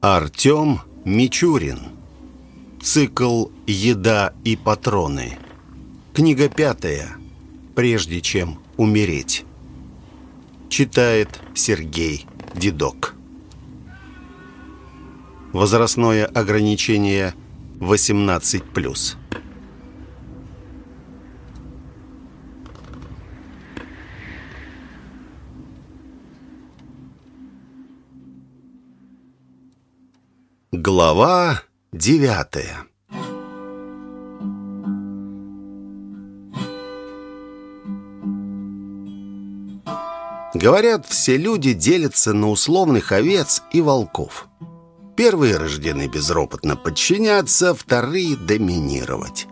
Артем Мичурин. Цикл «Еда и патроны». Книга пятая. «Прежде чем умереть». Читает Сергей Дедок. Возрастное ограничение 18+. Глава девятая Говорят, все люди делятся на условных овец и волков. Первые рождены безропотно подчиняться, вторые — доминировать.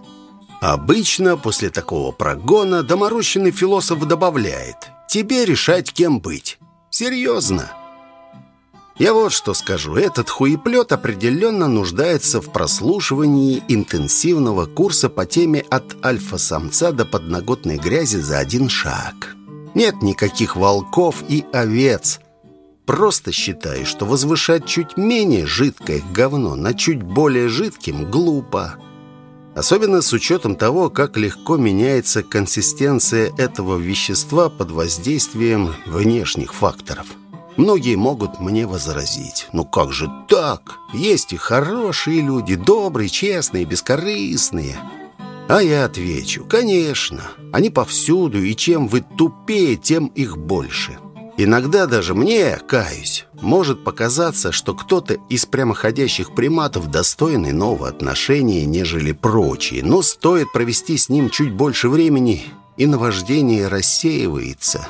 Обычно после такого прогона доморощенный философ добавляет «Тебе решать, кем быть». Серьезно. Я вот что скажу. Этот хуеплет определенно нуждается в прослушивании интенсивного курса по теме «От альфа-самца до подноготной грязи за один шаг». Нет никаких волков и овец. Просто считаю, что возвышать чуть менее жидкое говно на чуть более жидким глупо. Особенно с учетом того, как легко меняется консистенция этого вещества под воздействием внешних факторов. Многие могут мне возразить. Ну как же так? Есть и хорошие люди, добрые, честные, бескорыстные. А я отвечу, конечно, они повсюду, и чем вы тупее, тем их больше. Иногда даже мне, каюсь, может показаться, что кто-то из прямоходящих приматов достойный нового отношения, нежели прочие, но стоит провести с ним чуть больше времени, и наваждение рассеивается.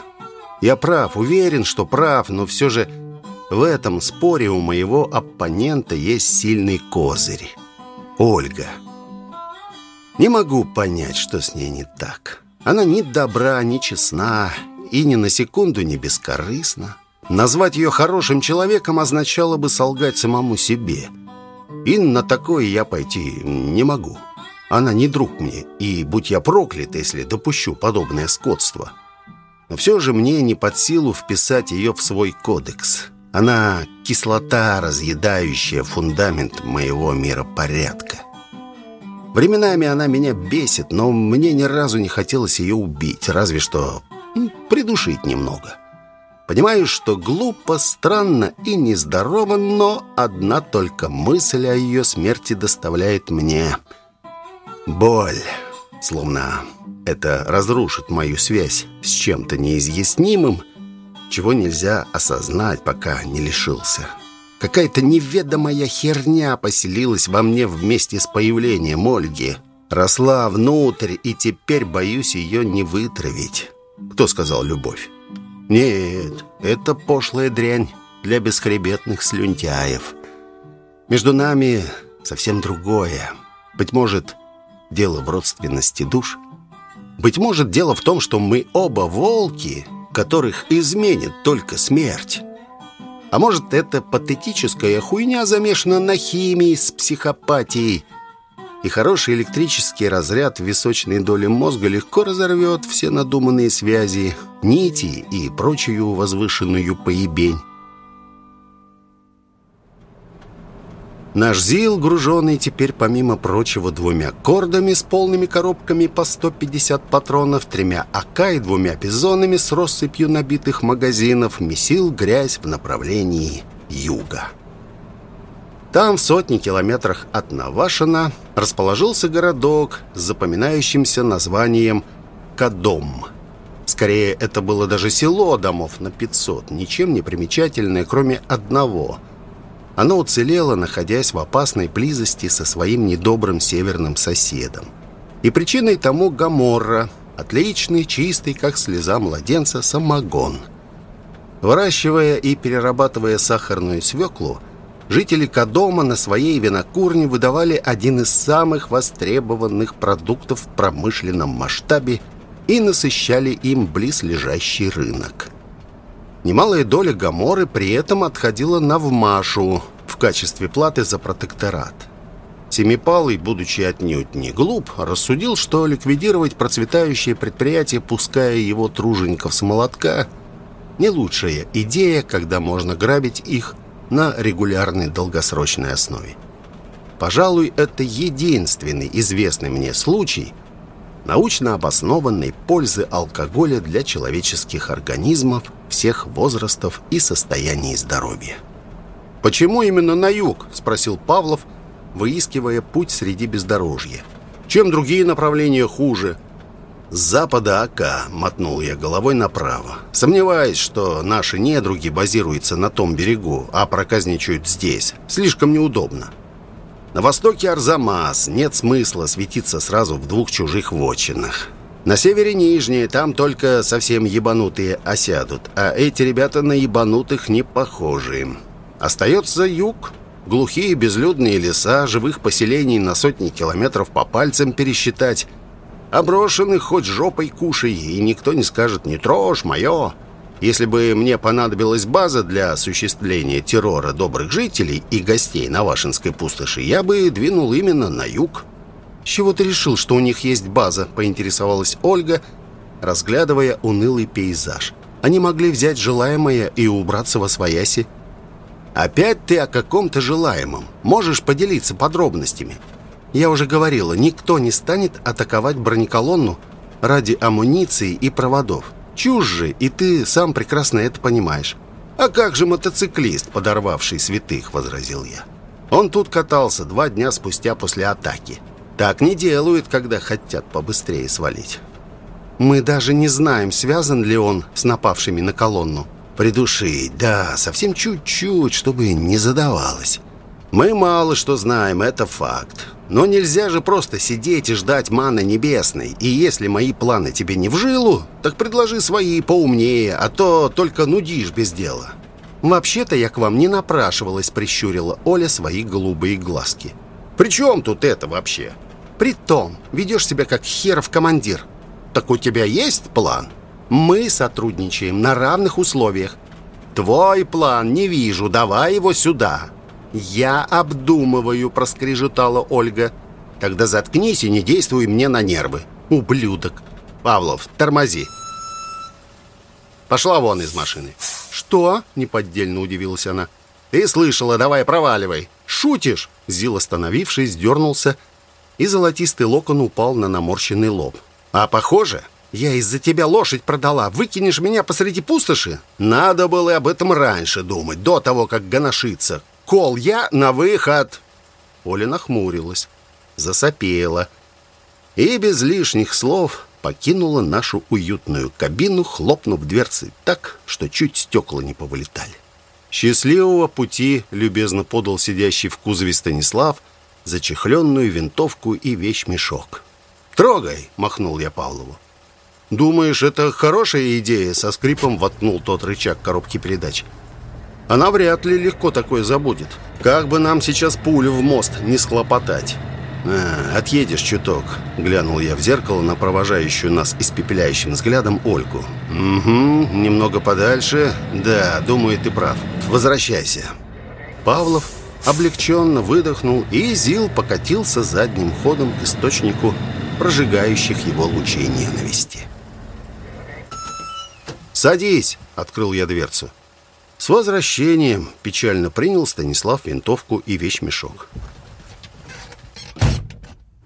Я прав, уверен, что прав, но все же в этом споре у моего оппонента есть сильный козырь. Ольга. Не могу понять, что с ней не так. Она ни добра, ни честна и ни на секунду не бескорыстна. Назвать ее хорошим человеком означало бы солгать самому себе. И на такое я пойти не могу. Она не друг мне, и будь я проклят, если допущу подобное скотство. Но все же мне не под силу вписать ее в свой кодекс. Она кислота, разъедающая фундамент моего миропорядка. Временами она меня бесит, но мне ни разу не хотелось ее убить, разве что придушить немного. Понимаю, что глупо, странно и нездорово, но одна только мысль о ее смерти доставляет мне боль, словно это разрушит мою связь с чем-то неизъяснимым, чего нельзя осознать, пока не лишился. Какая-то неведомая херня поселилась во мне вместе с появлением Ольги. Росла внутрь, и теперь боюсь ее не вытравить. Кто сказал любовь? Нет, это пошлая дрянь для бесхребетных слюнтяев. Между нами совсем другое. Быть может, дело в родственности душ? Быть может, дело в том, что мы оба волки, которых изменит только смерть. А может, это патетическая хуйня замешана на химии с психопатией. И хороший электрический разряд в височной доле мозга легко разорвет все надуманные связи, нити и прочую возвышенную поебень. Наш ЗИЛ, груженный теперь, помимо прочего, двумя кордами с полными коробками по 150 патронов, тремя АК и двумя бизонами с россыпью набитых магазинов, месил грязь в направлении юга. Там, в сотни километрах от Навашина, расположился городок с запоминающимся названием Кадом. Скорее, это было даже село домов на 500, ничем не примечательное, кроме одного – оно уцелело, находясь в опасной близости со своим недобрым северным соседом. И причиной тому Гаморра, отличный, чистый, как слеза младенца, самогон. Выращивая и перерабатывая сахарную свеклу, жители Кадома на своей винокурне выдавали один из самых востребованных продуктов в промышленном масштабе и насыщали им близлежащий рынок. Немалая доля Гаморы при этом отходила на вмашу в качестве платы за протекторат. Семипалый, будучи отнюдь не глуп, рассудил, что ликвидировать процветающее предприятие, пуская его тружеников с молотка, не лучшая идея, когда можно грабить их на регулярной долгосрочной основе. Пожалуй, это единственный известный мне случай научно обоснованной пользы алкоголя для человеческих организмов всех возрастов и состояний здоровья. «Почему именно на юг?» – спросил Павлов, выискивая путь среди бездорожья. «Чем другие направления хуже?» «С запада Ака», — мотнул я головой направо. «Сомневаюсь, что наши недруги базируются на том берегу, а проказничают здесь. Слишком неудобно. На востоке Арзамас, нет смысла светиться сразу в двух чужих вотчинах. На севере Нижние, там только совсем ебанутые осядут, а эти ребята на ебанутых не похожи. Остается юг, глухие безлюдные леса, живых поселений на сотни километров по пальцам пересчитать — Оброшенных хоть жопой кушай, и никто не скажет «не трожь, мое». Если бы мне понадобилась база для осуществления террора добрых жителей и гостей на Вашинской пустоши, я бы двинул именно на юг. «С чего ты решил, что у них есть база?» – поинтересовалась Ольга, разглядывая унылый пейзаж. Они могли взять желаемое и убраться во свояси. «Опять ты о каком-то желаемом. Можешь поделиться подробностями?» Я уже говорила, никто не станет атаковать бронеколонну ради амуниции и проводов. Чушь же, и ты сам прекрасно это понимаешь. «А как же мотоциклист, подорвавший святых?» – возразил я. «Он тут катался два дня спустя после атаки. Так не делают, когда хотят побыстрее свалить». «Мы даже не знаем, связан ли он с напавшими на колонну». «Придушить, да, совсем чуть-чуть, чтобы не задавалось». «Мы мало что знаем, это факт. Но нельзя же просто сидеть и ждать маны небесной. И если мои планы тебе не в жилу, так предложи свои поумнее, а то только нудишь без дела». «Вообще-то я к вам не напрашивалась», — прищурила Оля свои голубые глазки. «При чем тут это вообще?» «Притом, ведешь себя как херов командир. Так у тебя есть план?» «Мы сотрудничаем на равных условиях». «Твой план не вижу, давай его сюда». «Я обдумываю», — проскрежетала Ольга. «Тогда заткнись и не действуй мне на нервы, ублюдок». «Павлов, тормози». «Пошла вон из машины». «Что?» — неподдельно удивилась она. «Ты слышала, давай проваливай». «Шутишь?» Зил, остановившись, дернулся, и золотистый локон упал на наморщенный лоб. «А похоже, я из-за тебя лошадь продала. Выкинешь меня посреди пустоши?» «Надо было об этом раньше думать, до того, как гоношиться. Кол, я на выход!» Оля нахмурилась, засопела и без лишних слов покинула нашу уютную кабину, хлопнув дверцы так, что чуть стекла не повылетали. «Счастливого пути!» — любезно подал сидящий в кузове Станислав зачехленную винтовку и вещмешок. «Трогай!» — махнул я Павлову. «Думаешь, это хорошая идея?» — со скрипом воткнул тот рычаг коробки передач. Она вряд ли легко такое забудет. Как бы нам сейчас пулю в мост не схлопотать. А, «Отъедешь чуток», — глянул я в зеркало на провожающую нас испепеляющим взглядом Ольгу. «Угу, немного подальше. Да, думаю, ты прав. Возвращайся». Павлов облегченно выдохнул, и Зил покатился задним ходом к источнику прожигающих его лучей ненависти. «Садись!» — открыл я дверцу. «С возвращением!» – печально принял Станислав винтовку и вещмешок.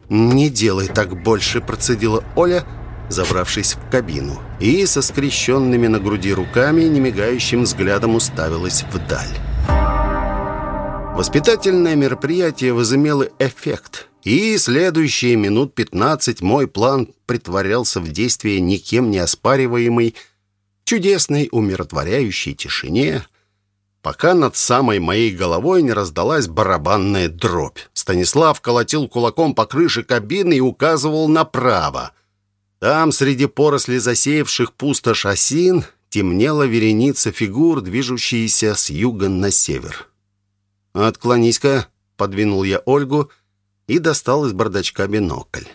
«Не делай так больше!» – процедила Оля, забравшись в кабину, и со скрещенными на груди руками немигающим взглядом уставилась вдаль. Воспитательное мероприятие возымело эффект, и следующие минут 15 мой план притворялся в действие никем не оспариваемый чудесной умиротворяющей тишине, пока над самой моей головой не раздалась барабанная дробь. Станислав колотил кулаком по крыше кабины и указывал направо. Там, среди поросли засеявших пустошь осин, темнела вереница фигур, движущиеся с юга на север. «Отклонись-ка», — подвинул я Ольгу и достал из бардачка бинокль.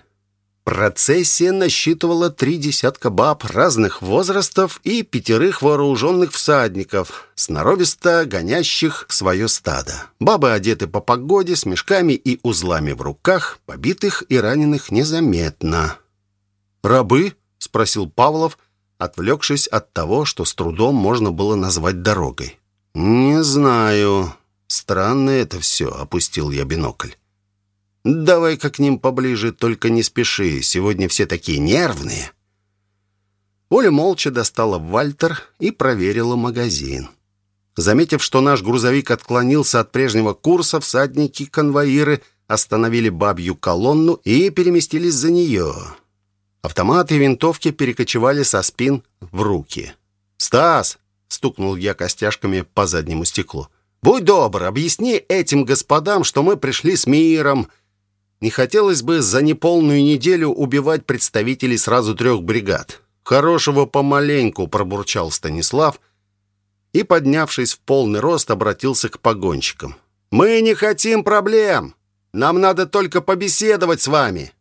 Процессия насчитывала три десятка баб разных возрастов и пятерых вооруженных всадников, сноровисто гонящих свое стадо. Бабы одеты по погоде, с мешками и узлами в руках, побитых и раненых незаметно. «Рабы?» — спросил Павлов, отвлекшись от того, что с трудом можно было назвать дорогой. «Не знаю. Странно это все», — опустил я бинокль. «Давай-ка к ним поближе, только не спеши. Сегодня все такие нервные». Оля молча достала Вальтер и проверила магазин. Заметив, что наш грузовик отклонился от прежнего курса, всадники-конвоиры остановили бабью колонну и переместились за нее. Автоматы и винтовки перекочевали со спин в руки. «Стас!» — стукнул я костяшками по заднему стеклу. «Будь добр, объясни этим господам, что мы пришли с миром. Не хотелось бы за неполную неделю убивать представителей сразу трех бригад». «Хорошего помаленьку», — пробурчал Станислав и, поднявшись в полный рост, обратился к погонщикам. «Мы не хотим проблем. Нам надо только побеседовать с вами.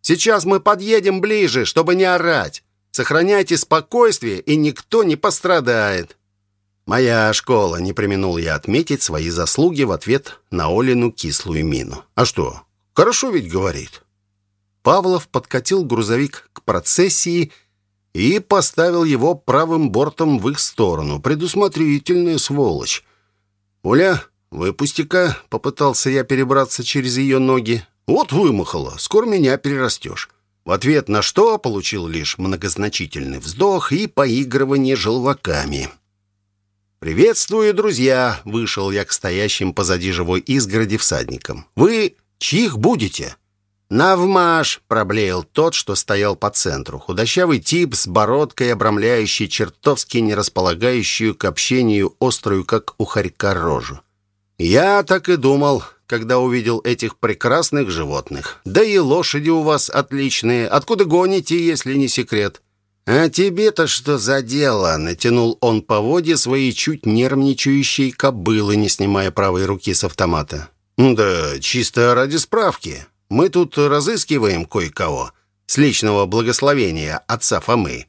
Сейчас мы подъедем ближе, чтобы не орать. Сохраняйте спокойствие, и никто не пострадает». «Моя школа», — не применул я отметить свои заслуги в ответ на Олину кислую мину. «А что? Хорошо ведь говорит». Павлов подкатил грузовик к процессии и поставил его правым бортом в их сторону. Предусмотрительная сволочь. «Оля, выпусти-ка», — попытался я перебраться через ее ноги. «Вот вымахала, скоро меня перерастешь». В ответ на что получил лишь многозначительный вздох и поигрывание желваками. «Приветствую, друзья!» — вышел я к стоящим позади живой изгороди всадникам. «Вы чьих будете?» «Навмаш!» — проблеял тот, что стоял по центру. Худощавый тип с бородкой, обрамляющий чертовски не располагающую к общению острую, как у хорька, рожу. «Я так и думал, когда увидел этих прекрасных животных. Да и лошади у вас отличные. Откуда гоните, если не секрет?» «А тебе-то что за дело?» — натянул он по воде свои чуть нервничающие кобылы, не снимая правой руки с автомата. «Да чисто ради справки. Мы тут разыскиваем кое-кого с личного благословения отца Фомы.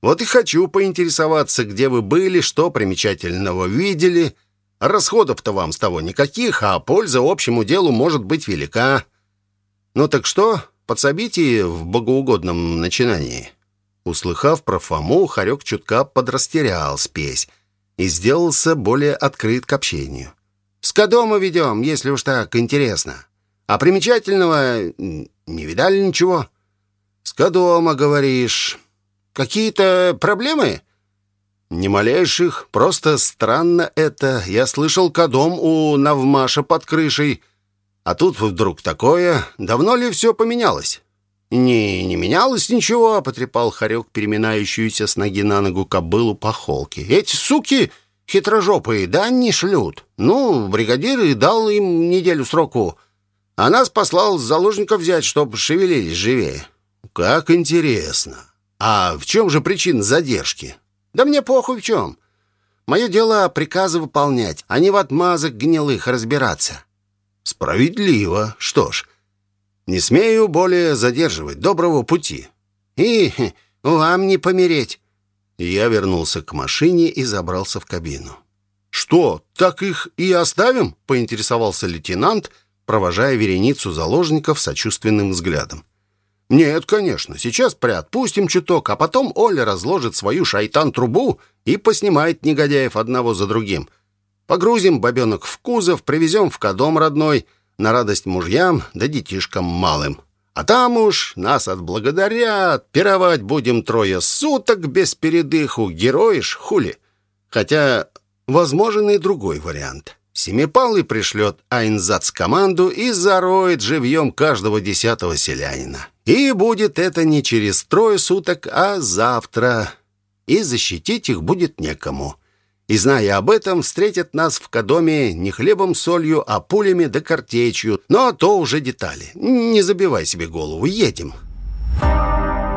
Вот и хочу поинтересоваться, где вы были, что примечательного видели. Расходов-то вам с того никаких, а польза общему делу может быть велика. Ну так что, подсобите в богоугодном начинании». Услыхав про Фому, Харек чутка подрастерял спесь и сделался более открыт к общению. «С Кадома ведем, если уж так интересно. А примечательного не видали ничего. С Кадома, говоришь. Какие-то проблемы? Ни малейших. Просто странно это. Я слышал Кадом у Навмаша под крышей. А тут вдруг такое. Давно ли все поменялось? «Не, не менялось ничего», — потрепал Харек переминающуюся с ноги на ногу кобылу по холке. «Эти суки хитрожопые, да, не шлют. Ну, бригадир и дал им неделю сроку. А нас послал заложников взять, чтобы шевелились живее. Как интересно. А в чем же причина задержки? Да мне похуй в чем. Мое дело приказы выполнять, а не в отмазок гнилых разбираться. Справедливо. Что ж, не смею более задерживать. Доброго пути. И вам не помереть. Я вернулся к машине и забрался в кабину. «Что, так их и оставим?» — поинтересовался лейтенант — провожая вереницу заложников сочувственным взглядом. «Нет, конечно, сейчас приотпустим чуток, а потом Оля разложит свою шайтан-трубу и поснимает негодяев одного за другим. Погрузим бабенок в кузов, привезем в кадом родной, на радость мужьям да детишкам малым. А там уж нас отблагодарят, пировать будем трое суток без передыху, героишь, хули. Хотя возможен и другой вариант». Семипалый пришлет Айнзац команду и зароет живьем каждого десятого селянина. И будет это не через трое суток, а завтра. И защитить их будет некому. И, зная об этом, встретят нас в Кадоме не хлебом, солью, а пулями да картечью. Но то уже детали. Не забивай себе голову, едем.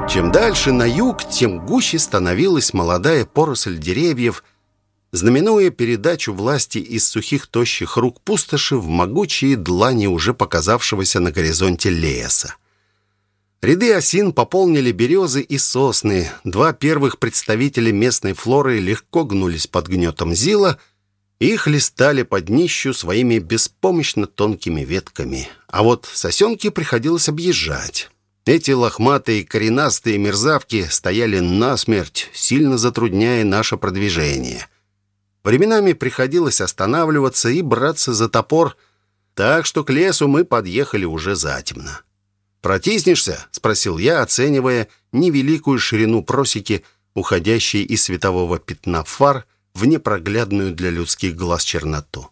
Чем дальше на юг, тем гуще становилась молодая поросль деревьев – знаменуя передачу власти из сухих тощих рук пустоши в могучие длани уже показавшегося на горизонте леса. Ряды осин пополнили березы и сосны. Два первых представителя местной флоры легко гнулись под гнетом зила и хлестали под днищу своими беспомощно тонкими ветками. А вот сосенки приходилось объезжать. Эти лохматые коренастые мерзавки стояли насмерть, сильно затрудняя наше продвижение. Временами приходилось останавливаться и браться за топор, так что к лесу мы подъехали уже затемно. «Протиснешься?» — спросил я, оценивая невеликую ширину просеки, уходящей из светового пятна фар в непроглядную для людских глаз черноту.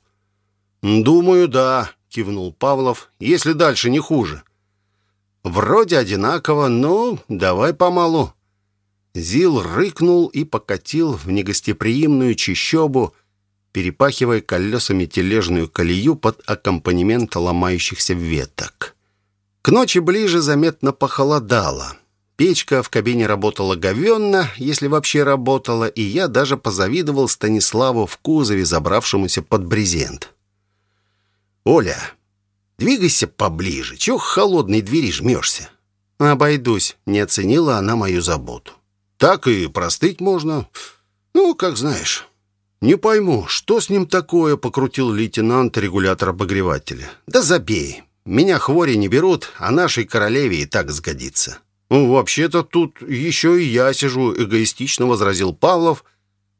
«Думаю, да», — кивнул Павлов, — «если дальше не хуже». «Вроде одинаково, но давай помалу». Зил рыкнул и покатил в негостеприимную чищобу, перепахивая колесами тележную колею под аккомпанемент ломающихся веток. К ночи ближе заметно похолодало. Печка в кабине работала говенно, если вообще работала, и я даже позавидовал Станиславу в кузове, забравшемуся под брезент. «Оля, двигайся поближе. Чего холодной двери жмешься?» «Обойдусь», — не оценила она мою заботу. «Так и простыть можно. Ну, как знаешь». «Не пойму, что с ним такое?» — покрутил лейтенант регулятор обогревателя. «Да забей. Меня хвори не берут, а нашей королеве и так сгодится». «Ну, вообще-то тут еще и я сижу», — эгоистично возразил Павлов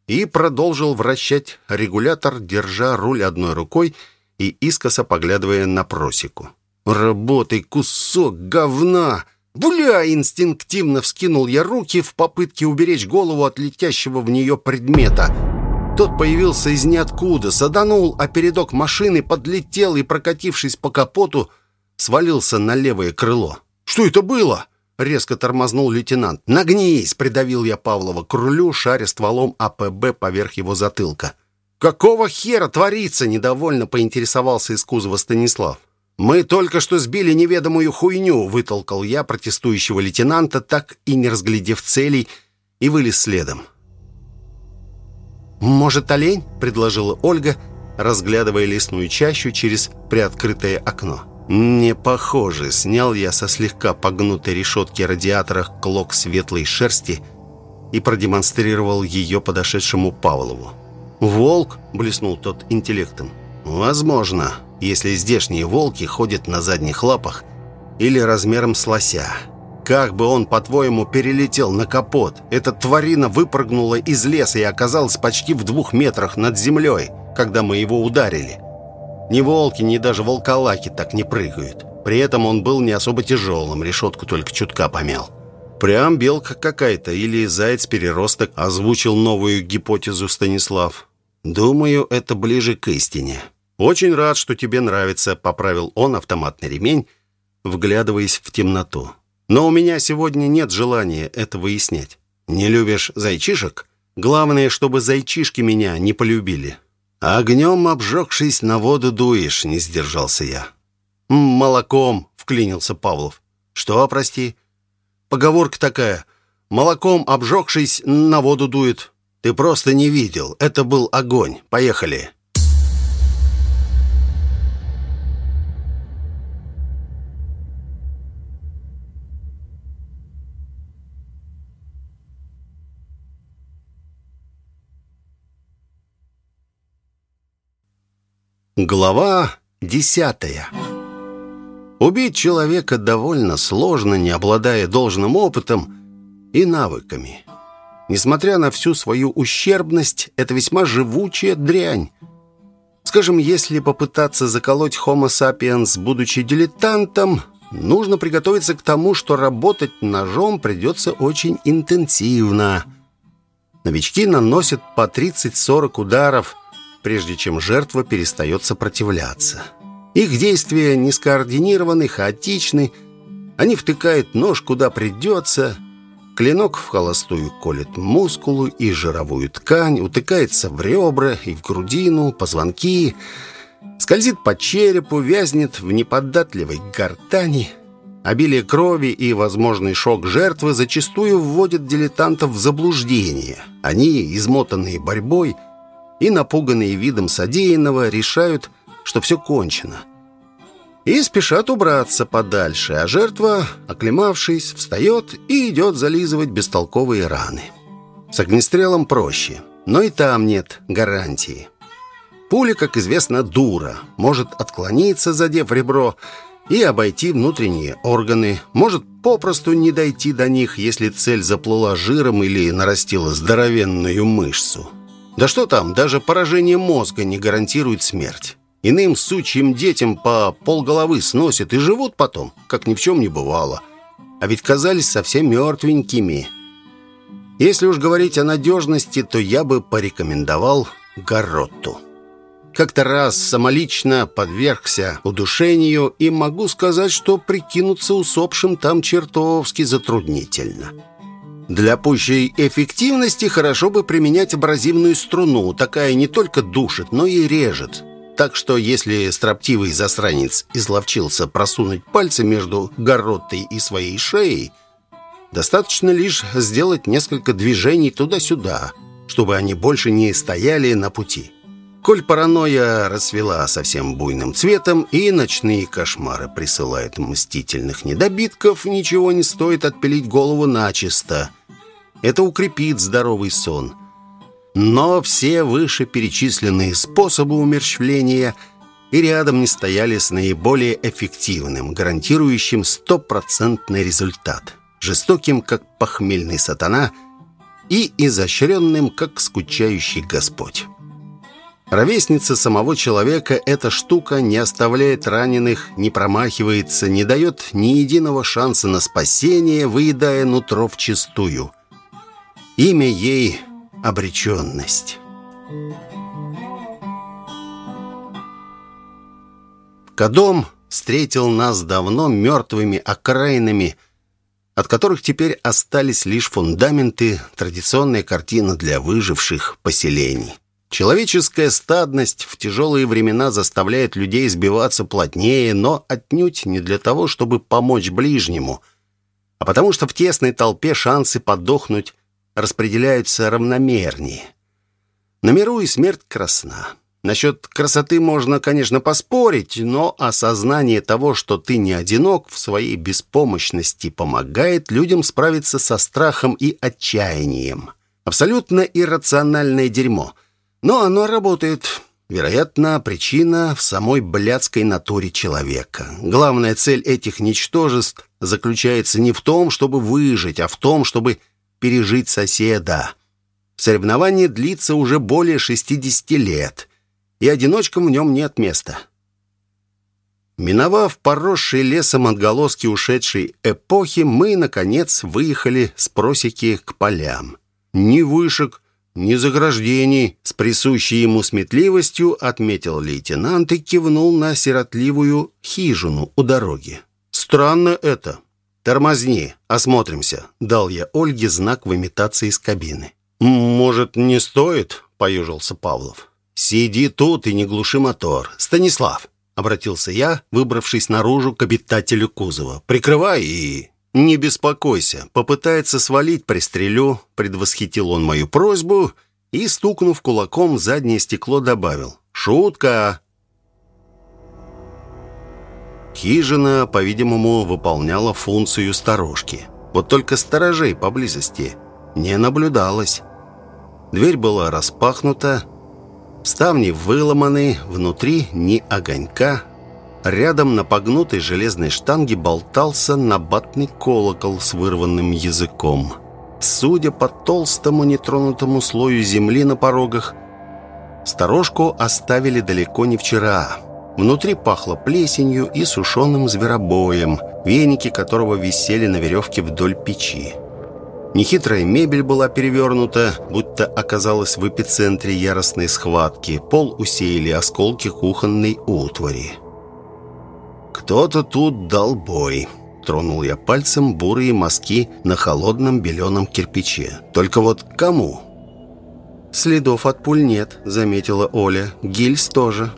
и продолжил вращать регулятор, держа руль одной рукой и искоса поглядывая на просеку. «Работай, кусок говна!» Бля, инстинктивно вскинул я руки в попытке уберечь голову от летящего в нее предмета — тот появился из ниоткуда, саданул, а передок машины подлетел и, прокатившись по капоту, свалился на левое крыло. «Что это было?» — резко тормознул лейтенант. «Нагнись!» — придавил я Павлова к рулю, шаря стволом АПБ поверх его затылка. «Какого хера творится?» — недовольно поинтересовался из кузова Станислав. «Мы только что сбили неведомую хуйню», — вытолкал я протестующего лейтенанта, так и не разглядев целей, и вылез следом. «Может, олень?» — предложила Ольга, разглядывая лесную чащу через приоткрытое окно. «Не похоже. Снял я со слегка погнутой решетки радиатора клок светлой шерсти и продемонстрировал ее подошедшему Павлову. «Волк?» — блеснул тот интеллектом. «Возможно, если здешние волки ходят на задних лапах или размером с лося». Как бы он, по-твоему, перелетел на капот? Эта тварина выпрыгнула из леса и оказалась почти в двух метрах над землей, когда мы его ударили. Ни волки, ни даже волколаки так не прыгают. При этом он был не особо тяжелым, решетку только чутка помял. «Прям белка какая-то или заяц-переросток», озвучил новую гипотезу Станислав. «Думаю, это ближе к истине». «Очень рад, что тебе нравится», — поправил он автоматный ремень, вглядываясь в темноту. Но у меня сегодня нет желания это выяснять. Не любишь зайчишек? Главное, чтобы зайчишки меня не полюбили. Огнем обжегшись, на воду дуешь, не сдержался я. Молоком, вклинился Павлов. Что, прости? Поговорка такая. Молоком обжегшись, на воду дует. Ты просто не видел. Это был огонь. Поехали. Глава десятая. Убить человека довольно сложно, не обладая должным опытом и навыками. Несмотря на всю свою ущербность, это весьма живучая дрянь. Скажем, если попытаться заколоть Homo sapiens, будучи дилетантом, нужно приготовиться к тому, что работать ножом придется очень интенсивно. Новички наносят по 30-40 ударов – прежде чем жертва перестает сопротивляться. Их действия не скоординированы, хаотичны. Они втыкают нож куда придется. Клинок в холостую колет мускулу и жировую ткань, утыкается в ребра и в грудину, позвонки, скользит по черепу, вязнет в неподатливой гортани. Обилие крови и возможный шок жертвы зачастую вводят дилетантов в заблуждение. Они, измотанные борьбой, и, напуганные видом содеянного, решают, что все кончено. И спешат убраться подальше, а жертва, оклемавшись, встает и идет зализывать бестолковые раны. С огнестрелом проще, но и там нет гарантии. Пуля, как известно, дура, может отклониться, задев ребро, и обойти внутренние органы, может попросту не дойти до них, если цель заплыла жиром или нарастила здоровенную мышцу. Да что там, даже поражение мозга не гарантирует смерть. Иным сучьим детям по полголовы сносят и живут потом, как ни в чем не бывало. А ведь казались совсем мертвенькими. Если уж говорить о надежности, то я бы порекомендовал Гаротту. Как-то раз самолично подвергся удушению и могу сказать, что прикинуться усопшим там чертовски затруднительно. Для пущей эффективности хорошо бы применять абразивную струну. Такая не только душит, но и режет. Так что если строптивый засранец изловчился просунуть пальцы между гороттой и своей шеей, достаточно лишь сделать несколько движений туда-сюда, чтобы они больше не стояли на пути. Коль паранойя расцвела совсем буйным цветом и ночные кошмары присылают мстительных недобитков, ничего не стоит отпилить голову начисто. Это укрепит здоровый сон. Но все вышеперечисленные способы умерщвления и рядом не стояли с наиболее эффективным, гарантирующим стопроцентный результат. Жестоким, как похмельный сатана, и изощренным, как скучающий Господь. Ровесница самого человека эта штука не оставляет раненых, не промахивается, не дает ни единого шанса на спасение, выедая нутро вчистую. Имя ей — обреченность. Кадом встретил нас давно мертвыми окраинами, от которых теперь остались лишь фундаменты, традиционная картина для выживших поселений. Человеческая стадность в тяжелые времена заставляет людей сбиваться плотнее, но отнюдь не для того, чтобы помочь ближнему, а потому что в тесной толпе шансы подохнуть распределяются равномернее. На миру и смерть красна. Насчет красоты можно, конечно, поспорить, но осознание того, что ты не одинок в своей беспомощности, помогает людям справиться со страхом и отчаянием. Абсолютно иррациональное дерьмо – но оно работает. Вероятно, причина в самой блядской натуре человека. Главная цель этих ничтожеств заключается не в том, чтобы выжить, а в том, чтобы пережить соседа. Соревнование длится уже более 60 лет, и одиночкам в нем нет места. Миновав поросшие лесом отголоски ушедшей эпохи, мы, наконец, выехали с просеки к полям. Ни вышек, ни заграждений, с присущей ему сметливостью отметил лейтенант и кивнул на сиротливую хижину у дороги. «Странно это. Тормозни, осмотримся», — дал я Ольге знак в имитации из кабины. «Может, не стоит?» — поюжился Павлов. «Сиди тут и не глуши мотор. Станислав!» — обратился я, выбравшись наружу к обитателю кузова. «Прикрывай и «Не беспокойся, попытается свалить, пристрелю», — предвосхитил он мою просьбу и, стукнув кулаком заднее стекло, добавил. «Шутка!» Хижина, по-видимому, выполняла функцию сторожки. Вот только сторожей поблизости не наблюдалось. Дверь была распахнута, ставни выломаны, внутри ни огонька, Рядом на погнутой железной штанге болтался набатный колокол с вырванным языком. Судя по толстому нетронутому слою земли на порогах, сторожку оставили далеко не вчера. Внутри пахло плесенью и сушеным зверобоем, веники которого висели на веревке вдоль печи. Нехитрая мебель была перевернута, будто оказалась в эпицентре яростной схватки. Пол усеяли осколки кухонной утвари. «Кто-то тут дал бой», — тронул я пальцем бурые мазки на холодном беленом кирпиче. «Только вот кому?» «Следов от пуль нет», — заметила Оля. «Гильз тоже».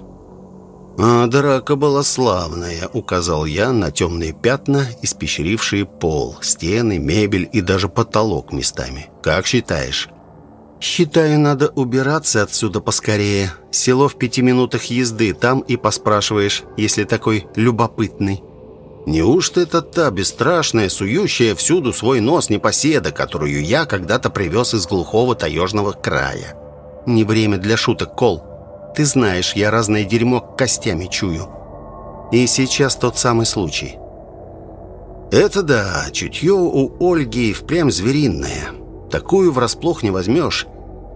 «А драка была славная», — указал я на темные пятна, испещрившие пол, стены, мебель и даже потолок местами. «Как считаешь?» «Считаю, надо убираться отсюда поскорее. Село в пяти минутах езды, там и поспрашиваешь, если такой любопытный». «Неужто это та бесстрашная, сующая всюду свой нос непоседа, которую я когда-то привез из глухого таежного края?» «Не время для шуток, Кол. Ты знаешь, я разное дерьмо костями чую. И сейчас тот самый случай». «Это да, чутье у Ольги впрямь звериное. Такую врасплох не возьмешь».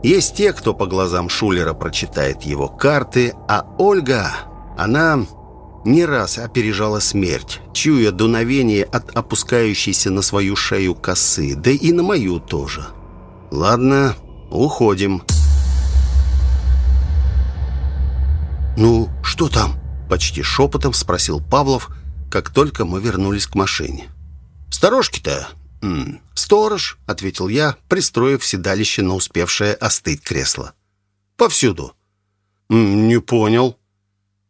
Есть те, кто по глазам Шулера прочитает его карты, а Ольга, она не раз опережала смерть, чуя дуновение от опускающейся на свою шею косы, да и на мою тоже. Ладно, уходим. «Ну, что там?» – почти шепотом спросил Павлов, как только мы вернулись к машине. «Сторожки-то «Сторож», — ответил я, пристроив седалище на успевшее остыть кресло. «Повсюду». «Не понял».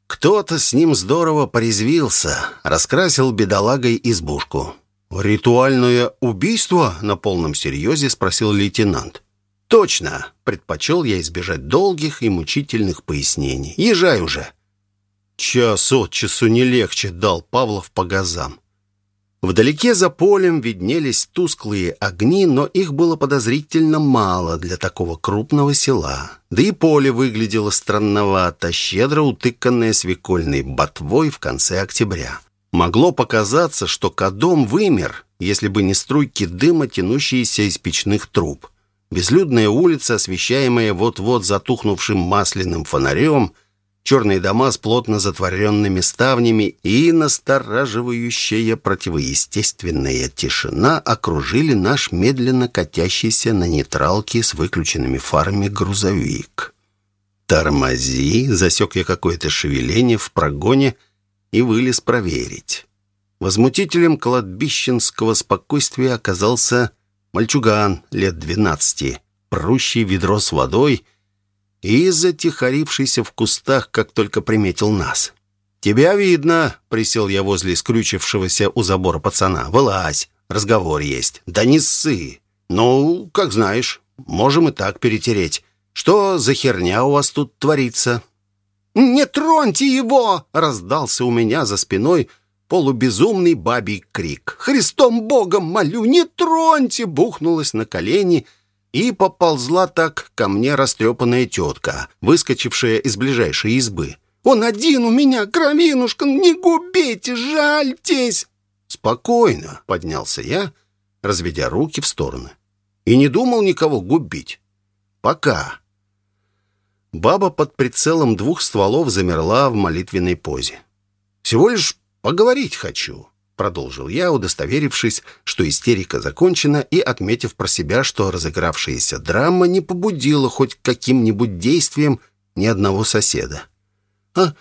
Кто-то с ним здорово порезвился, раскрасил бедолагой избушку. «Ритуальное убийство?» — на полном серьезе спросил лейтенант. «Точно!» — предпочел я избежать долгих и мучительных пояснений. «Езжай уже!» «Час от часу не легче», — дал Павлов по газам. Вдалеке за полем виднелись тусклые огни, но их было подозрительно мало для такого крупного села. Да и поле выглядело странновато, щедро утыканное свекольной ботвой в конце октября. Могло показаться, что Кадом вымер, если бы не струйки дыма, тянущиеся из печных труб. Безлюдная улица, освещаемая вот-вот затухнувшим масляным фонарем – черные дома с плотно затворенными ставнями и настораживающая противоестественная тишина окружили наш медленно катящийся на нейтралке с выключенными фарами грузовик. «Тормози!» — засек я какое-то шевеление в прогоне и вылез проверить. Возмутителем кладбищенского спокойствия оказался мальчуган лет двенадцати, прущий ведро с водой — и затихарившийся в кустах, как только приметил нас. «Тебя видно!» — присел я возле скрючившегося у забора пацана. «Вылазь, разговор есть. Да не ссы! Ну, как знаешь, можем и так перетереть. Что за херня у вас тут творится?» «Не троньте его!» — раздался у меня за спиной полубезумный бабий крик. «Христом Богом молю, не троньте!» — бухнулась на колени — и поползла так ко мне растрепанная тетка, выскочившая из ближайшей избы. «Он один у меня, кровинушка, не губите, жальтесь!» «Спокойно», — поднялся я, разведя руки в стороны. «И не думал никого губить. Пока». Баба под прицелом двух стволов замерла в молитвенной позе. «Всего лишь поговорить хочу продолжил я, удостоверившись, что истерика закончена и отметив про себя, что разыгравшаяся драма не побудила хоть каким-нибудь действием ни одного соседа. «А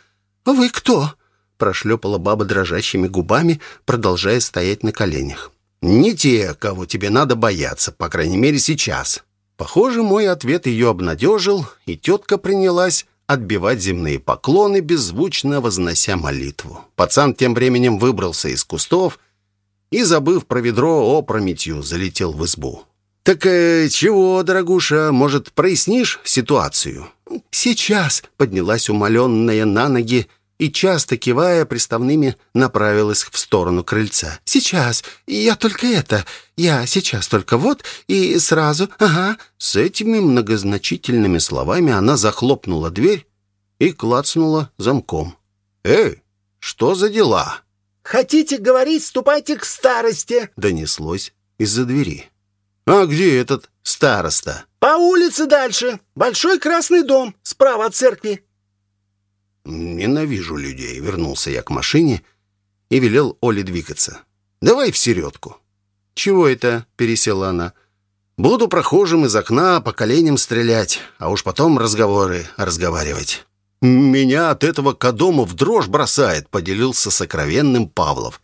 вы кто?» — прошлепала баба дрожащими губами, продолжая стоять на коленях. «Не те, кого тебе надо бояться, по крайней мере, сейчас». Похоже, мой ответ ее обнадежил, и тетка принялась отбивать земные поклоны, беззвучно вознося молитву. Пацан тем временем выбрался из кустов и, забыв про ведро, опрометью залетел в избу. «Так э, чего, дорогуша, может, прояснишь ситуацию?» «Сейчас», — поднялась умоленная на ноги и, часто кивая приставными, направилась в сторону крыльца. «Сейчас! Я только это! Я сейчас только вот и сразу... Ага!» С этими многозначительными словами она захлопнула дверь и клацнула замком. «Эй, что за дела?» «Хотите говорить, ступайте к старости!» Донеслось из-за двери. «А где этот староста?» «По улице дальше. Большой красный дом, справа от церкви. «Ненавижу людей», — вернулся я к машине и велел Оле двигаться. «Давай в середку». «Чего это?» — пересела она. «Буду прохожим из окна по коленям стрелять, а уж потом разговоры разговаривать». «Меня от этого Кадома в дрожь бросает», — поделился сокровенным Павлов.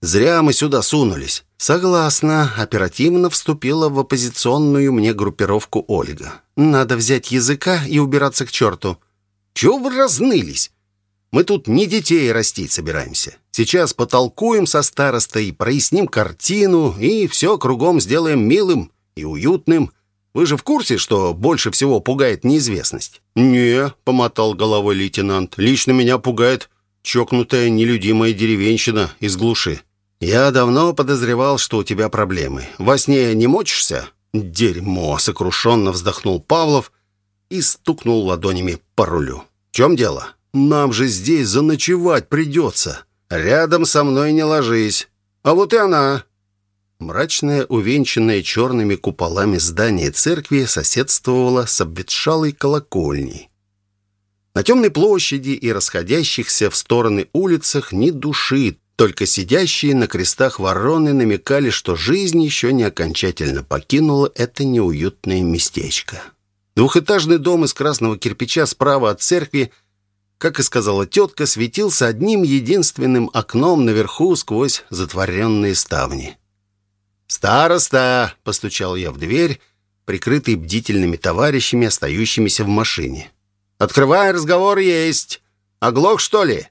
«Зря мы сюда сунулись». «Согласна», — оперативно вступила в оппозиционную мне группировку Ольга. «Надо взять языка и убираться к черту». Чего вы разнылись? Мы тут не детей растить собираемся. Сейчас потолкуем со старостой, проясним картину и все кругом сделаем милым и уютным. Вы же в курсе, что больше всего пугает неизвестность?» «Не», — помотал головой лейтенант, — «лично меня пугает чокнутая нелюдимая деревенщина из глуши. Я давно подозревал, что у тебя проблемы. Во сне не мочишься?» «Дерьмо!» — сокрушенно вздохнул Павлов и стукнул ладонями по рулю. «В чем дело? Нам же здесь заночевать придется. Рядом со мной не ложись. А вот и она». Мрачное, увенчанное черными куполами здание церкви соседствовало с обветшалой колокольней. На темной площади и расходящихся в стороны улицах ни души, только сидящие на крестах вороны намекали, что жизнь еще не окончательно покинула это неуютное местечко. Двухэтажный дом из красного кирпича справа от церкви, как и сказала тетка, светился одним единственным окном наверху сквозь затворенные ставни. «Староста!» — постучал я в дверь, прикрытый бдительными товарищами, остающимися в машине. «Открывай, разговор есть! Оглох, что ли?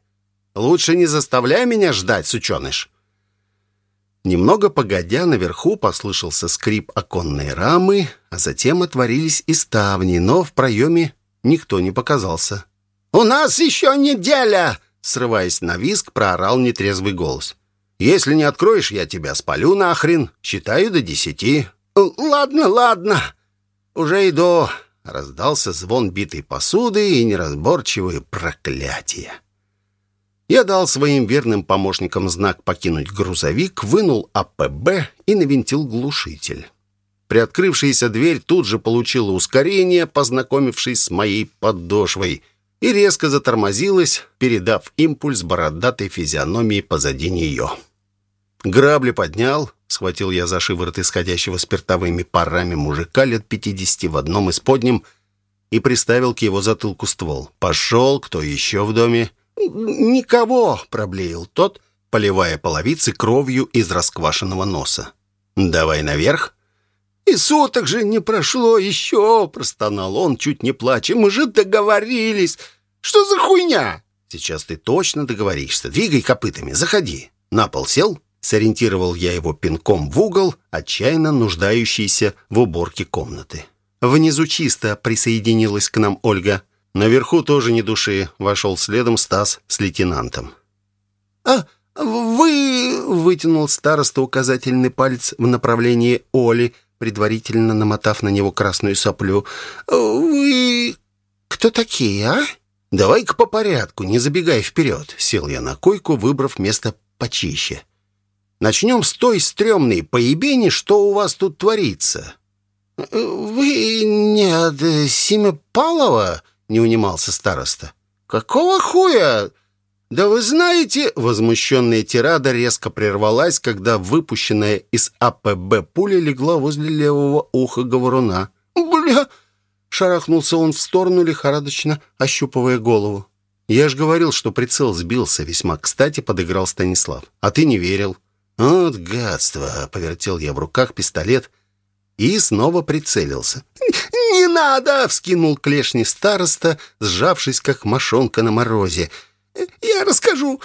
Лучше не заставляй меня ждать, сученыш!» Немного погодя, наверху послышался скрип оконной рамы, а затем отворились и ставни, но в проеме никто не показался. «У нас еще неделя!» Срываясь на виск, проорал нетрезвый голос. «Если не откроешь, я тебя спалю нахрен. Считаю до десяти». «Ладно, ладно. Уже иду». Раздался звон битой посуды и неразборчивые проклятия. Я дал своим верным помощникам знак покинуть грузовик, вынул АПБ и навинтил глушитель. Приоткрывшаяся дверь тут же получила ускорение, познакомившись с моей подошвой, и резко затормозилась, передав импульс бородатой физиономии позади нее. Грабли поднял, схватил я за шиворот исходящего спиртовыми парами мужика лет пятидесяти в одном из подним и приставил к его затылку ствол. «Пошел, кто еще в доме?» «Никого!» — проблеял тот, поливая половицы кровью из расквашенного носа. «Давай наверх!» «И суток же не прошло еще!» — простонал он, чуть не плача. «Мы же договорились! Что за хуйня?» «Сейчас ты точно договоришься. Двигай копытами, заходи!» На пол сел, сориентировал я его пинком в угол, отчаянно нуждающийся в уборке комнаты. Внизу чисто присоединилась к нам Ольга. Наверху тоже ни души. Вошел следом Стас с лейтенантом. «А вы...» — вытянул староста указательный палец в направлении Оли, предварительно намотав на него красную соплю. «Вы... кто такие, а?» «Давай-ка по порядку, не забегай вперед», — сел я на койку, выбрав место почище. «Начнем с той стрёмной поебени, что у вас тут творится». «Вы не от Семипалова?» Не унимался староста. «Какого хуя? Да вы знаете...» Возмущенная тирада резко прервалась, когда выпущенная из АПБ пуля легла возле левого уха говоруна. «Бля!» Шарахнулся он в сторону, лихорадочно ощупывая голову. «Я ж говорил, что прицел сбился весьма кстати», — подыграл Станислав. «А ты не верил». «Вот гадство!» — повертел я в руках пистолет и снова прицелился. «Не надо!» — вскинул клешни староста, сжавшись, как мошонка на морозе. «Я расскажу.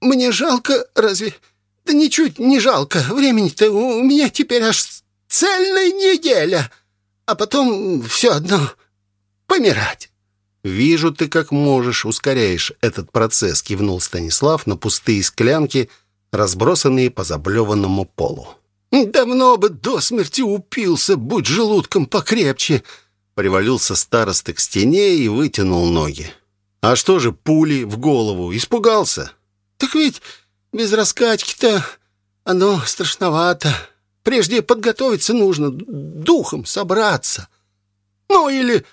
Мне жалко, разве...» «Да ничуть не жалко. Времени-то у меня теперь аж цельная неделя. А потом все одно помирать». «Вижу, ты как можешь ускоряешь этот процесс», — кивнул Станислав на пустые склянки, разбросанные по заблеванному полу. «Давно бы до смерти упился, будь желудком покрепче!» Привалился староста к стене и вытянул ноги. «А что же пули в голову? Испугался?» «Так ведь без раскачки-то оно страшновато. Прежде подготовиться нужно, духом собраться. Ну или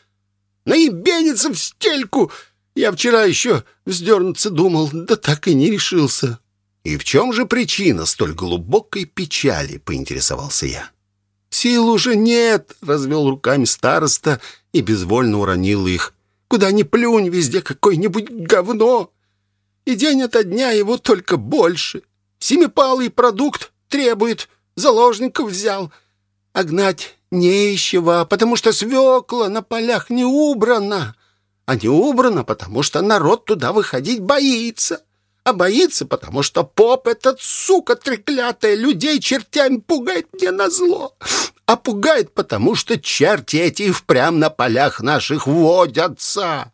наебениться в стельку. Я вчера еще вздернуться думал, да так и не решился». «И в чем же причина столь глубокой печали?» — поинтересовался я. «Сил уже нет!» — развел руками староста и безвольно уронил их. «Куда ни плюнь, везде какое-нибудь говно! И день ото дня его только больше. Семипалый продукт требует, заложников взял. А гнать нечего, потому что свекла на полях не убрана. А не убрана, потому что народ туда выходить боится а боится, потому что поп этот, сука треклятая, людей чертями пугает мне назло. А пугает, потому что черти эти впрямь на полях наших водятся.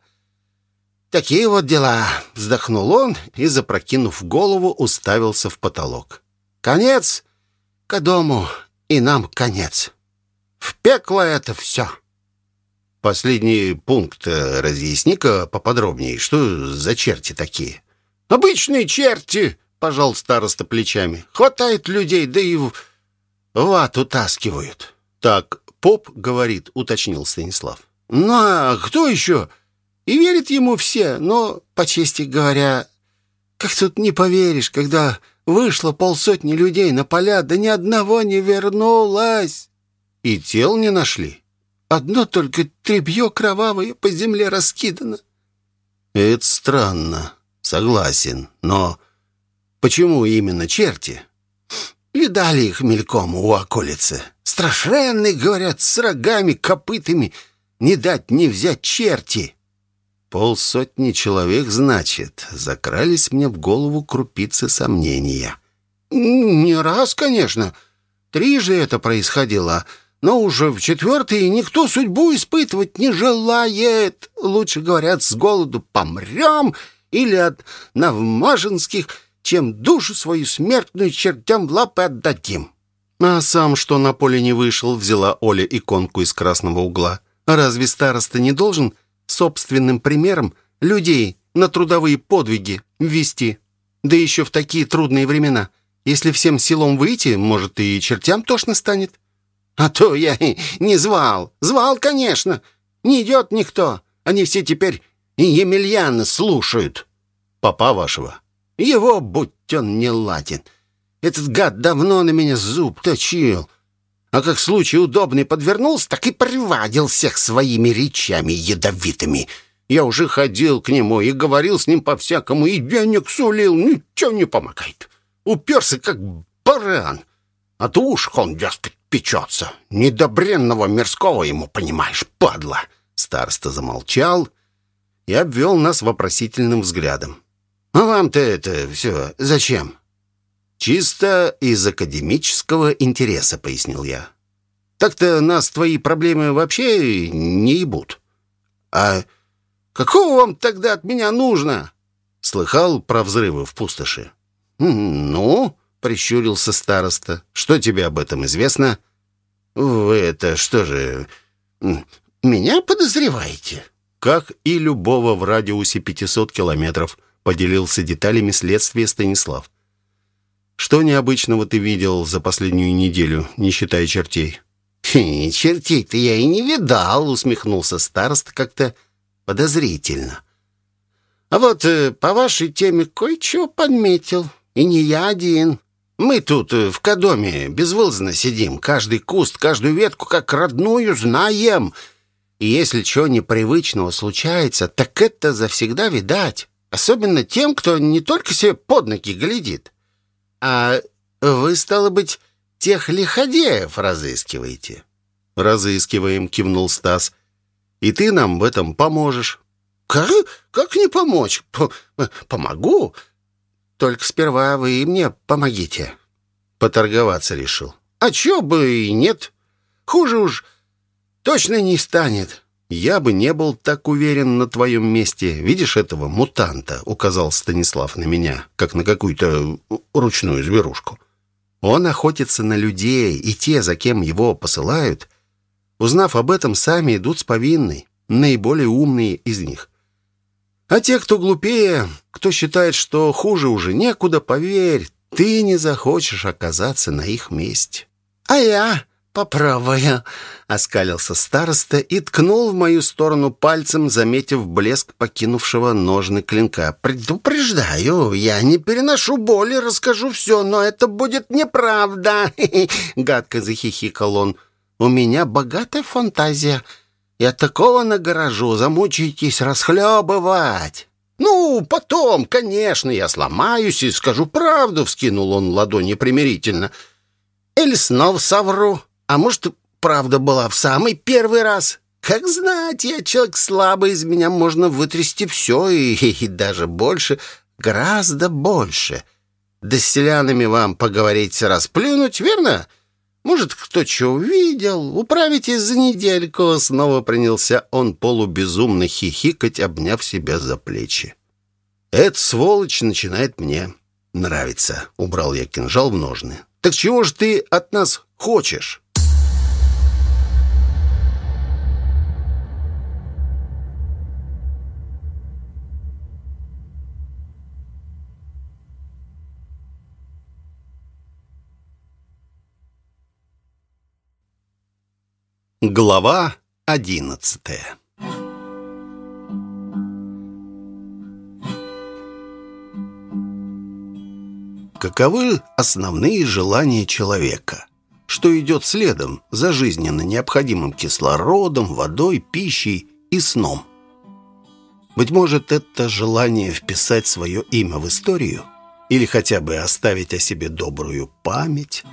Такие вот дела, вздохнул он и, запрокинув голову, уставился в потолок. Конец к дому, и нам конец. В пекло это все. Последний пункт э, разъясни-ка поподробнее, что за черти такие? «Обычные черти!» — пожал староста плечами. «Хватает людей, да и вату таскивают». «Так поп говорит», — уточнил Станислав. «Ну, а кто еще?» И верят ему все, но, по чести говоря, как тут не поверишь, когда вышло полсотни людей на поля, да ни одного не вернулось. И тел не нашли. Одно только требье кровавое по земле раскидано. Это странно, согласен, но почему именно черти? Видали их мельком у околицы. Страшенные, говорят, с рогами, копытами. Не дать не взять черти. Полсотни человек, значит, закрались мне в голову крупицы сомнения. Не раз, конечно. Три же это происходило, но уже в четвертый никто судьбу испытывать не желает. Лучше, говорят, с голоду помрем или от навмаженских, чем душу свою смертную чертям в лапы отдадим. А сам, что на поле не вышел, взяла Оля иконку из красного угла. Разве староста не должен собственным примером людей на трудовые подвиги ввести. Да еще в такие трудные времена. Если всем селом выйти, может, и чертям тошно станет. А то я не звал. Звал, конечно. Не идет никто. Они все теперь Емельяна слушают. Папа вашего. Его, будь он не ладен. Этот гад давно на меня зуб точил. А как случай удобный подвернулся, так и привадил всех своими речами ядовитыми. Я уже ходил к нему и говорил с ним по-всякому, и денег сулил, ничего не помогает. Уперся, как баран. А то уж он, дескать, печется. Недобренного мирского ему, понимаешь, падла. Староста замолчал и обвел нас вопросительным взглядом. «А вам-то это все зачем?» «Чисто из академического интереса», — пояснил я. «Так-то нас твои проблемы вообще не ебут». «А какого вам тогда от меня нужно?» Слыхал про взрывы в пустоши. «Ну?» — прищурился староста. «Что тебе об этом известно?» «Вы это что же, меня подозреваете?» «Как и любого в радиусе 500 километров», — поделился деталями следствия Станислав. Что необычного ты видел за последнюю неделю, не считая чертей?» «Хм, «Чертей-то я и не видал», — усмехнулся староста как-то подозрительно. «А вот э, по вашей теме кое-чего подметил, и не я один. Мы тут э, в Кадоме безвылазно сидим, каждый куст, каждую ветку как родную знаем. И если чего непривычного случается, так это завсегда видать, особенно тем, кто не только себе под ноги глядит, «А вы, стало быть, тех лиходеев разыскиваете?» «Разыскиваем», — кивнул Стас. «И ты нам в этом поможешь». «Как, как не помочь? П помогу. Только сперва вы мне помогите». Поторговаться решил. «А чё бы и нет. Хуже уж точно не станет». «Я бы не был так уверен на твоем месте. Видишь этого мутанта?» — указал Станислав на меня, как на какую-то ручную зверушку. «Он охотится на людей, и те, за кем его посылают, узнав об этом, сами идут с повинной, наиболее умные из них. А те, кто глупее, кто считает, что хуже уже некуда, поверь, ты не захочешь оказаться на их месте». «А я?» «Попробую», — оскалился староста и ткнул в мою сторону пальцем, заметив блеск покинувшего ножны клинка. «Предупреждаю, я не переношу боли, расскажу все, но это будет неправда», — гадко захихикал он. «У меня богатая фантазия. Я такого нагоражу, замучаетесь расхлебывать». «Ну, потом, конечно, я сломаюсь и скажу правду», — вскинул он ладони примирительно. «Или снова совру». А может, правда была в самый первый раз? Как знать, я человек слабый, из меня можно вытрясти все и, и даже больше, гораздо больше. Да с селянами вам поговорить, расплюнуть, верно? Может, кто что увидел, управитесь за недельку. Снова принялся он полубезумно хихикать, обняв себя за плечи. «Эта сволочь начинает мне нравиться», — убрал я кинжал в ножны. «Так чего же ты от нас хочешь?» Глава одиннадцатая Каковы основные желания человека? Что идет следом за жизненно необходимым кислородом, водой, пищей и сном? Быть может, это желание вписать свое имя в историю? Или хотя бы оставить о себе добрую память?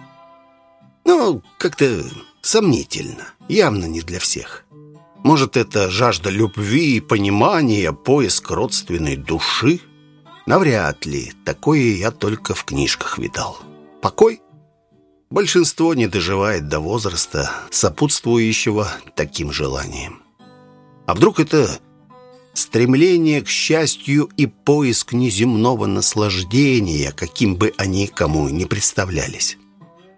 Ну, как-то сомнительно, явно не для всех. Может, это жажда любви и понимания, поиск родственной души? Навряд ли. Такое я только в книжках видал. Покой? Большинство не доживает до возраста, сопутствующего таким желаниям. А вдруг это стремление к счастью и поиск неземного наслаждения, каким бы они кому ни представлялись?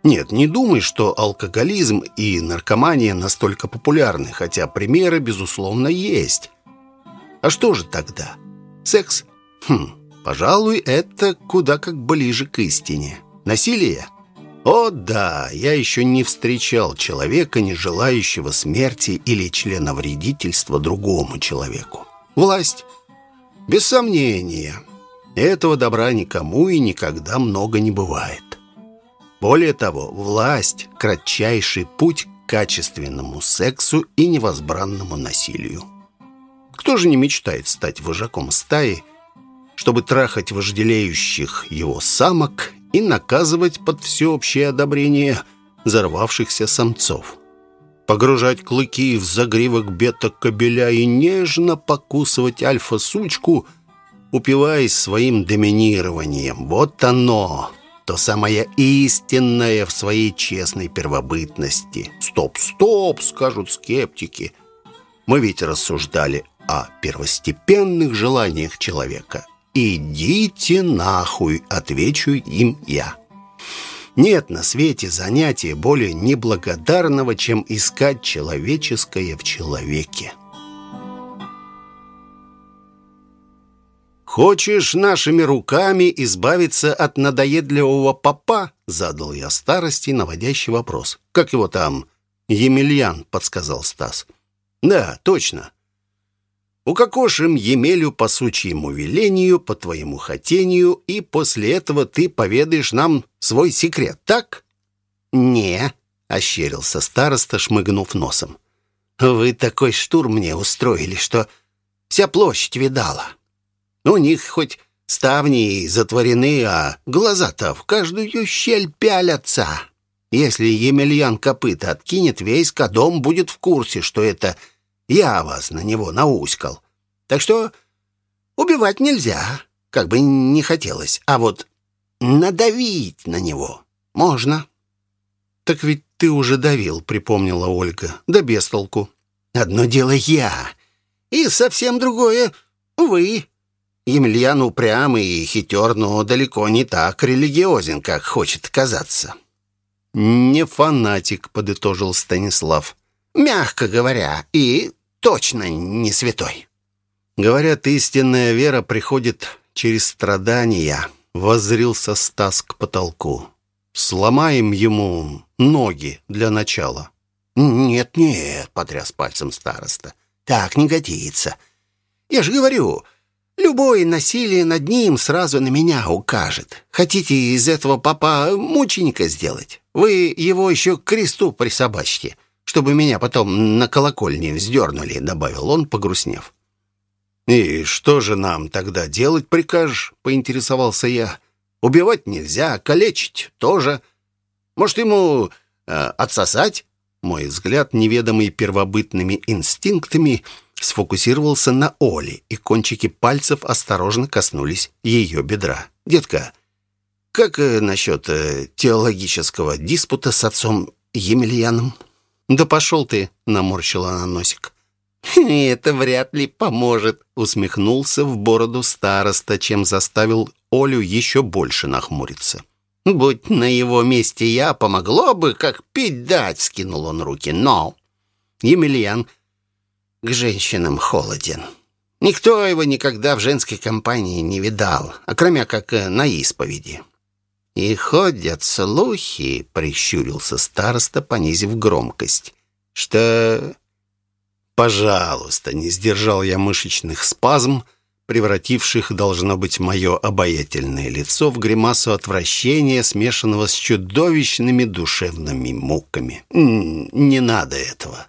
Нет, не думай, что алкоголизм и наркомания настолько популярны, хотя примеры, безусловно, есть. А что же тогда? Секс? Хм, пожалуй, это куда как ближе к истине. Насилие? О да, я еще не встречал человека, не желающего смерти или члена вредительства другому человеку. Власть? Без сомнения. Этого добра никому и никогда много не бывает. Более того, власть – кратчайший путь к качественному сексу и невозбранному насилию. Кто же не мечтает стать вожаком стаи, чтобы трахать вожделеющих его самок и наказывать под всеобщее одобрение взорвавшихся самцов? Погружать клыки в загривок бета-кобеля и нежно покусывать альфа-сучку, упиваясь своим доминированием. Вот оно – то самое истинное в своей честной первобытности. «Стоп, стоп!» — скажут скептики. Мы ведь рассуждали о первостепенных желаниях человека. «Идите нахуй!» — отвечу им я. Нет на свете занятия более неблагодарного, чем искать человеческое в человеке. «Хочешь нашими руками избавиться от надоедливого папа?» Задал я старости наводящий вопрос. «Как его там?» «Емельян», — подсказал Стас. «Да, точно. Укокошим Емелю по сучьему велению, по твоему хотению, и после этого ты поведаешь нам свой секрет, так?» «Не», — ощерился староста, шмыгнув носом. «Вы такой штурм мне устроили, что вся площадь видала». У них хоть ставни затворены, а глаза-то в каждую щель пялятся. Если Емельян копыта откинет, весь Кадом будет в курсе, что это я вас на него науськал. Так что убивать нельзя, как бы не хотелось, а вот надавить на него можно. «Так ведь ты уже давил», — припомнила Ольга. «Да без толку». «Одно дело я, и совсем другое — вы». Емельян упрямый и хитер, но далеко не так религиозен, как хочет казаться». «Не фанатик», — подытожил Станислав. «Мягко говоря, и точно не святой». «Говорят, истинная вера приходит через страдания», — воззрился Стас к потолку. «Сломаем ему ноги для начала». «Нет-нет», — потряс пальцем староста, — «так не годится. Я же говорю, Любое насилие над ним сразу на меня укажет. Хотите из этого папа мученика сделать? Вы его еще к кресту присобачьте, чтобы меня потом на колокольне вздернули», — добавил он, погрустнев. «И что же нам тогда делать прикажешь?» — поинтересовался я. «Убивать нельзя, калечить тоже. Может, ему э, отсосать?» Мой взгляд, неведомый первобытными инстинктами, — сфокусировался на Оле, и кончики пальцев осторожно коснулись ее бедра. «Детка, как э, насчет э, теологического диспута с отцом Емельяном?» «Да пошел ты!» — наморщила она носик. «Это вряд ли поможет», — усмехнулся в бороду староста, чем заставил Олю еще больше нахмуриться. «Будь на его месте я, помогло бы, как пить дать», — скинул он руки. «Но Емельян к женщинам холоден. Никто его никогда в женской компании не видал, окромя как э, на исповеди. «И ходят слухи», — прищурился староста, понизив громкость. Что... Пожалуйста, не сдержал я мышечных спазм, превративших, должно быть, мое обаятельное лицо в гримасу отвращения, смешанного с чудовищными душевными муками. Не надо этого.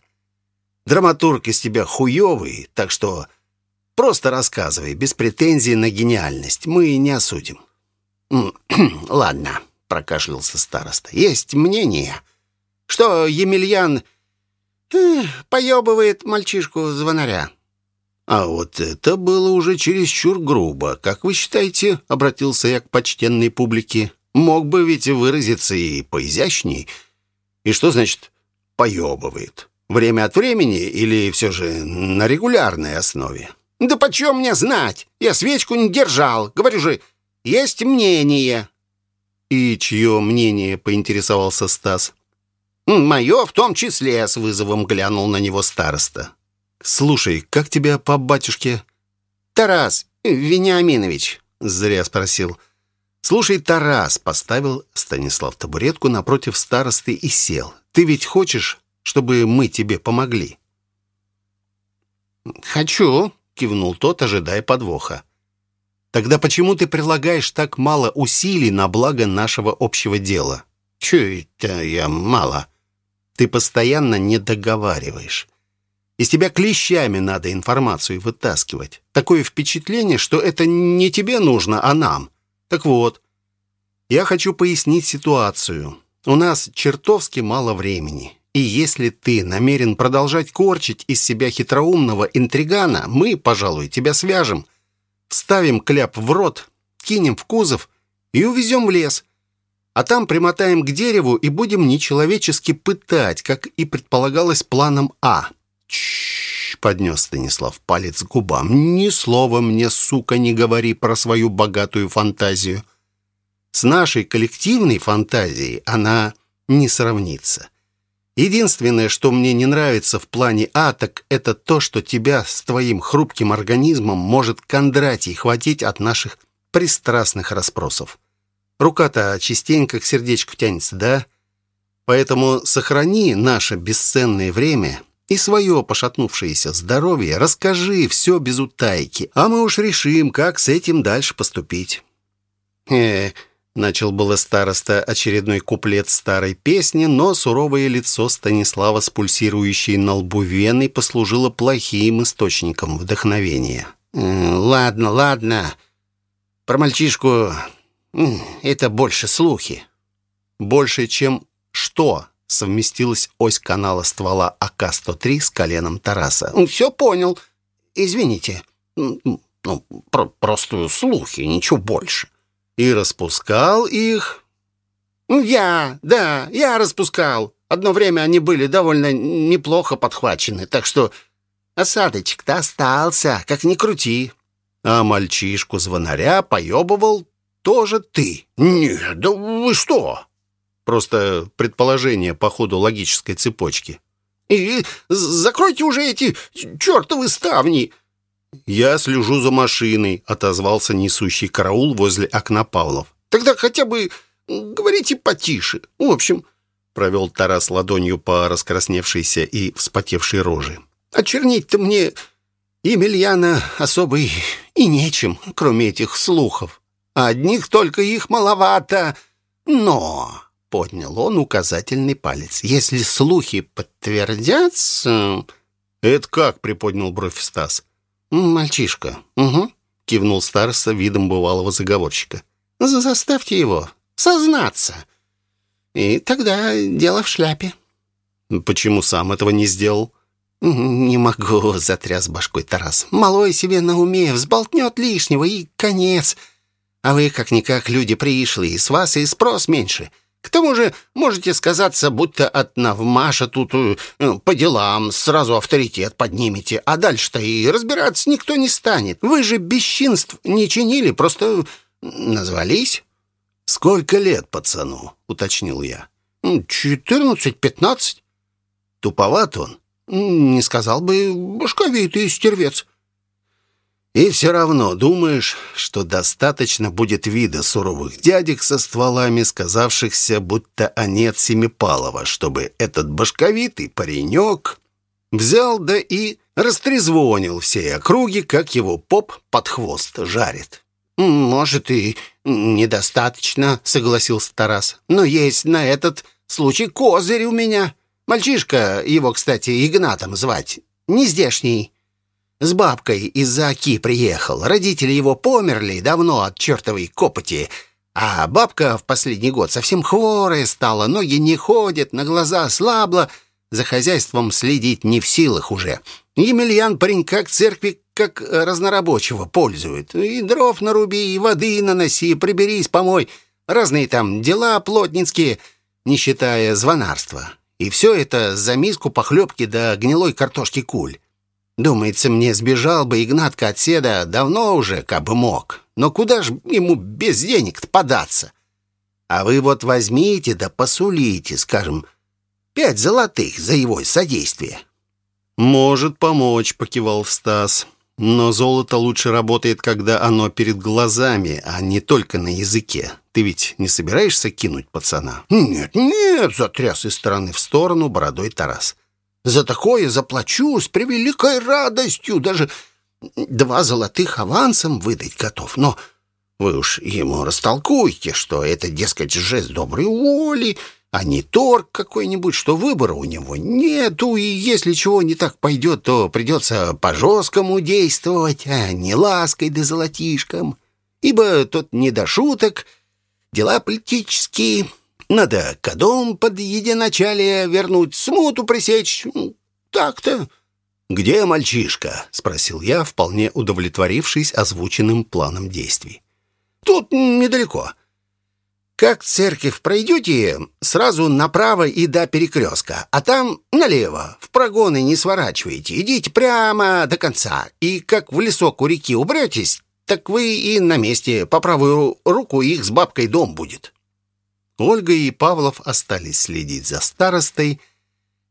Драматург из тебя хуёвый, так что просто рассказывай, без претензий на гениальность. Мы не осудим. «Ладно», — прокашлялся староста, — «есть мнение, что Емельян э, поебывает мальчишку-звонаря. «А вот это было уже чересчур грубо. Как вы считаете?» — обратился я к почтенной публике. «Мог бы ведь выразиться и поизящней. И что значит «поебывает»? Время от времени или все же на регулярной основе?» «Да почем мне знать? Я свечку не держал. Говорю же, есть мнение». «И чье мнение?» — поинтересовался Стас. «Мое в том числе», — с вызовом глянул на него староста. «Слушай, как тебя по батюшке?» «Тарас Вениаминович», — зря спросил. «Слушай, Тарас», — поставил Станислав табуретку напротив старосты и сел. «Ты ведь хочешь, чтобы мы тебе помогли?» «Хочу», — кивнул тот, ожидая подвоха. «Тогда почему ты прилагаешь так мало усилий на благо нашего общего дела?» «Чё это я мало?» «Ты постоянно не договариваешь. Из тебя клещами надо информацию вытаскивать. Такое впечатление, что это не тебе нужно, а нам. Так вот, я хочу пояснить ситуацию. У нас чертовски мало времени. И если ты намерен продолжать корчить из себя хитроумного интригана, мы, пожалуй, тебя свяжем, вставим кляп в рот, кинем в кузов и увезем в лес. А там примотаем к дереву и будем нечеловечески пытать, как и предполагалось планом А. Чш, поднес Станислав палец к губам. Ни слова мне, сука, не говори про свою богатую фантазию. С нашей коллективной фантазией она не сравнится. Единственное, что мне не нравится в плане А, так это то, что тебя с твоим хрупким организмом может Кондратий хватить от наших пристрастных расспросов. Рука-то частенько к сердечку тянется, да? Поэтому сохрани наше бесценное время и свое пошатнувшееся здоровье, расскажи все без утайки, а мы уж решим, как с этим дальше поступить». «Э, начал было староста очередной куплет старой песни, но суровое лицо Станислава с пульсирующей на лбу веной послужило плохим источником вдохновения. «Э, «Ладно, ладно. Про мальчишку это больше слухи». «Больше, чем что?» совместилась ось канала ствола АК-103 с коленом Тараса. «Все понял. Извините. Ну, про просто слухи, ничего больше». «И распускал их?» «Я, да, я распускал. Одно время они были довольно неплохо подхвачены, так что осадочек-то остался, как ни крути». «А мальчишку-звонаря поебывал тоже ты?» «Нет, да вы что?» Просто предположение по ходу логической цепочки. «И закройте уже эти чертовы ставни!» «Я слежу за машиной», — отозвался несущий караул возле окна Павлов. «Тогда хотя бы говорите потише. В общем...» — провел Тарас ладонью по раскрасневшейся и вспотевшей роже. «Очернить-то мне Емельяна особо и, нечем, кроме этих слухов. Одних только их маловато, но...» поднял он указательный палец. «Если слухи подтвердятся...» «Это как?» — приподнял бровь Стас. «Мальчишка. Угу», — кивнул староста видом бывалого заговорщика. «Заставьте его сознаться. И тогда дело в шляпе». «Почему сам этого не сделал?» «Не могу», — затряс башкой Тарас. «Малой себе на уме, взболтнет лишнего, и конец. А вы, как-никак, люди пришлые, с вас и спрос меньше. К тому же можете сказаться, будто от навмаша тут э, по делам сразу авторитет поднимете, а дальше-то и разбираться никто не станет. Вы же бесчинств не чинили, просто назвались». «Сколько лет пацану?» — уточнил я. «Четырнадцать-пятнадцать». «Туповат он?» «Не сказал бы, башковитый стервец». И все равно думаешь, что достаточно будет вида суровых дядек со стволами, сказавшихся, будто они от Семипалова, чтобы этот башковитый паренек взял да и растрезвонил всей округи, как его поп под хвост жарит. «Может, и недостаточно», — согласился Тарас. «Но есть на этот случай козырь у меня. Мальчишка, его, кстати, Игнатом звать, не здешний». С бабкой из-за Оки приехал. Родители его померли давно от чертовой копоти. А бабка в последний год совсем хворая стала, ноги не ходят, на глаза слабла, за хозяйством следить не в силах уже. Емельян паренька к церкви как разнорабочего пользует. И дров наруби, и воды наноси, приберись, помой. Разные там дела плотницкие, не считая звонарства. И все это за миску похлебки да гнилой картошки куль. Думается, мне сбежал бы Игнатка от седа давно уже, как бы мог. Но куда ж ему без денег-то податься? А вы вот возьмите да посулите, скажем, пять золотых за его содействие». «Может помочь», — покивал Стас. «Но золото лучше работает, когда оно перед глазами, а не только на языке. Ты ведь не собираешься кинуть пацана?» «Нет, нет», — затряс из стороны в сторону бородой Тарас. За такое заплачу с превеликой радостью. Даже два золотых авансом выдать готов. Но вы уж ему растолкуйте, что это, дескать, жест доброй воли, а не торг какой-нибудь, что выбора у него нету, и если чего не так пойдет, то придется по-жесткому действовать, а не лаской да золотишком. Ибо тот не до шуток, дела политические, надо кадом под единачалие вернуть, смуту пресечь. Так-то». «Где мальчишка?» — спросил я, вполне удовлетворившись озвученным планом действий. «Тут недалеко. Как церковь пройдете, сразу направо и до перекрестка, а там налево, в прогоны не сворачивайте, идите прямо до конца, и как в лесок у реки убретесь, так вы и на месте, по правую руку их с бабкой дом будет». Ольга и Павлов остались следить за старостой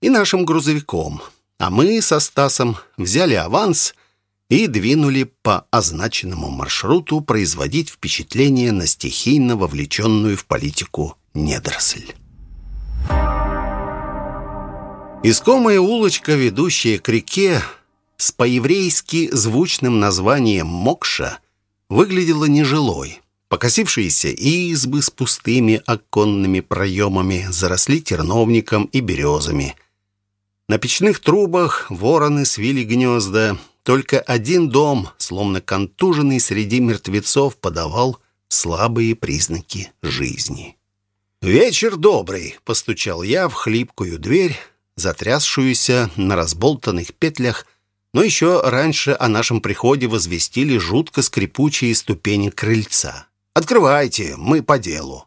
и нашим грузовиком, а мы со Стасом взяли аванс и двинули по означенному маршруту производить впечатление на стихийно вовлеченную в политику недоросль. Искомая улочка, ведущая к реке, с по-еврейски звучным названием «Мокша», выглядела нежилой. Покосившиеся избы с пустыми оконными проемами заросли терновником и березами. На печных трубах вороны свили гнезда. Только один дом, словно контуженный среди мертвецов, подавал слабые признаки жизни. «Вечер добрый!» — постучал я в хлипкую дверь, затрясшуюся на разболтанных петлях, но еще раньше о нашем приходе возвестили жутко скрипучие ступени крыльца. Открывайте, мы по делу».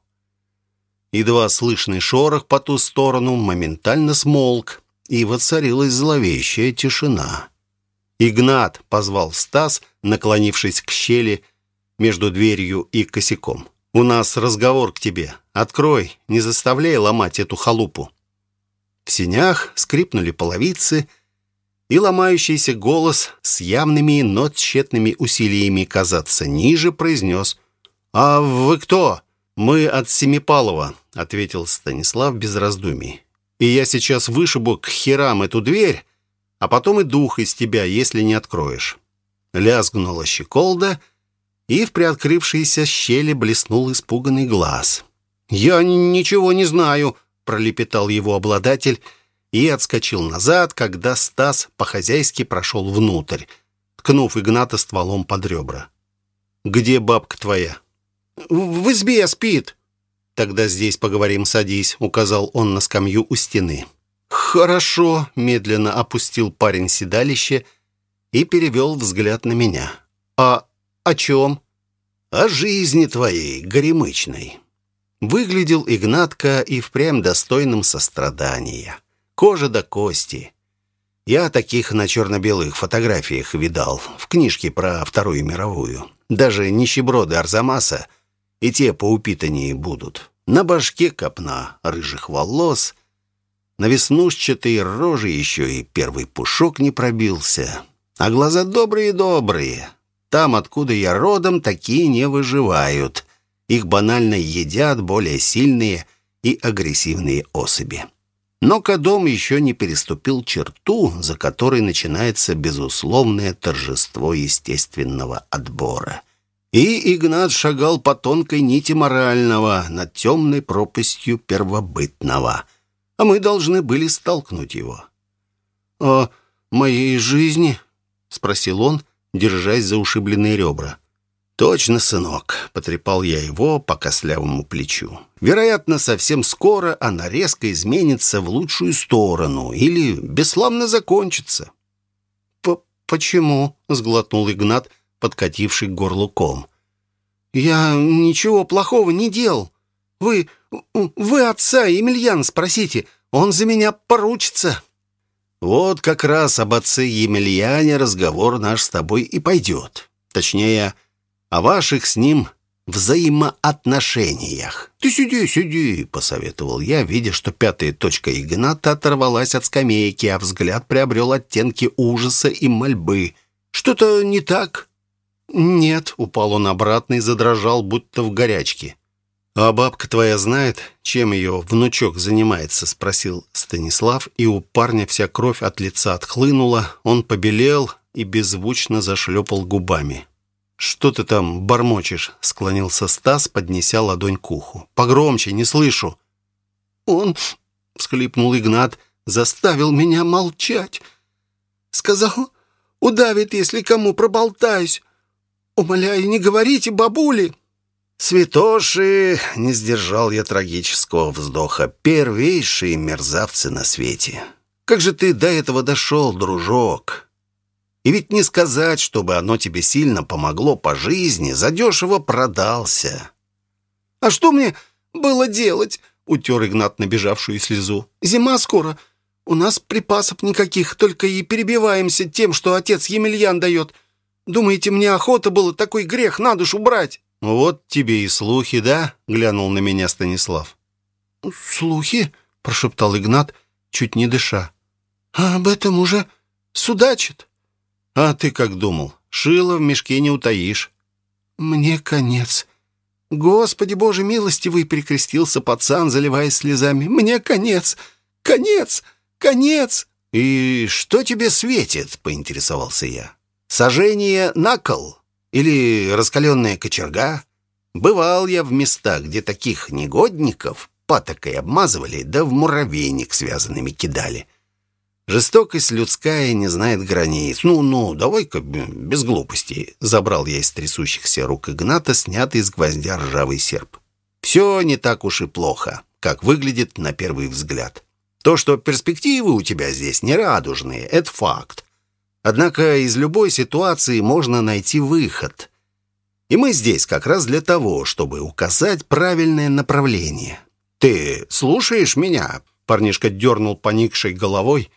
Едва слышный шорох по ту сторону моментально смолк, и воцарилась зловещая тишина. «Игнат!» — позвал Стас, наклонившись к щели между дверью и косяком. «У нас разговор к тебе. Открой, не заставляй ломать эту халупу». В синях скрипнули половицы, и ломающийся голос с явными, но тщетными усилиями казаться ниже произнес «А вы кто?» «Мы от Семипалова», — ответил Станислав без раздумий. «И я сейчас вышибу к херам эту дверь, а потом и дух из тебя, если не откроешь». Лязгнула щеколда, и в приоткрывшейся щели блеснул испуганный глаз. «Я ничего не знаю», — пролепетал его обладатель и отскочил назад, когда Стас по-хозяйски прошел внутрь, ткнув Игната стволом под ребра. «Где бабка твоя?» В избе спит». «Тогда здесь поговорим, садись», — указал он на скамью у стены. «Хорошо», — медленно опустил парень седалище и перевел взгляд на меня. «А о чем?» «О жизни твоей, горемычной». Выглядел Игнатка и впрямь достойным сострадания. Кожа до кости. Я таких на черно-белых фотографиях видал, в книжке про Вторую мировую. Даже нищеброды Арзамаса и те поупитаннее будут. На башке копна рыжих волос, на веснушчатой роже еще и первый пушок не пробился, а глаза добрые-добрые. Там, откуда я родом, такие не выживают. Их банально едят более сильные и агрессивные особи. Но Кадом еще не переступил черту, за которой начинается безусловное торжество естественного отбора. И Игнат шагал по тонкой нити морального над темной пропастью первобытного. А мы должны были столкнуть его. «О моей жизни?» — спросил он, держась за ушибленные ребра. «Точно, сынок», — потрепал я его по кослявому плечу. «Вероятно, совсем скоро она резко изменится в лучшую сторону или бесславно закончится». «Почему?» — сглотнул Игнат, подкативший к горлу ком. «Я ничего плохого не делал. Вы... вы отца Емельяна спросите, он за меня поручится». «Вот как раз об отце Емельяне разговор наш с тобой и пойдет. Точнее, о ваших с ним взаимоотношениях. «Ты сиди, сиди», — посоветовал я, видя, что пятая точка Игната оторвалась от скамейки, а взгляд приобрел оттенки ужаса и мольбы. «Что-то не так?» «Нет», — упал он обратно и задрожал, будто в горячке. «А бабка твоя знает, чем ее внучок занимается?» — спросил Станислав, и у парня вся кровь от лица отхлынула, он побелел и беззвучно зашлепал губами. «Что ты там бормочешь?» — склонился Стас, поднеся ладонь к уху. «Погромче, не слышу». «Он...» — всхлипнул Игнат. «Заставил меня молчать. Сказал, удавит, если кому проболтаюсь. Умоляю, не говорите бабуле». «Святоши!» — не сдержал я трагического вздоха. «Первейшие мерзавцы на свете! Как же ты до этого дошел, дружок?» И ведь не сказать, чтобы оно тебе сильно помогло по жизни, задешево продался. «А что мне было делать?» — утер Игнат набежавшую слезу. «Зима скоро. У нас припасов никаких, только и перебиваемся тем, что отец Емельян дает. Думаете, мне охота было такой грех на душу брать?» «Вот тебе и слухи, да?» — глянул на меня Станислав. «Слухи?» — прошептал Игнат, чуть не дыша. «А об этом уже судачат». «А ты как думал? Шило в мешке не утаишь». «Мне конец. Господи Боже милостивый!» — перекрестился пацан, заливаясь слезами. «Мне конец! Конец! Конец!» «И что тебе светит?» — поинтересовался я. «Сожжение на кол?» Или раскаленная кочерга? Бывал я в местах, где таких негодников патокой обмазывали, да в муравейник связанными кидали. Жестокость людская не знает границ. Ну-ну, давай-ка без глупостей. Забрал я из трясущихся рук Игната снятый из гвоздя ржавый серп. Все не так уж и плохо, как выглядит на первый взгляд. То, что перспективы у тебя здесь нерадужные, это факт. Однако из любой ситуации можно найти выход. И мы здесь как раз для того, чтобы указать правильное направление. «Ты слушаешь меня?» Парнишка дернул поникшей головой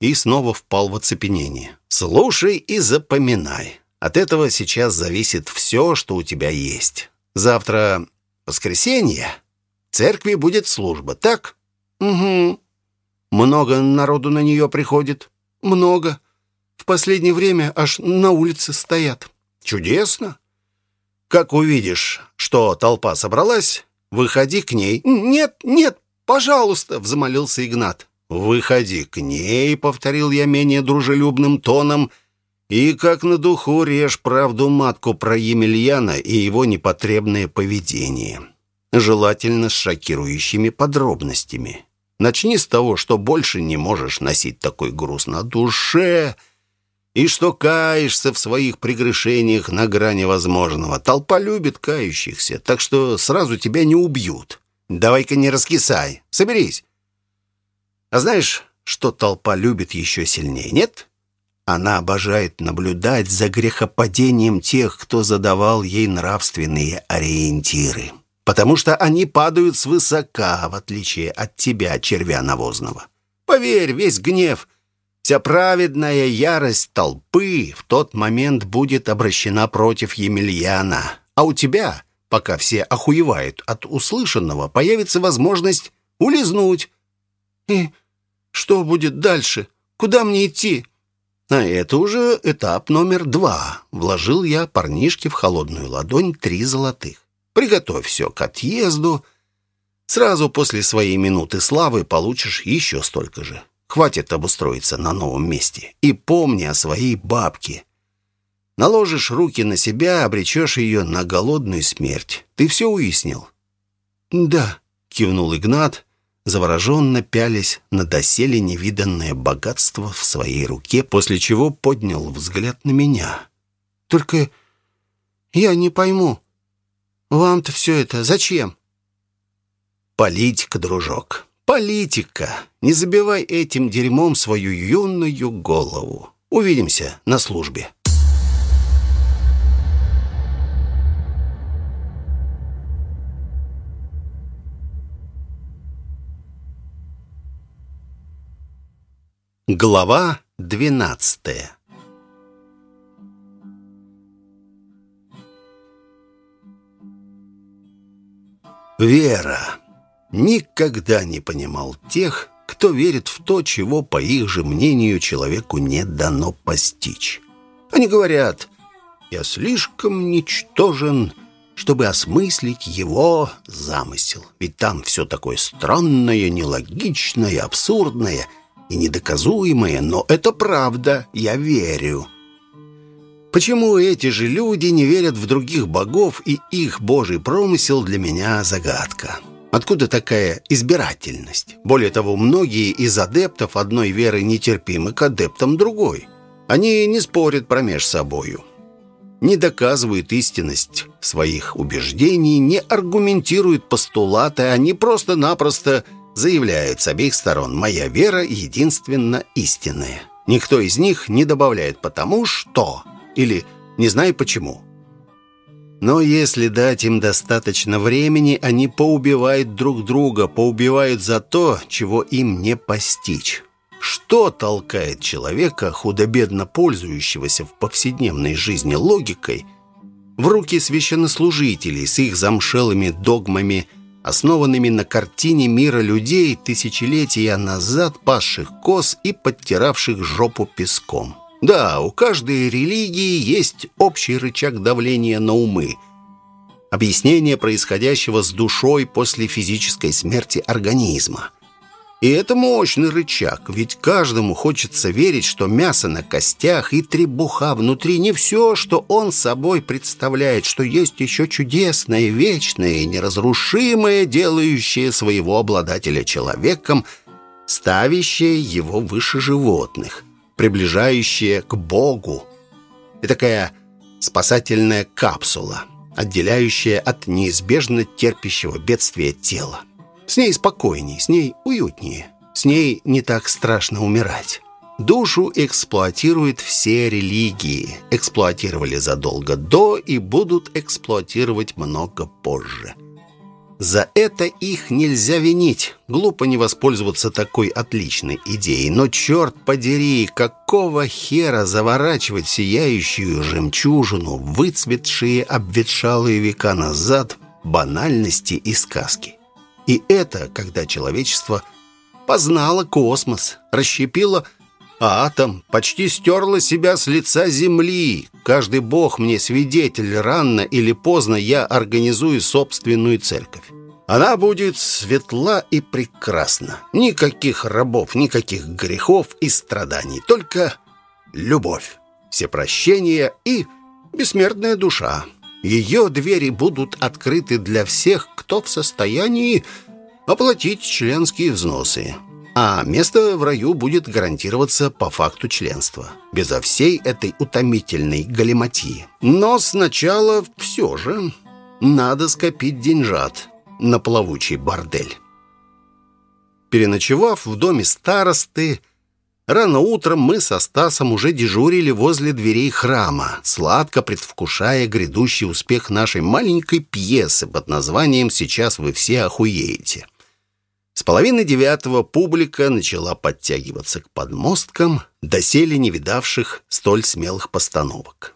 и снова впал в оцепенение. «Слушай и запоминай. От этого сейчас зависит все, что у тебя есть. Завтра воскресенье. В церкви будет служба, так?» «Угу». «Много народу на нее приходит?» «Много. В последнее время аж на улице стоят». «Чудесно. Как увидишь, что толпа собралась, выходи к ней». «Нет, нет, пожалуйста», — взмолился Игнат. «Выходи к ней», — повторил я менее дружелюбным тоном, «и как на духу режь правду матку про Емельяна и его непотребное поведение, желательно с шокирующими подробностями. Начни с того, что больше не можешь носить такой груз на душе, и что каешься в своих прегрешениях на грани возможного. Толпа любит кающихся, так что сразу тебя не убьют. Давай-ка не раскисай, соберись». А знаешь, что толпа любит еще сильнее, нет? Она обожает наблюдать за грехопадением тех, кто задавал ей нравственные ориентиры. Потому что они падают свысока, в отличие от тебя, червя навозного. Поверь, весь гнев, вся праведная ярость толпы в тот момент будет обращена против Емельяна. А у тебя, пока все охуевают от услышанного, появится возможность улизнуть, «И что будет дальше? Куда мне идти?» А это уже этап номер два. Вложил я парнишке в холодную ладонь три золотых. Приготовь все к отъезду. Сразу после своей минуты славы получишь еще столько же. Хватит обустроиться на новом месте. И помни о своей бабке. Наложишь руки на себя, обречешь ее на голодную смерть. Ты все уяснил?» «Да», — кивнул Игнат, завороженно пялись на доселе невиданное богатство в своей руке, после чего поднял взгляд на меня. «Только я не пойму, вам-то все это зачем?» «Политика, дружок, политика. Не забивай этим дерьмом свою юную голову. Увидимся на службе». Глава двенадцатая Вера. Никогда не понимал тех, кто верит в то, чего, по их же мнению, человеку не дано постичь. Они говорят, «Я слишком ничтожен, чтобы осмыслить его замысел, ведь там все такое странное, нелогичное, абсурдное» и недоказуемое, но это правда, я верю. Почему эти же люди не верят в других богов, и их божий промысел для меня загадка? Откуда такая избирательность? Более того, многие из адептов одной веры нетерпимы к адептам другой. Они не спорят промеж собою, не доказывают истинность своих убеждений, не аргументируют постулаты, они просто-напросто заявляют с обеих сторон «моя вера единственно истинная». Никто из них не добавляет «потому что» или «не знаю почему». Но если дать им достаточно времени, они поубивают друг друга, поубивают за то, чего им не постичь. Что толкает человека, худо-бедно пользующегося в повседневной жизни логикой, в руки священнослужителей с их замшелыми догмами основанными на картине мира людей тысячелетия назад пасших коз и подтиравших жопу песком. Да, у каждой религии есть общий рычаг давления на умы. Объяснение происходящего с душой после физической смерти организма. И это мощный рычаг, ведь каждому хочется верить, что мясо на костях и требуха внутри не все, что он собой представляет, что есть еще чудесное, вечное и неразрушимое, делающее своего обладателя человеком, ставящее его выше животных, приближающее к Богу. И такая спасательная капсула, отделяющая от неизбежно терпящего бедствия тела. С ней спокойней, с ней уютнее. С ней не так страшно умирать. Душу эксплуатируют все религии. Эксплуатировали задолго до и будут эксплуатировать много позже. За это их нельзя винить. Глупо не воспользоваться такой отличной идеей. Но черт подери, какого хера заворачивать сияющую жемчужину, выцветшие обветшалые века назад, банальности и сказки? И это, когда человечество познало космос, расщепило атом, почти стерло себя с лица Земли. Каждый бог мне свидетель, рано или поздно я организую собственную церковь. Она будет светла и прекрасна. Никаких рабов, никаких грехов и страданий, только любовь, всепрощение и бессмертная душа. Ее двери будут открыты для всех, кто в состоянии оплатить членские взносы. А место в раю будет гарантироваться по факту членства. Безо всей этой утомительной галиматии. Но сначала все же надо скопить деньжат на плавучий бордель. Переночевав в доме старосты, Рано утром мы со Стасом уже дежурили возле дверей храма, сладко предвкушая грядущий успех нашей маленькой пьесы под названием «Сейчас вы все охуеете». С половины девятого публика начала подтягиваться к подмосткам, доселе не видавших столь смелых постановок.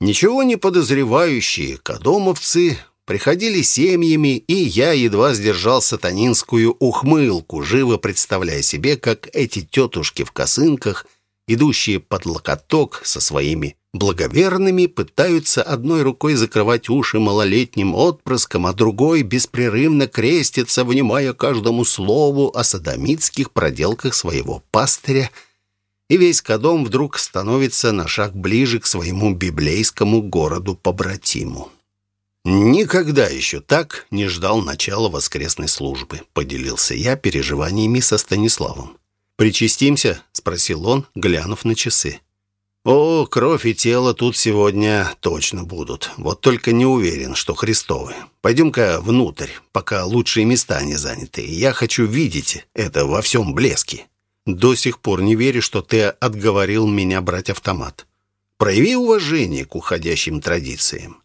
Ничего не подозревающие кадомовцы приходили семьями, и я едва сдержал сатанинскую ухмылку, живо представляя себе, как эти тетушки в косынках идущие под локоток со своими благоверными, пытаются одной рукой закрывать уши малолетним отпрыском, а другой беспрерывно крестится, внимая каждому слову о садомитских проделках своего пастыря, и весь Кадом вдруг становится на шаг ближе к своему библейскому городу-побратиму. «Никогда еще так не ждал начала воскресной службы», — поделился я переживаниями со Станиславом. «Причастимся?» — спросил он, глянув на часы. «О, кровь и тело тут сегодня точно будут. Вот только не уверен, что Христовы. Пойдем-ка внутрь, пока лучшие места не заняты. Я хочу видеть это во всем блеске. До сих пор не верю, что ты отговорил меня брать автомат. Прояви уважение к уходящим традициям».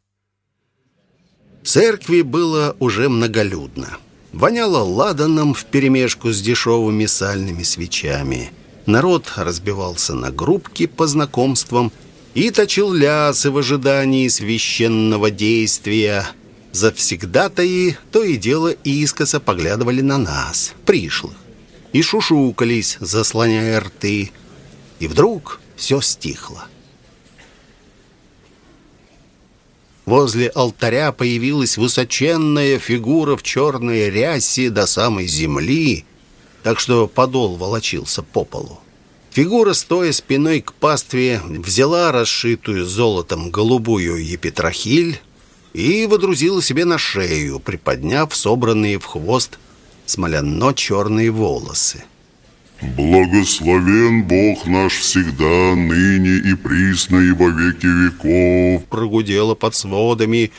В церкви было уже многолюдно. Воняло ладаном вперемешку с дешевыми сальными свечами. Народ разбивался на группки по знакомствам и точил лясы в ожидании священного действия. Завсегдатаи то и дело искоса поглядывали на нас, пришлых, и шушукались, заслоняя рты. И вдруг все стихло. Возле алтаря появилась высоченная фигура в черной рясе до самой земли, так что подол волочился по полу. Фигура, стоя спиной к пастве, взяла расшитую золотом голубую епитрахиль и водрузила себе на шею, приподняв собранные в хвост смоляно-черные волосы. «Благословен Бог наш всегда, ныне и присно и во веки веков!» Прогудело под сводами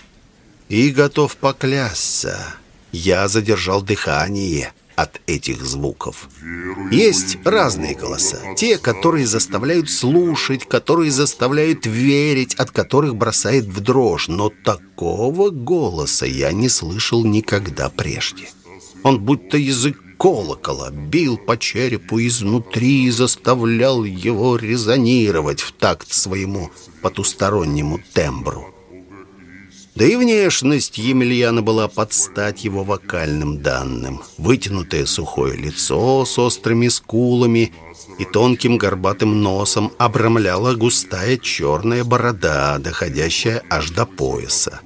и готов поклясться. Я задержал дыхание от этих звуков. Есть разные голоса. Те, которые заставляют слушать, которые заставляют верить, от которых бросает в дрожь. Но такого голоса я не слышал никогда прежде. Он будто язык колокола, бил по черепу изнутри и заставлял его резонировать в такт своему потустороннему тембру. Да и внешность Емельяна была под стать его вокальным данным. Вытянутое сухое лицо с острыми скулами и тонким горбатым носом обрамляла густая черная борода, доходящая аж до пояса.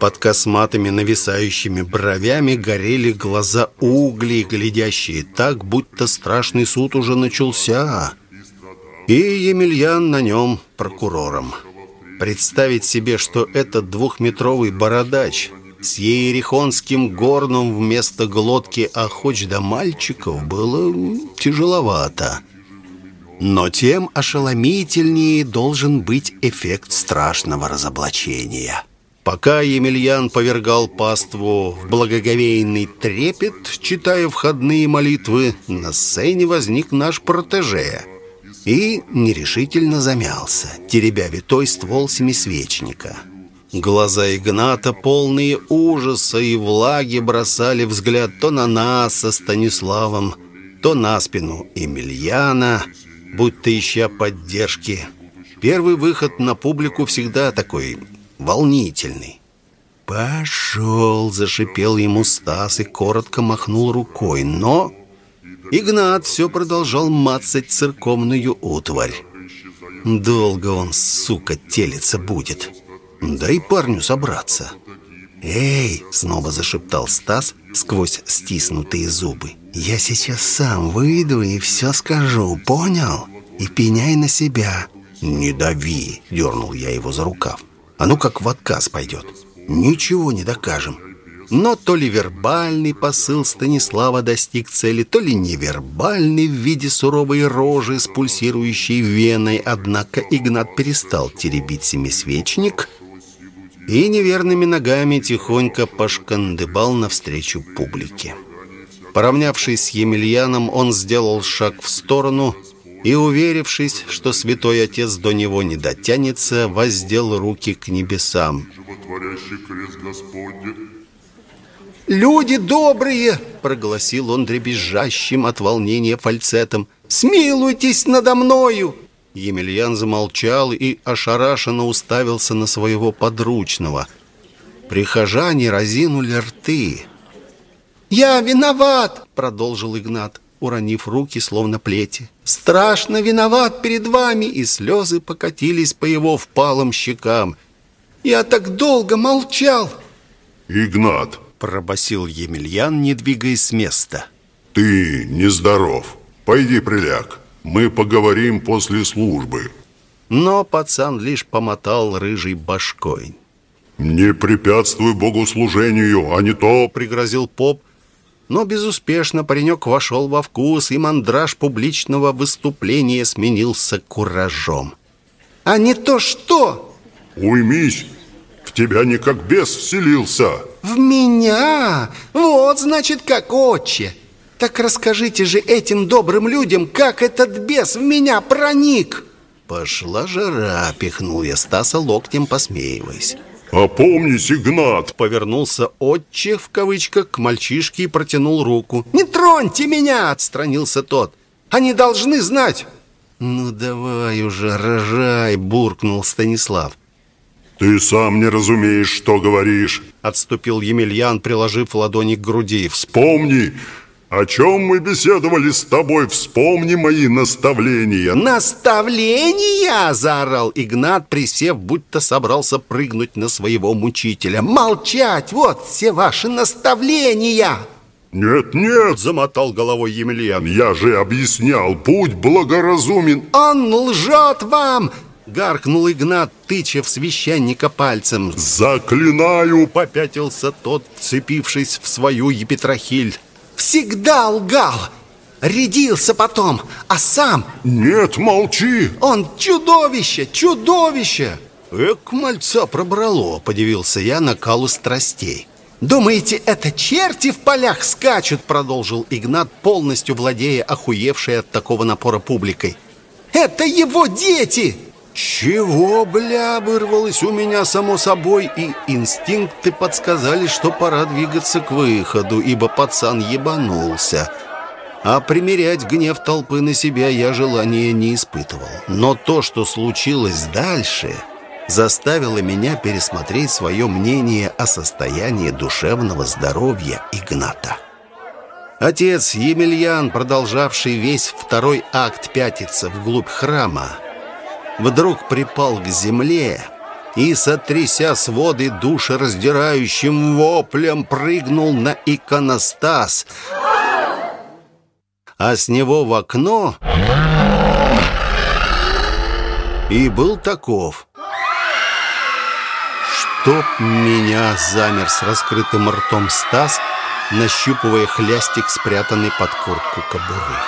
Под косматыми нависающими бровями горели глаза угли, глядящие так, будто страшный суд уже начался. И Емельян на нем прокурором. Представить себе, что этот двухметровый бородач с ерехонским горном вместо глотки охоч до мальчиков было тяжеловато. Но тем ошеломительнее должен быть эффект страшного разоблачения. Пока Емельян повергал паству в благоговейный трепет, читая входные молитвы, на сцене возник наш протеже и нерешительно замялся, теребя витой ствол семисвечника. Глаза Игната, полные ужаса и влаги, бросали взгляд то на нас со Станиславом, то на спину Емельяна, будто ища поддержки. Первый выход на публику всегда такой волнительный. «Пошел!» – зашипел ему Стас и коротко махнул рукой. Но Игнат все продолжал мацать церковную утварь. Долго он, сука, телиться будет. Дай парню собраться. «Эй!» — снова зашептал Стас сквозь стиснутые зубы. «Я сейчас сам выйду и все скажу, понял? И пеняй на себя!» «Не дави!» — дернул я его за рукав. А ну как в отказ пойдет. Ничего не докажем. Но то ли вербальный посыл Станислава достиг цели, то ли невербальный в виде суровой рожи с пульсирующей веной. Однако Игнат перестал теребить семисвечник и неверными ногами тихонько пошкандыбал навстречу публике. Поравнявшись с Емельяном, он сделал шаг в сторону – и, уверившись, что святой отец до него не дотянется, воздел руки к небесам. «Люди добрые!» — прогласил он дребезжащим от волнения фальцетом. «Смилуйтесь надо мною!» Емельян замолчал и ошарашенно уставился на своего подручного. Прихожане разинули рты. «Я виноват!» — продолжил Игнат. уронив руки, словно плети. «Страшно виноват перед вами!» И слезы покатились по его впалым щекам. «Я так долго молчал!» «Игнат!» – пробасил Емельян, не двигаясь с места. «Ты нездоров. Пойди приляг. Мы поговорим после службы». Но пацан лишь помотал рыжей башкой. «Не препятствуй богослужению, а не то...» — пригрозил поп. Но безуспешно паренек вошел во вкус, и мандраж публичного выступления сменился куражом. «А не то что?» «Уймись! В тебя не как бес вселился!» «В меня? Вот, значит, как отче! Так расскажите же этим добрым людям, как этот бес в меня проник!» «Пошла жара!» — пихнул я Стаса локтем, посмеиваясь. «Опомнись, Игнат!» Повернулся отче в кавычках к мальчишке и протянул руку. «Не троньте меня!» — отстранился тот. «Они должны знать!» «Ну давай уже, рожай!» — буркнул Станислав. «Ты сам не разумеешь, что говоришь!» Отступил Емельян, приложив ладони к груди. «Вспомни, о чем мы беседовали с тобой? Вспомни мои наставления. Наставления? Заорал Игнат, присев, будто собрался прыгнуть на своего мучителя. Молчать! Вот все ваши наставления! «Нет, нет!» – замотал головой Емельян. «Я же объяснял, путь благоразумен!» «Он лжет вам!» – гаркнул Игнат, тыча в священника пальцем. «Заклинаю!» – попятился тот, вцепившись в свою епитрахиль всегда лгал. Рядился потом, а сам... Нет, молчи! Он чудовище, чудовище! Эк, мальца пробрало, подивился я накалу страстей. «Думаете, это черти в полях скачут?» Продолжил Игнат, полностью владея охуевшей от такого напора публикой. «Это его дети!» «Чего, бля?» — вырвалось у меня само собой, и инстинкты подсказали, что пора двигаться к выходу, ибо пацан ебанулся. А примерять гнев толпы на себя я желания не испытывал. Но то, что случилось дальше, заставило меня пересмотреть свое мнение о состоянии душевного здоровья Игната. Отец Емельян, продолжавший весь второй акт пятиться вглубь храма, вдруг припал к земле и, сотряся своды душераздирающим воплем, прыгнул на иконостас, а с него в окно и был таков. Чтоб меня замер с раскрытым ртом Стас, нащупывая хлястик, спрятанный под куртку кобуры.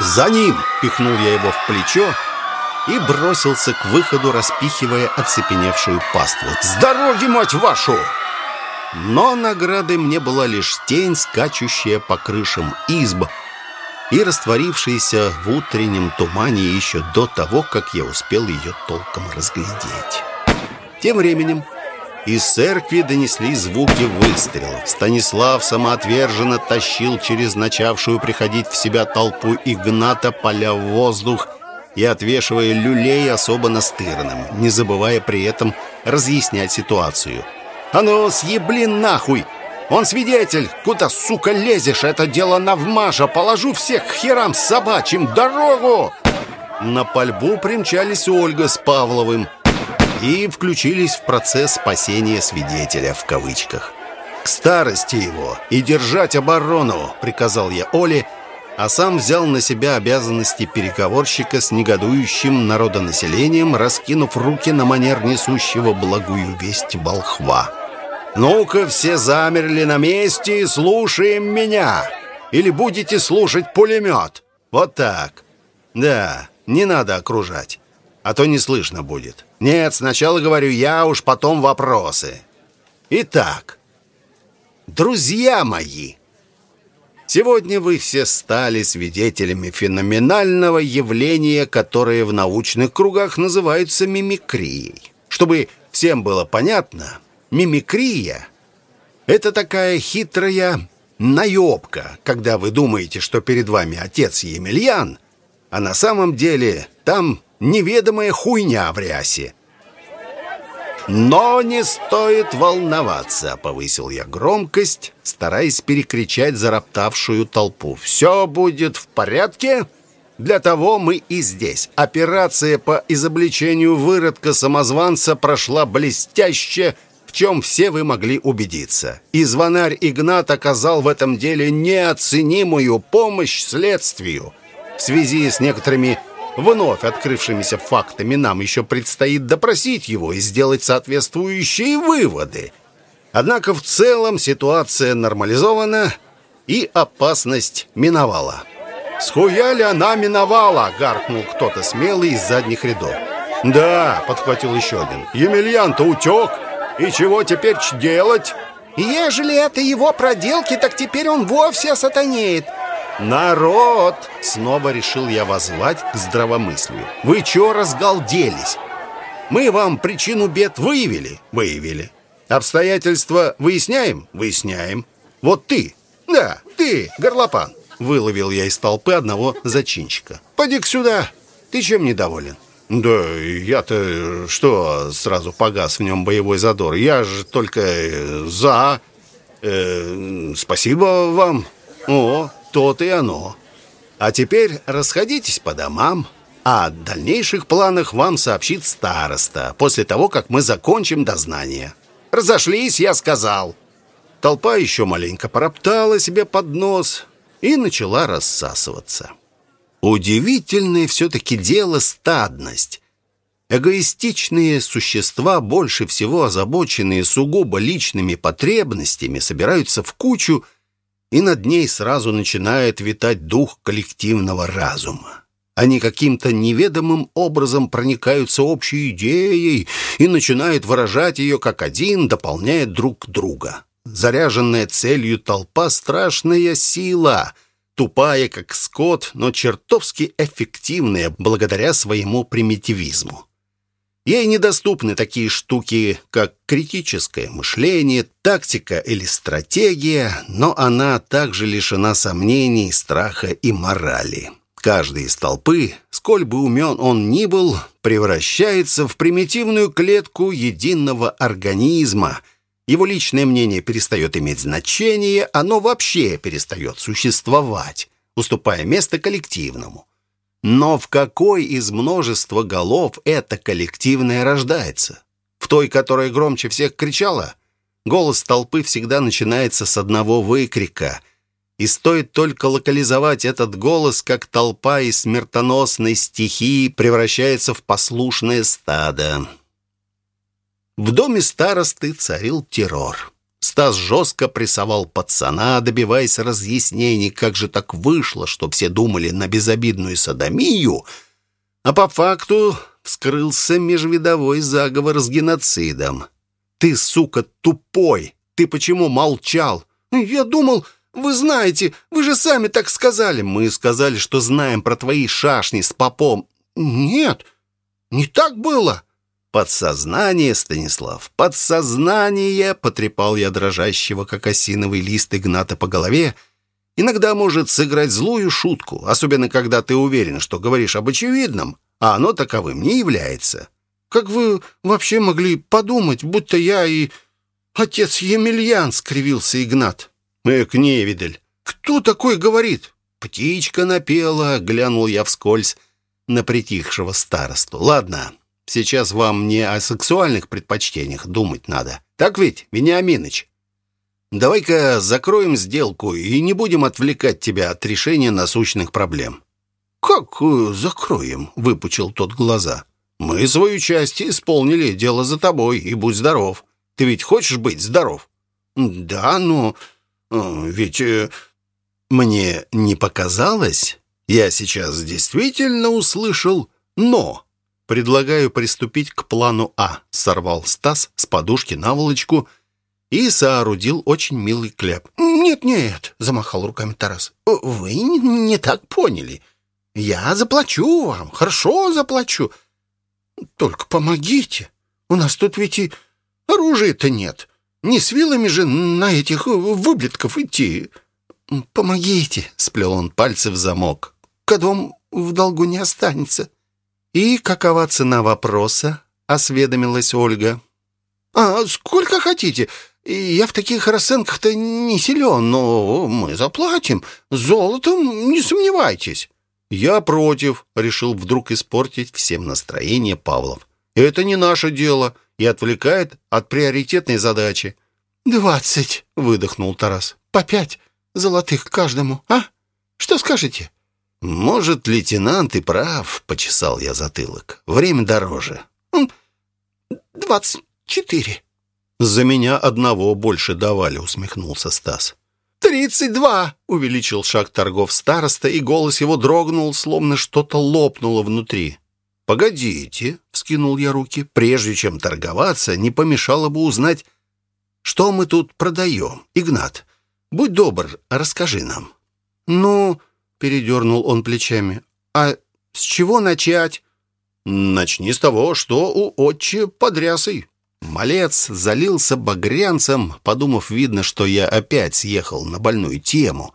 «За ним!» — пихнул я его в плечо, и бросился к выходу, распихивая оцепеневшую паству. «С дороги, мать вашу!» Но наградой мне была лишь тень, скачущая по крышам изб и растворившаяся в утреннем тумане еще до того, как я успел ее толком разглядеть. Тем временем из церкви донеслись звуки выстрелов. Станислав самоотверженно тащил через начавшую приходить в себя толпу Игната, поля в воздух и отвешивая люлей особо настырным, не забывая при этом разъяснять ситуацию. «А ну, съебли нахуй! Он свидетель! Куда, сука, лезешь? Это дело навмаша! Положу всех к херам собачьим! Дорогу!» На пальбу примчались Ольга с Павловым и включились в процесс спасения свидетеля в кавычках. «К старости его и держать оборону!» — приказал я Оле, а сам взял на себя обязанности переговорщика с негодующим народонаселением, раскинув руки на манер несущего благую весть волхва. «Ну-ка, все замерли на месте и слушаем меня! Или будете слушать пулемет? Вот так! Да, не надо окружать, а то не слышно будет. Нет, сначала говорю я, уж потом вопросы. Итак, друзья мои!» Сегодня вы все стали свидетелями феноменального явления, которое в научных кругах называется мимикрией. Чтобы всем было понятно, мимикрия – это такая хитрая наебка, когда вы думаете, что перед вами отец Емельян, а на самом деле там неведомая хуйня в рясе. Но не стоит волноваться, повысил я громкость, стараясь перекричать зароптавшую толпу. Все будет в порядке. Для того мы и здесь. Операция по изобличению выродка-самозванца прошла блестяще, в чем все вы могли убедиться. И звонарь Игнат оказал в этом деле неоценимую помощь следствию. В связи с некоторыми вновь открывшимися фактами нам еще предстоит допросить его и сделать соответствующие выводы. Однако в целом ситуация нормализована и опасность миновала. «Схуяли она миновала!» — гаркнул кто-то смелый из задних рядов. «Да», — подхватил еще один, — «Емельян-то утек, и чего теперь делать?» «Ежели это его проделки, так теперь он вовсе сатанеет», «Народ!» — снова решил я возвать к здравомыслию. «Вы чё разгалделись? Мы вам причину бед выявили? Выявили. Обстоятельства выясняем? Выясняем. Вот ты, да, ты, горлопан!» Выловил я из толпы одного зачинщика. «Поди-ка сюда! Ты чем недоволен?» «Да я-то что?» — сразу погас в нем боевой задор. «Я же только э, за... Э, спасибо вам. О, то-то и оно. А теперь расходитесь по домам, а о дальнейших планах вам сообщит староста после того, как мы закончим дознание. Разошлись, я сказал. Толпа еще маленько пороптала себе под нос и начала рассасываться. Удивительное все-таки дело стадность. Эгоистичные существа, больше всего озабоченные сугубо личными потребностями, собираются в кучу и над ней сразу начинает витать дух коллективного разума. Они каким-то неведомым образом проникаются общей идеей и начинают выражать ее как один, дополняя друг друга. Заряженная целью толпа — страшная сила, тупая, как скот, но чертовски эффективная благодаря своему примитивизму. Ей недоступны такие штуки, как критическое мышление, тактика или стратегия, но она также лишена сомнений, страха и морали. Каждый из толпы, сколь бы умен он ни был, превращается в примитивную клетку единого организма. Его личное мнение перестает иметь значение, оно вообще перестает существовать, уступая место коллективному. Но в какой из множества голов это коллективное рождается? В той, которая громче всех кричала? Голос толпы всегда начинается с одного выкрика. И стоит только локализовать этот голос, как толпа из смертоносной стихии превращается в послушное стадо. В доме старосты царил террор. Стас жестко прессовал пацана, добиваясь разъяснений, как же так вышло, что все думали на безобидную садомию, а по факту вскрылся межвидовой заговор с геноцидом. «Ты, сука, тупой! Ты почему молчал?» «Я думал, вы знаете, вы же сами так сказали». «Мы сказали, что знаем про твои шашни с попом». «Нет, не так было». «Подсознание, Станислав, подсознание!» — потрепал я дрожащего, как осиновый лист Игната по голове. «Иногда может сыграть злую шутку, особенно когда ты уверен, что говоришь об очевидном, а оно таковым не является». «Как вы вообще могли подумать, будто я и отец Емельян?» — скривился Игнат. «Эк, невидаль! Кто такой говорит?» «Птичка напела», — глянул я вскользь на притихшего старосту. «Ладно, Сейчас вам не о сексуальных предпочтениях думать надо. Так ведь, Вениаминыч? Давай-ка закроем сделку и не будем отвлекать тебя от решения насущных проблем». «Как закроем?» — выпучил тот глаза. «Мы свою часть исполнили, дело за тобой, и будь здоров. Ты ведь хочешь быть здоров?» «Да, но... Э, ведь...» э, Мне не показалось. Я сейчас действительно услышал «но». «Предлагаю приступить к плану А», — сорвал Стас с подушки наволочку и соорудил очень милый кляп. «Нет-нет», — замахал руками Тарас, — «вы не, так поняли. Я заплачу вам, хорошо заплачу. Только помогите. У нас тут ведь и оружия-то нет. Не с вилами же на этих выблетков идти. Помогите», — сплел он пальцы в замок. «Кадом в долгу не останется». «И какова цена вопроса?» — осведомилась Ольга. «А сколько хотите? Я в таких расценках-то не силен, но мы заплатим. Золотом не сомневайтесь». «Я против», — решил вдруг испортить всем настроение Павлов. «Это не наше дело и отвлекает от приоритетной задачи». «Двадцать», — выдохнул Тарас. «По пять золотых каждому, а? Что скажете?» «Может, лейтенант и прав», — почесал я затылок. «Время дороже». «Двадцать четыре». «За меня одного больше давали», — усмехнулся Стас. «Тридцать два!» — увеличил шаг торгов староста, и голос его дрогнул, словно что-то лопнуло внутри. «Погодите», — вскинул я руки, — «прежде чем торговаться, не помешало бы узнать, что мы тут продаем. Игнат, будь добр, расскажи нам». «Ну...» — передернул он плечами. «А с чего начать?» «Начни с того, что у отче подрясой». Малец залился багрянцем, подумав, видно, что я опять съехал на больную тему.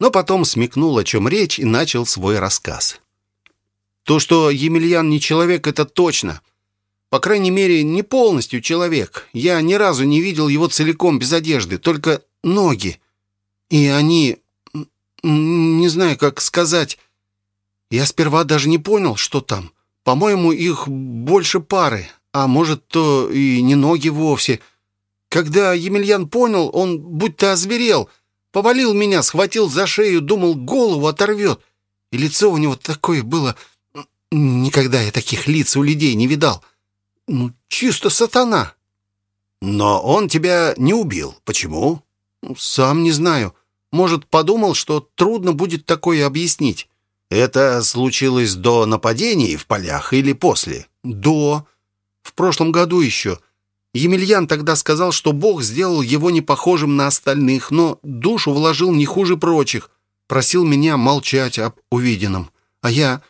Но потом смекнул, о чем речь, и начал свой рассказ. То, что Емельян не человек, это точно. По крайней мере, не полностью человек. Я ни разу не видел его целиком без одежды, только ноги. И они... Не знаю, как сказать. Я сперва даже не понял, что там. По-моему, их больше пары а может, то и не ноги вовсе. Когда Емельян понял, он будто озверел, повалил меня, схватил за шею, думал, голову оторвет. И лицо у него такое было... Никогда я таких лиц у людей не видал. Ну, чисто сатана. Но он тебя не убил. Почему? Сам не знаю. Может, подумал, что трудно будет такое объяснить. Это случилось до нападений в полях или после? До. В прошлом году еще. Емельян тогда сказал, что Бог сделал его не похожим на остальных, но душу вложил не хуже прочих. Просил меня молчать об увиденном. А я...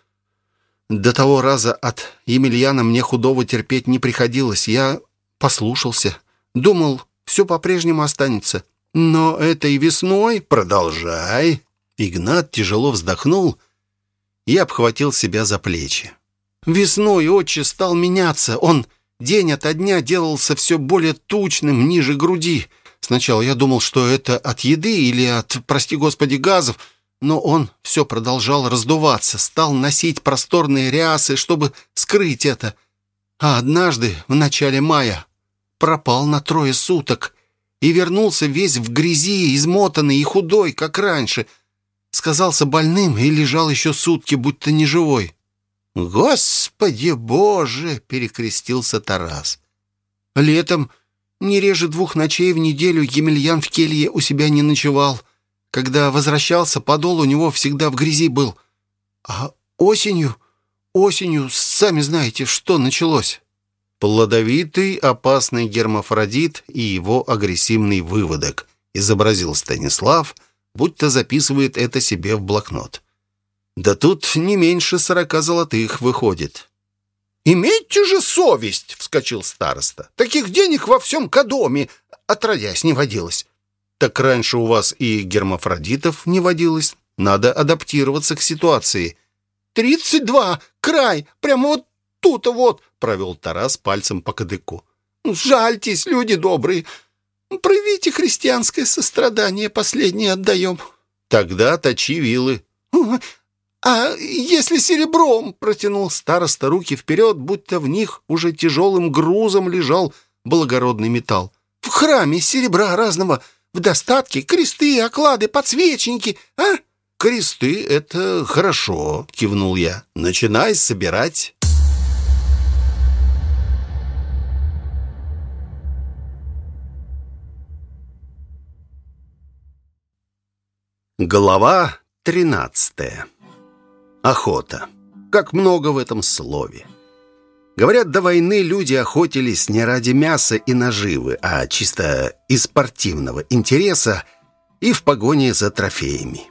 До того раза от Емельяна мне худого терпеть не приходилось. Я послушался. Думал, все по-прежнему останется. Но этой весной... Продолжай. Игнат тяжело вздохнул и обхватил себя за плечи. Весной отче стал меняться. Он день ото дня делался все более тучным, ниже груди. Сначала я думал, что это от еды или от, прости господи, газов, но он все продолжал раздуваться, стал носить просторные рясы, чтобы скрыть это. А однажды, в начале мая, пропал на трое суток и вернулся весь в грязи, измотанный и худой, как раньше. Сказался больным и лежал еще сутки, будто неживой. «Господи Боже!» — перекрестился Тарас. Летом не реже двух ночей в неделю Емельян в келье у себя не ночевал. Когда возвращался, подол у него всегда в грязи был. А осенью, осенью, сами знаете, что началось. Плодовитый, опасный гермафродит и его агрессивный выводок, изобразил Станислав, будто записывает это себе в блокнот. Да тут не меньше сорока золотых выходит. «Имейте же совесть!» — вскочил староста. «Таких денег во всем Кадоме отродясь не водилось». «Так раньше у вас и гермафродитов не водилось. Надо адаптироваться к ситуации». «Тридцать два! Край! Прямо вот тут вот!» — провел Тарас пальцем по кадыку. «Жальтесь, люди добрые! Проявите христианское сострадание, последнее отдаем». «Тогда точи вилы». «А если серебром?» — протянул староста руки вперед, будто в них уже тяжелым грузом лежал благородный металл. «В храме серебра разного в достатке, кресты, оклады, подсвечники, а?» «Кресты — это хорошо», — кивнул я. «Начинай собирать». Глава тринадцатая Охота. Как много в этом слове. Говорят, до войны люди охотились не ради мяса и наживы, а чисто из спортивного интереса и в погоне за трофеями.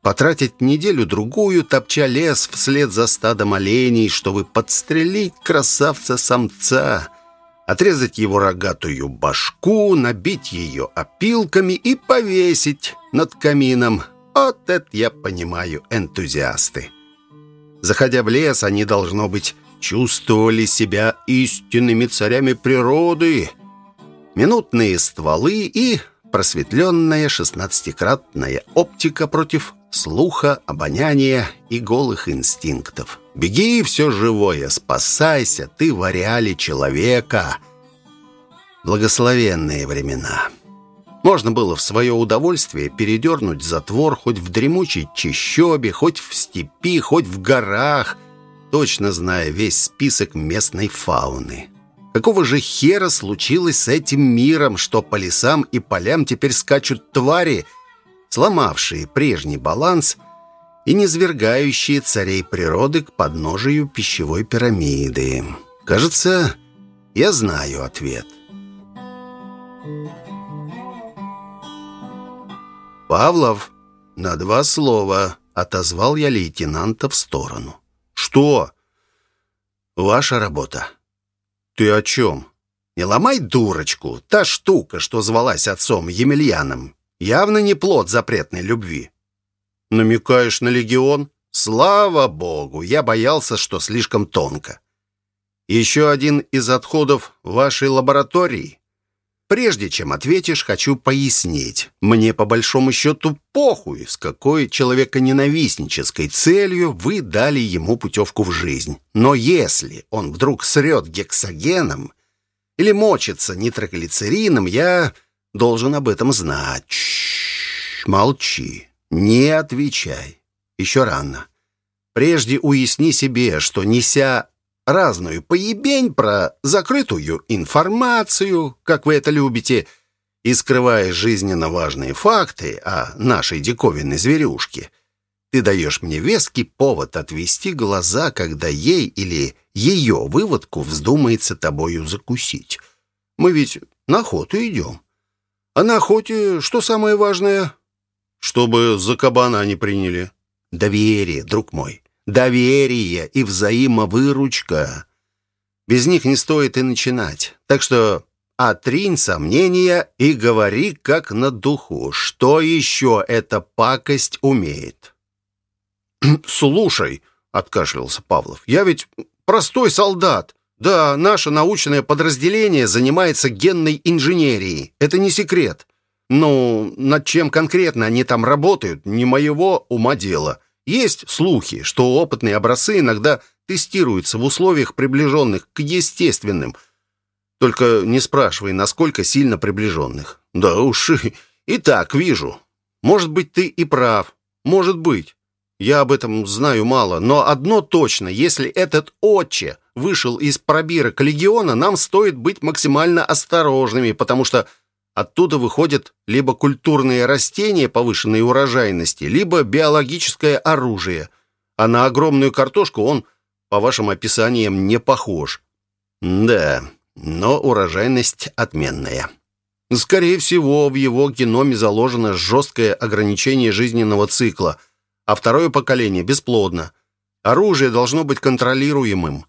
Потратить неделю-другую, топча лес вслед за стадом оленей, чтобы подстрелить красавца-самца, отрезать его рогатую башку, набить ее опилками и повесить над камином. Вот это я понимаю, энтузиасты. Заходя в лес, они, должно быть, чувствовали себя истинными царями природы Минутные стволы и просветленная шестнадцатикратная оптика против слуха, обоняния и голых инстинктов. Беги, все живое, спасайся, ты в ареале человека. Благословенные времена. Можно было в свое удовольствие передернуть затвор хоть в дремучей чащобе, хоть в степи, хоть в горах, точно зная весь список местной фауны. Какого же хера случилось с этим миром, что по лесам и полям теперь скачут твари, сломавшие прежний баланс и низвергающие царей природы к подножию пищевой пирамиды? Кажется, я знаю ответ. «Павлов, на два слова», — отозвал я лейтенанта в сторону. «Что?» «Ваша работа». «Ты о чем?» «Не ломай дурочку. Та штука, что звалась отцом Емельяном, явно не плод запретной любви». «Намекаешь на легион?» «Слава богу! Я боялся, что слишком тонко. Еще один из отходов вашей лаборатории?» Прежде чем ответишь, хочу пояснить. Мне по большому счету похуй, с какой человеконенавистнической целью вы дали ему путевку в жизнь. Но если он вдруг срет гексогеном или мочится нитроглицерином, я должен об этом знать. Молчи, не отвечай. Еще рано. Прежде уясни себе, что, неся разную поебень про закрытую информацию, как вы это любите, и скрывая жизненно важные факты о нашей диковинной зверюшке, ты даешь мне веский повод отвести глаза, когда ей или ее выводку вздумается тобою закусить. Мы ведь на охоту идем. А на охоте что самое важное? Чтобы за кабана не приняли. Доверие, друг мой доверие и взаимовыручка. Без них не стоит и начинать. Так что отринь сомнения и говори как на духу. Что еще эта пакость умеет? «Слушай», — откашлялся Павлов, — «я ведь простой солдат. Да, наше научное подразделение занимается генной инженерией. Это не секрет. Ну, над чем конкретно они там работают, не моего ума дело. Есть слухи, что опытные образцы иногда тестируются в условиях, приближенных к естественным. Только не спрашивай, насколько сильно приближенных. Да уж, и так вижу. Может быть, ты и прав. Может быть. Я об этом знаю мало, но одно точно, если этот отче вышел из пробирок легиона, нам стоит быть максимально осторожными, потому что Оттуда выходят либо культурные растения повышенной урожайности, либо биологическое оружие. А на огромную картошку он, по вашим описаниям, не похож. Да, но урожайность отменная. Скорее всего, в его геноме заложено жесткое ограничение жизненного цикла, а второе поколение бесплодно. Оружие должно быть контролируемым.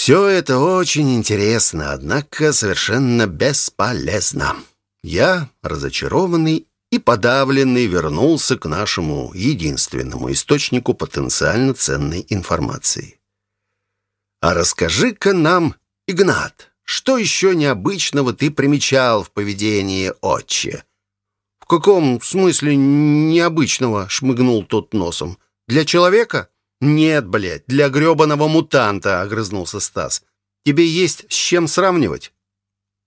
Все это очень интересно, однако совершенно бесполезно. Я, разочарованный и подавленный, вернулся к нашему единственному источнику потенциально ценной информации. А расскажи-ка нам, Игнат, что еще необычного ты примечал в поведении отче? В каком смысле необычного? шмыгнул тот носом. Для человека? «Нет, блядь, для грёбаного мутанта», — огрызнулся Стас. «Тебе есть с чем сравнивать?»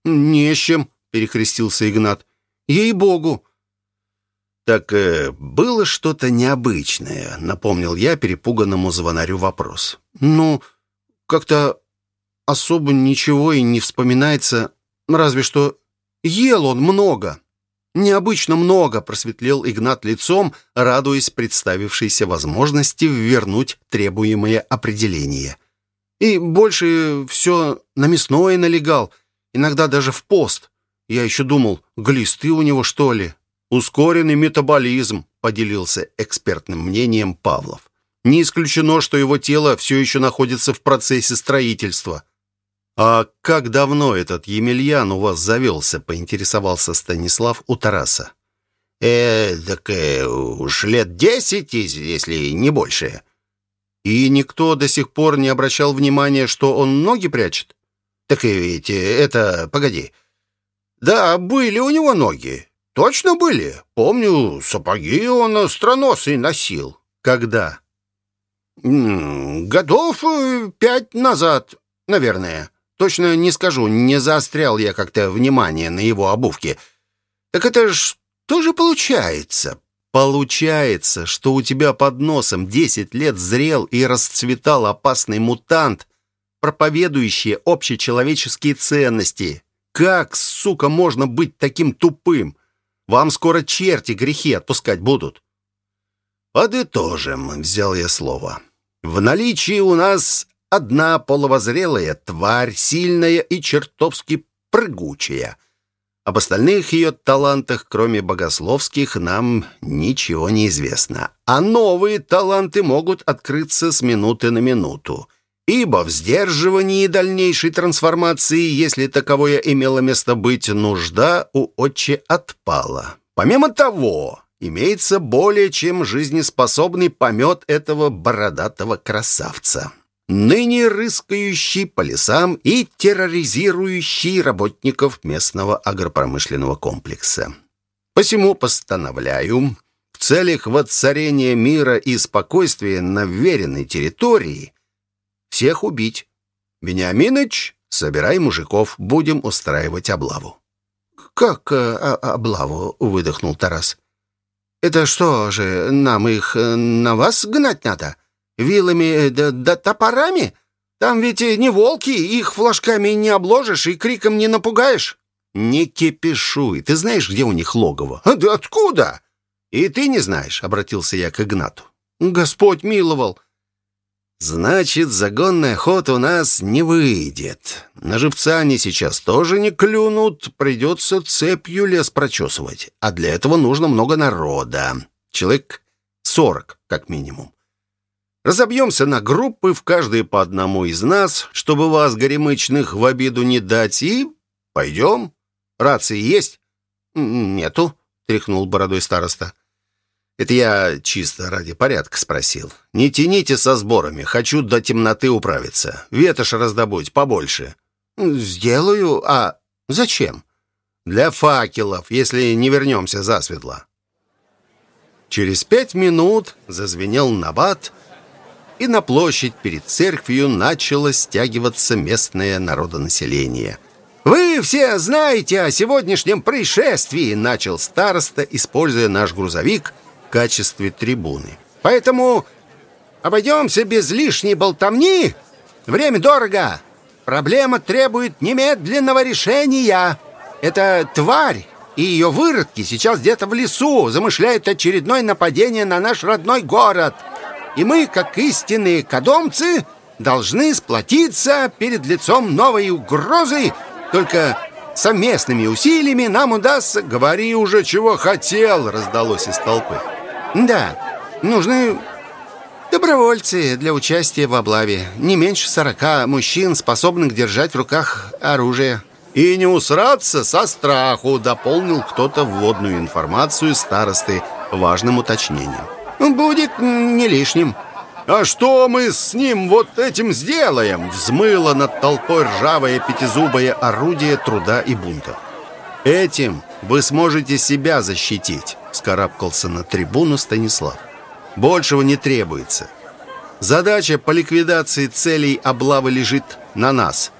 «Не с чем», — перекрестился Игнат. «Ей-богу». «Так э, было что-то необычное», — напомнил я перепуганному звонарю вопрос. «Ну, как-то особо ничего и не вспоминается, разве что ел он много». «Необычно много», — просветлел Игнат лицом, радуясь представившейся возможности вернуть требуемое определение. «И больше все на мясное налегал, иногда даже в пост. Я еще думал, глисты у него, что ли?» «Ускоренный метаболизм», — поделился экспертным мнением Павлов. «Не исключено, что его тело все еще находится в процессе строительства». «А как давно этот Емельян у вас завелся?» — поинтересовался Станислав у Тараса. «Э, так э, уж лет десять, если не больше». «И никто до сих пор не обращал внимания, что он ноги прячет?» «Так ведь э, это... Погоди. Да, были у него ноги. Точно были. Помню, сапоги он остроносый носил. Когда? Годов э, пять назад, наверное. Точно не скажу, не заострял я как-то внимание на его обувке. Так это ж тоже получается. Получается, что у тебя под носом десять лет зрел и расцветал опасный мутант, проповедующий общечеловеческие ценности. Как, сука, можно быть таким тупым? Вам скоро черти грехи отпускать будут. Подытожим, взял я слово. В наличии у нас одна половозрелая тварь, сильная и чертовски прыгучая. Об остальных ее талантах, кроме богословских, нам ничего не известно. А новые таланты могут открыться с минуты на минуту. Ибо в сдерживании дальнейшей трансформации, если таковое имело место быть, нужда у отче отпала. Помимо того, имеется более чем жизнеспособный помет этого бородатого красавца ныне рыскающий по лесам и терроризирующий работников местного агропромышленного комплекса. Посему постановляю, в целях воцарения мира и спокойствия на веренной территории всех убить. Вениаминыч, собирай мужиков, будем устраивать облаву. «Как э, облаву?» — выдохнул Тарас. «Это что же, нам их э, на вас гнать надо?» Вилами да, да топорами? Там ведь не волки, их флажками не обложишь и криком не напугаешь». «Не кипишуй. Ты знаешь, где у них логово?» «А да откуда?» «И ты не знаешь», — обратился я к Игнату. «Господь миловал». «Значит, загонная охота у нас не выйдет. На живца они сейчас тоже не клюнут, придется цепью лес прочесывать. А для этого нужно много народа. Человек сорок, как минимум. Разобьемся на группы, в каждой по одному из нас, чтобы вас, горемычных, в обиду не дать, и пойдем. Рации есть? Нету, тряхнул бородой староста. Это я чисто ради порядка спросил. Не тяните со сборами, хочу до темноты управиться. Ветошь раздобудь побольше. Сделаю, а зачем? Для факелов, если не вернемся засветло. Через пять минут зазвенел набат, и на площадь перед церковью начало стягиваться местное народонаселение. «Вы все знаете о сегодняшнем происшествии», — начал староста, используя наш грузовик в качестве трибуны. «Поэтому обойдемся без лишней болтовни. Время дорого. Проблема требует немедленного решения. Эта тварь и ее выродки сейчас где-то в лесу замышляют очередное нападение на наш родной город» и мы, как истинные кодомцы, должны сплотиться перед лицом новой угрозы. Только совместными усилиями нам удастся... «Говори уже, чего хотел!» — раздалось из толпы. «Да, нужны добровольцы для участия в облаве. Не меньше сорока мужчин, способных держать в руках оружие». «И не усраться со страху», — дополнил кто-то вводную информацию старосты важным уточнением. «Будет не лишним». «А что мы с ним вот этим сделаем?» Взмыло над толпой ржавое пятизубое орудие труда и бунта. «Этим вы сможете себя защитить», — скарабкался на трибуну Станислав. «Большего не требуется. Задача по ликвидации целей облавы лежит на нас».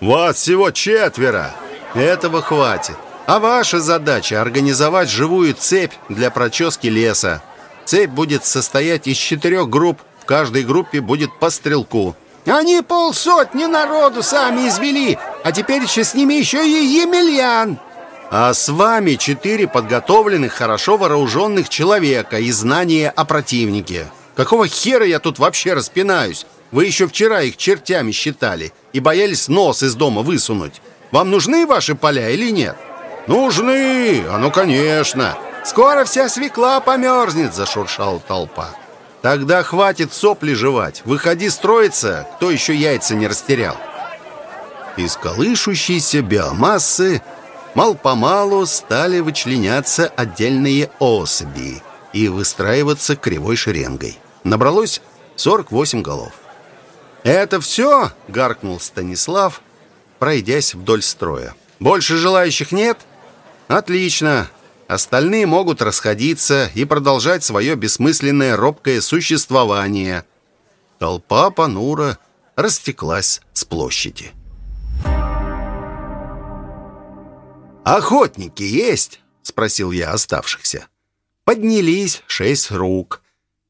«Вас всего четверо!» «Этого хватит. А ваша задача — организовать живую цепь для прочески леса. Цепь будет состоять из четырех групп. В каждой группе будет по стрелку. Они полсотни народу сами извели, а теперь еще с ними еще и Емельян. А с вами четыре подготовленных, хорошо вооруженных человека и знания о противнике. Какого хера я тут вообще распинаюсь? Вы еще вчера их чертями считали и боялись нос из дома высунуть. Вам нужны ваши поля или нет? Нужны, а ну конечно. «Скоро вся свекла померзнет!» — зашуршала толпа. «Тогда хватит сопли жевать. Выходи строиться, кто еще яйца не растерял». Из колышущейся биомассы мал-помалу стали вычленяться отдельные особи и выстраиваться кривой шеренгой. Набралось 48 голов. «Это все?» — гаркнул Станислав, пройдясь вдоль строя. Больше желающих нет? Отлично. Остальные могут расходиться и продолжать свое бессмысленное робкое существование. Толпа понура растеклась с площади. «Охотники есть?» — спросил я оставшихся. Поднялись шесть рук,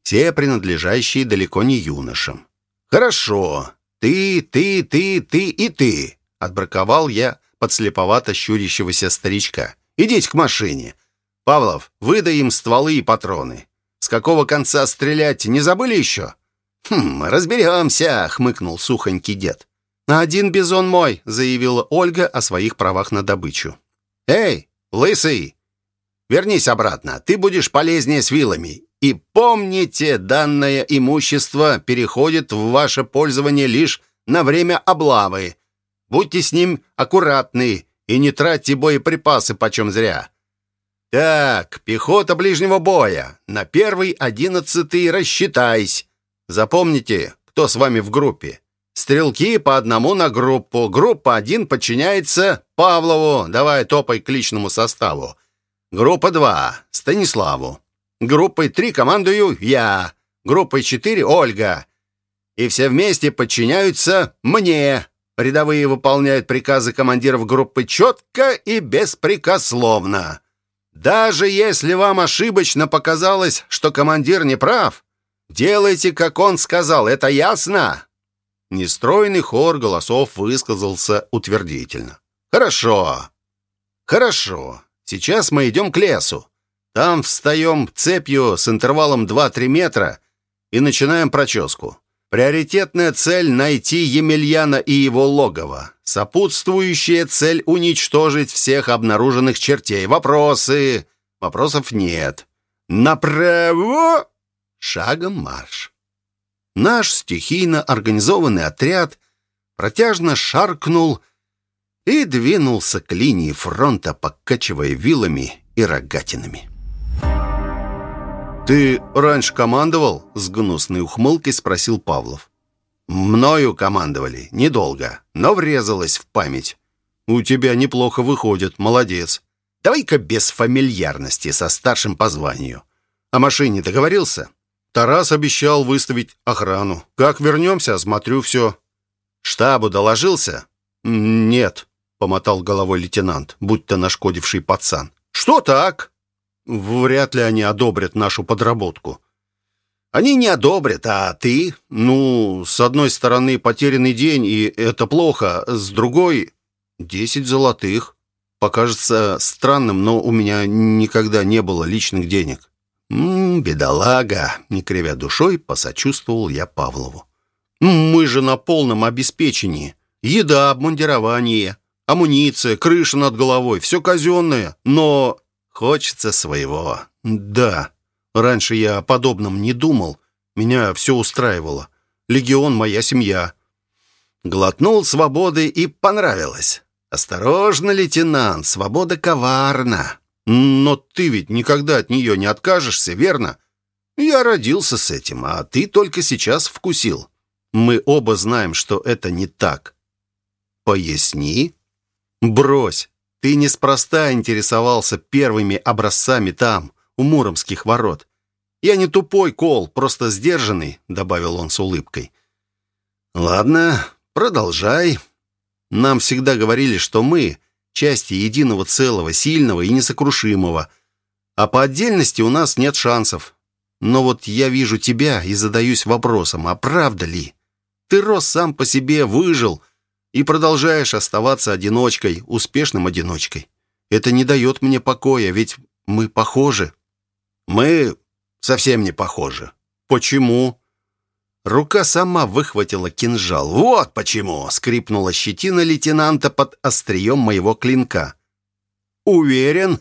все принадлежащие далеко не юношам. «Хорошо. Ты, ты, ты, ты и ты!» — отбраковал я подслеповато щурящегося старичка. «Идите к машине. Павлов, выдай им стволы и патроны. С какого конца стрелять, не забыли еще?» «Хм, разберемся», — хмыкнул сухонький дед. «Один бизон мой», — заявила Ольга о своих правах на добычу. «Эй, лысый, вернись обратно, ты будешь полезнее с вилами. И помните, данное имущество переходит в ваше пользование лишь на время облавы. Будьте с ним аккуратны и не тратьте боеприпасы почем зря. Так, пехота ближнего боя. На первый одиннадцатый рассчитайся. Запомните, кто с вами в группе. Стрелки по одному на группу. Группа один подчиняется Павлову. Давай топай к личному составу. Группа два Станиславу. Группой три командую я. Группой четыре Ольга. И все вместе подчиняются мне. Рядовые выполняют приказы командиров группы четко и беспрекословно. Даже если вам ошибочно показалось, что командир не прав, делайте, как он сказал. Это ясно? Нестройный хор голосов высказался утвердительно. «Хорошо. Хорошо. Сейчас мы идем к лесу. Там встаем цепью с интервалом 2-3 метра и начинаем проческу. Приоритетная цель — найти Емельяна и его логово. Сопутствующая цель — уничтожить всех обнаруженных чертей. Вопросы? Вопросов нет. Направо! Шагом марш. Наш стихийно организованный отряд протяжно шаркнул и двинулся к линии фронта, покачивая вилами и рогатинами. «Ты раньше командовал?» — с гнусной ухмылкой спросил Павлов. «Мною командовали. Недолго, но врезалось в память. У тебя неплохо выходит. Молодец. Давай-ка без фамильярности со старшим по званию. О машине договорился?» Тарас обещал выставить охрану. Как вернемся, осмотрю все. Штабу доложился? Нет, помотал головой лейтенант, будто нашкодивший пацан. Что так? Вряд ли они одобрят нашу подработку. Они не одобрят, а ты? Ну, с одной стороны, потерянный день, и это плохо, с другой — десять золотых. Покажется странным, но у меня никогда не было личных денег. «М бедолага!» — не кривя душой, посочувствовал я Павлову. «Мы же на полном обеспечении. Еда, обмундирование, амуниция, крыша над головой, все казенное, но хочется своего. Да, раньше я о подобном не думал, меня все устраивало. Легион — моя семья». Глотнул свободы и понравилось. «Осторожно, лейтенант, свобода коварна. Но ты ведь никогда от нее не откажешься, верно? Я родился с этим, а ты только сейчас вкусил. Мы оба знаем, что это не так. Поясни. Брось. Ты неспроста интересовался первыми образцами там, у Муромских ворот. Я не тупой кол, просто сдержанный, добавил он с улыбкой. Ладно, продолжай. Нам всегда говорили, что мы части единого целого, сильного и несокрушимого. А по отдельности у нас нет шансов. Но вот я вижу тебя и задаюсь вопросом, а правда ли? Ты рос сам по себе, выжил и продолжаешь оставаться одиночкой, успешным одиночкой. Это не дает мне покоя, ведь мы похожи. Мы совсем не похожи. Почему? Рука сама выхватила кинжал. «Вот почему!» — скрипнула щетина лейтенанта под острием моего клинка. «Уверен?»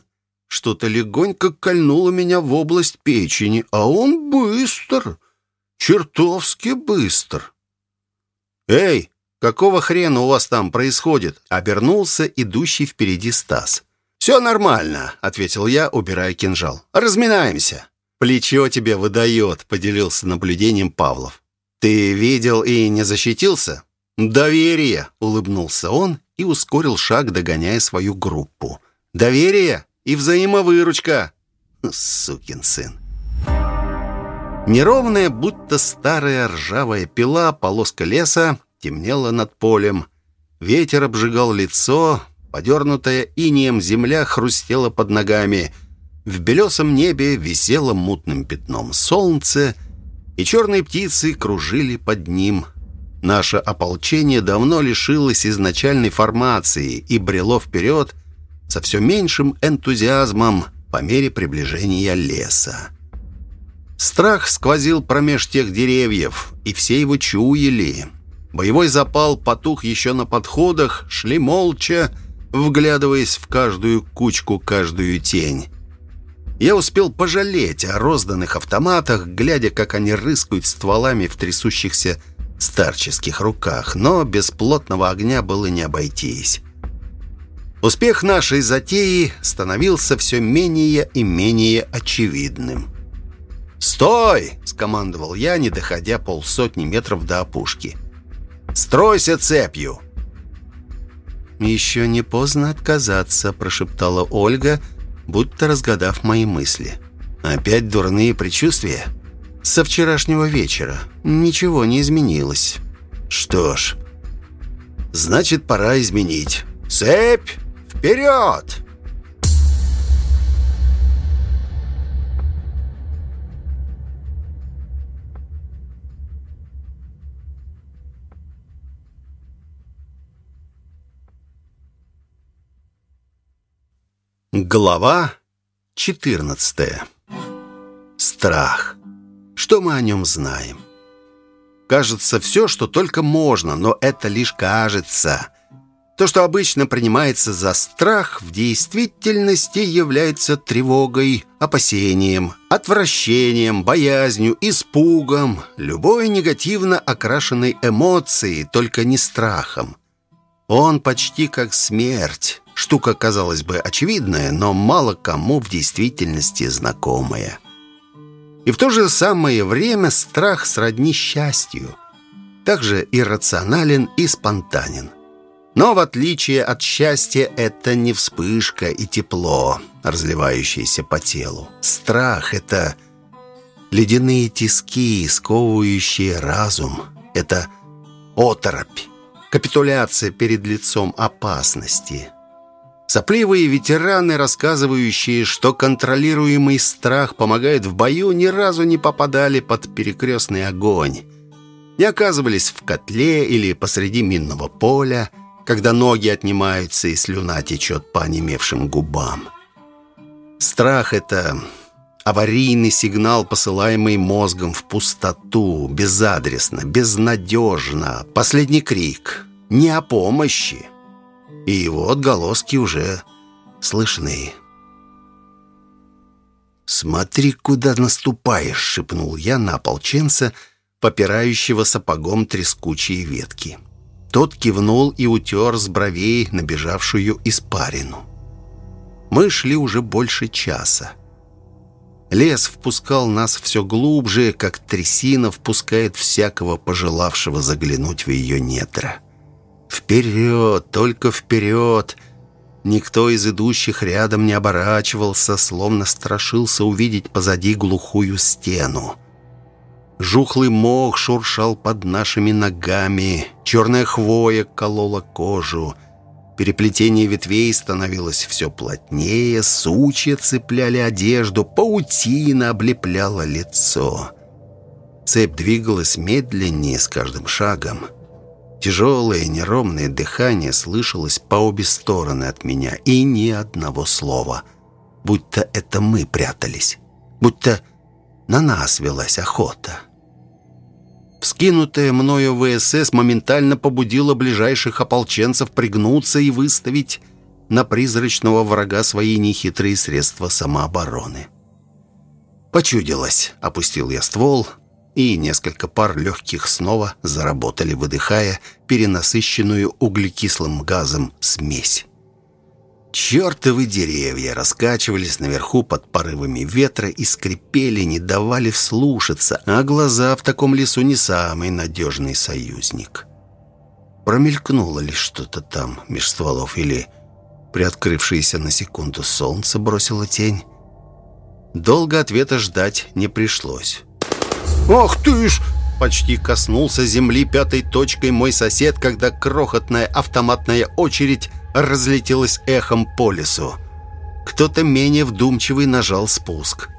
Что-то легонько кольнуло меня в область печени, а он быстр, чертовски быстр. «Эй, какого хрена у вас там происходит?» — обернулся идущий впереди Стас. «Все нормально», — ответил я, убирая кинжал. «Разминаемся». «Плечо тебе выдает», — поделился наблюдением Павлов. «Ты видел и не защитился?» «Доверие», — улыбнулся он и ускорил шаг, догоняя свою группу. «Доверие и взаимовыручка!» Сукин сын. Неровная, будто старая ржавая пила, полоска леса темнела над полем. Ветер обжигал лицо, подернутая инеем земля хрустела под ногами. В белесом небе висело мутным пятном солнце, и черные птицы кружили под ним. Наше ополчение давно лишилось изначальной формации и брело вперед со все меньшим энтузиазмом по мере приближения леса. Страх сквозил промеж тех деревьев, и все его чуяли. Боевой запал потух еще на подходах, шли молча, вглядываясь в каждую кучку, каждую тень. Я успел пожалеть о розданных автоматах, глядя, как они рыскают стволами в трясущихся старческих руках, но без плотного огня было не обойтись. Успех нашей затеи становился все менее и менее очевидным. «Стой!» — скомандовал я, не доходя полсотни метров до опушки. «Стройся цепью!» «Еще не поздно отказаться», — прошептала Ольга, будто разгадав мои мысли. «Опять дурные предчувствия?» «Со вчерашнего вечера. Ничего не изменилось». «Что ж, значит, пора изменить. Цепь вперед!» Глава 14. Страх. Что мы о нем знаем? Кажется, все, что только можно, но это лишь кажется. То, что обычно принимается за страх, в действительности является тревогой, опасением, отвращением, боязнью, испугом, любой негативно окрашенной эмоцией, только не страхом. Он почти как смерть, Штука, казалось бы, очевидная, но мало кому в действительности знакомая. И в то же самое время страх сродни счастью. Также иррационален и спонтанен. Но в отличие от счастья, это не вспышка и тепло, разливающееся по телу. Страх — это ледяные тиски, сковывающие разум. Это оторопь, капитуляция перед лицом опасности — Сопливые ветераны, рассказывающие, что контролируемый страх помогает в бою, ни разу не попадали под перекрестный огонь. Не оказывались в котле или посреди минного поля, когда ноги отнимаются и слюна течет по онемевшим губам. Страх — это аварийный сигнал, посылаемый мозгом в пустоту, безадресно, безнадежно. Последний крик. Не о помощи и его отголоски уже слышны. «Смотри, куда наступаешь!» — шепнул я на ополченца, попирающего сапогом трескучие ветки. Тот кивнул и утер с бровей набежавшую испарину. Мы шли уже больше часа. Лес впускал нас все глубже, как трясина впускает всякого пожелавшего заглянуть в ее недра. Вперед, только вперед! Никто из идущих рядом не оборачивался, словно страшился увидеть позади глухую стену. Жухлый мох шуршал под нашими ногами, черная хвоя колола кожу. Переплетение ветвей становилось все плотнее, сучья цепляли одежду, паутина облепляла лицо. Цепь двигалась медленнее с каждым шагом. Тяжелое неровное дыхание слышалось по обе стороны от меня, и ни одного слова. Будто это мы прятались. Будто на нас велась охота. Вскинутая мною ВСС моментально побудила ближайших ополченцев пригнуться и выставить на призрачного врага свои нехитрые средства самообороны. «Почудилось», — опустил я ствол, — и несколько пар легких снова заработали, выдыхая перенасыщенную углекислым газом смесь. Чертовы деревья раскачивались наверху под порывами ветра и скрипели, не давали вслушаться, а глаза в таком лесу не самый надежный союзник. Промелькнуло ли что-то там меж стволов или приоткрывшееся на секунду солнце бросило тень? Долго ответа ждать не пришлось. «Ах ты ж!» Почти коснулся земли пятой точкой мой сосед, когда крохотная автоматная очередь разлетелась эхом по лесу. Кто-то менее вдумчивый нажал спуск.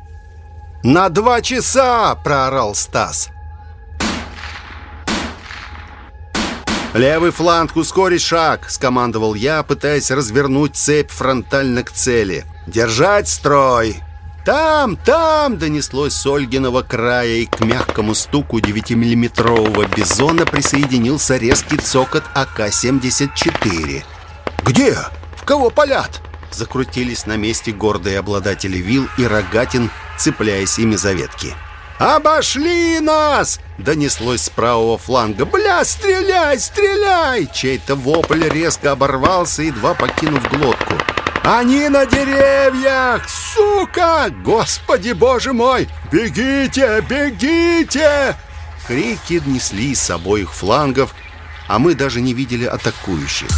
«На два часа!» – проорал Стас. «Левый фланг, ускорить шаг!» – скомандовал я, пытаясь развернуть цепь фронтально к цели. «Держать строй!» «Там, там!» — донеслось с Ольгиного края, и к мягкому стуку 9-миллиметрового бизона присоединился резкий цокот АК-74. «Где? В кого палят?» Закрутились на месте гордые обладатели вил и рогатин, цепляясь ими за ветки. «Обошли нас!» — донеслось с правого фланга. «Бля, стреляй, стреляй!» Чей-то вопль резко оборвался, едва покинув глотку. «Они на деревьях! Сука! Господи, боже мой! Бегите, бегите!» Крики неслись с обоих флангов, а мы даже не видели атакующих.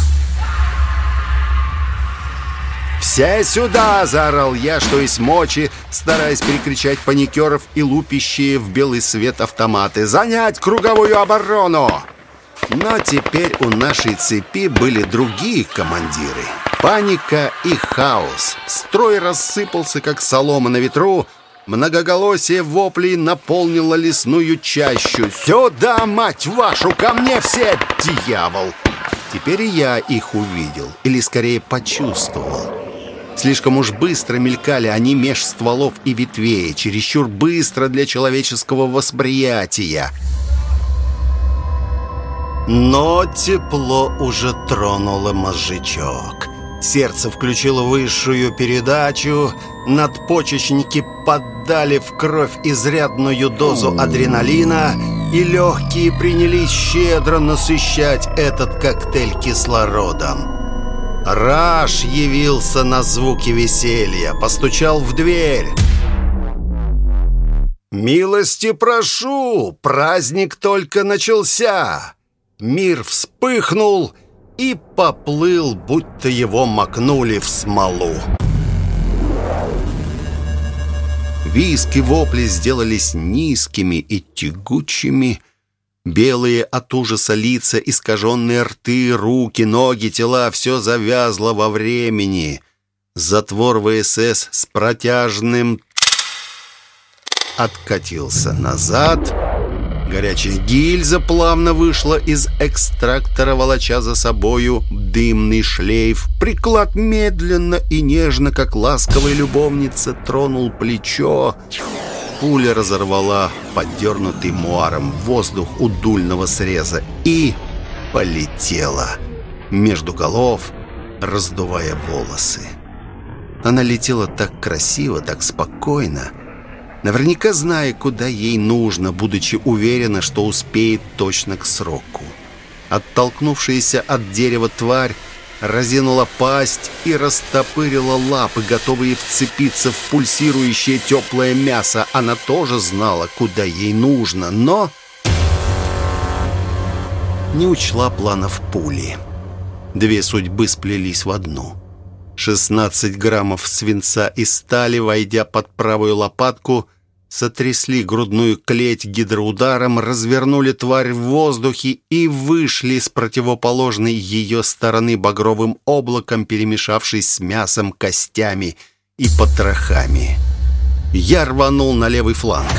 «Все сюда!» – заорал я, что есть мочи, стараясь перекричать паникеров и лупящие в белый свет автоматы. «Занять круговую оборону!» Но теперь у нашей цепи были другие командиры. Паника и хаос. Строй рассыпался, как солома на ветру. Многоголосие воплей наполнило лесную чащу. «Сюда, мать вашу, ко мне все, дьявол!» Теперь я их увидел, или скорее почувствовал. Слишком уж быстро мелькали они меж стволов и ветвей, чересчур быстро для человеческого восприятия. Но тепло уже тронуло мозжечок. Сердце включило высшую передачу, надпочечники поддали в кровь изрядную дозу адреналина, и легкие принялись щедро насыщать этот коктейль кислородом. Раш явился на звуки веселья, постучал в дверь. «Милости прошу! Праздник только начался!» Мир вспыхнул и поплыл, будто его макнули в смолу. Виск и вопли сделались низкими и тягучими. Белые от ужаса лица, искаженные рты, руки, ноги, тела — все завязло во времени. Затвор ВСС с протяжным откатился назад — Горячая гильза плавно вышла из экстрактора, волоча за собою дымный шлейф. Приклад медленно и нежно, как ласковая любовница, тронул плечо. Пуля разорвала поддернутый муаром воздух у дульного среза и полетела между голов, раздувая волосы. Она летела так красиво, так спокойно, наверняка зная, куда ей нужно, будучи уверена, что успеет точно к сроку. Оттолкнувшаяся от дерева тварь разинула пасть и растопырила лапы, готовые вцепиться в пульсирующее теплое мясо. Она тоже знала, куда ей нужно, но не учла планов пули. Две судьбы сплелись в одну. 16 граммов свинца и стали, войдя под правую лопатку, сотрясли грудную клеть гидроударом, развернули тварь в воздухе и вышли с противоположной ее стороны багровым облаком, перемешавшись с мясом, костями и потрохами. Я рванул на левый фланг.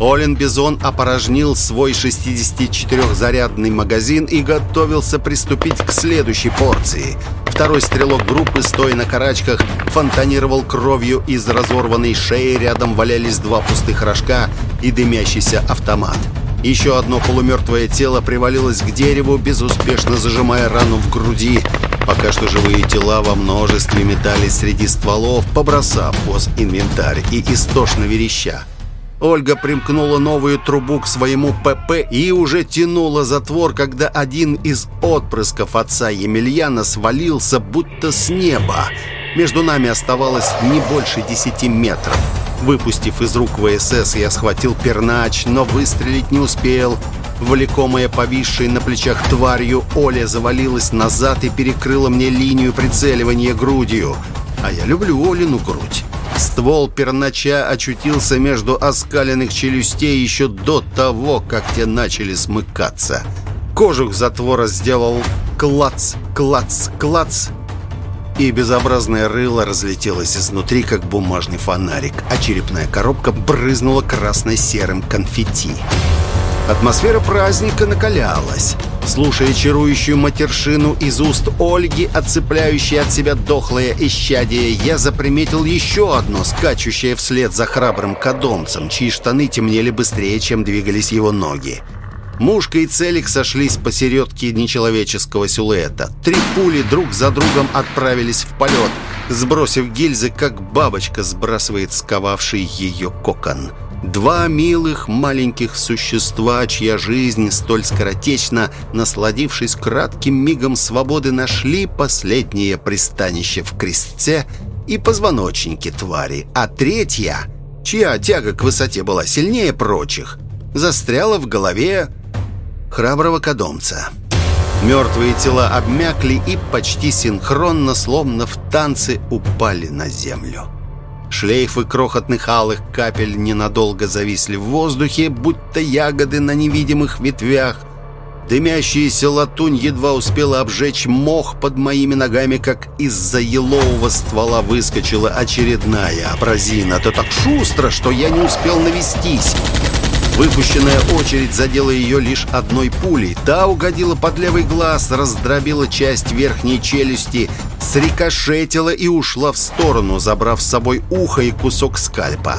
Олен Бизон опорожнил свой 64-зарядный магазин и готовился приступить к следующей порции. Второй стрелок группы, стоя на карачках, фонтанировал кровью из разорванной шеи. Рядом валялись два пустых рожка и дымящийся автомат. Еще одно полумертвое тело привалилось к дереву, безуспешно зажимая рану в груди. Пока что живые тела во множестве метались среди стволов, побросав инвентарь и истошно вереща. Ольга примкнула новую трубу к своему ПП и уже тянула затвор, когда один из отпрысков отца Емельяна свалился будто с неба. Между нами оставалось не больше десяти метров. Выпустив из рук ВСС, я схватил пернач, но выстрелить не успел. Влекомая повисшей на плечах тварью, Оля завалилась назад и перекрыла мне линию прицеливания грудью. А я люблю Олину грудь. Ствол пернача очутился между оскаленных челюстей еще до того, как те начали смыкаться. Кожух затвора сделал клац, клац, клац, и безобразное рыло разлетелось изнутри, как бумажный фонарик, а черепная коробка брызнула красно-серым конфетти. Атмосфера праздника накалялась. Слушая чарующую матершину из уст Ольги, отцепляющей от себя дохлое исчадие, я заприметил еще одно, скачущее вслед за храбрым кадомцем, чьи штаны темнели быстрее, чем двигались его ноги. Мушка и Целик сошлись посередке нечеловеческого силуэта. Три пули друг за другом отправились в полет, сбросив гильзы, как бабочка сбрасывает сковавший ее кокон. Два милых маленьких существа, чья жизнь столь скоротечна, насладившись кратким мигом свободы, нашли последнее пристанище в крестце и позвоночнике твари, а третья, чья тяга к высоте была сильнее прочих, застряла в голове храброго кадомца. Мертвые тела обмякли и почти синхронно, словно в танце, упали на землю. Шлейфы крохотных алых капель ненадолго зависли в воздухе, будто ягоды на невидимых ветвях. Дымящаяся латунь едва успела обжечь мох под моими ногами, как из-за елового ствола выскочила очередная абразина. Это так шустро, что я не успел навестись. Выпущенная очередь задела ее лишь одной пулей. Та угодила под левый глаз, раздробила часть верхней челюсти, срикошетила и ушла в сторону, забрав с собой ухо и кусок скальпа.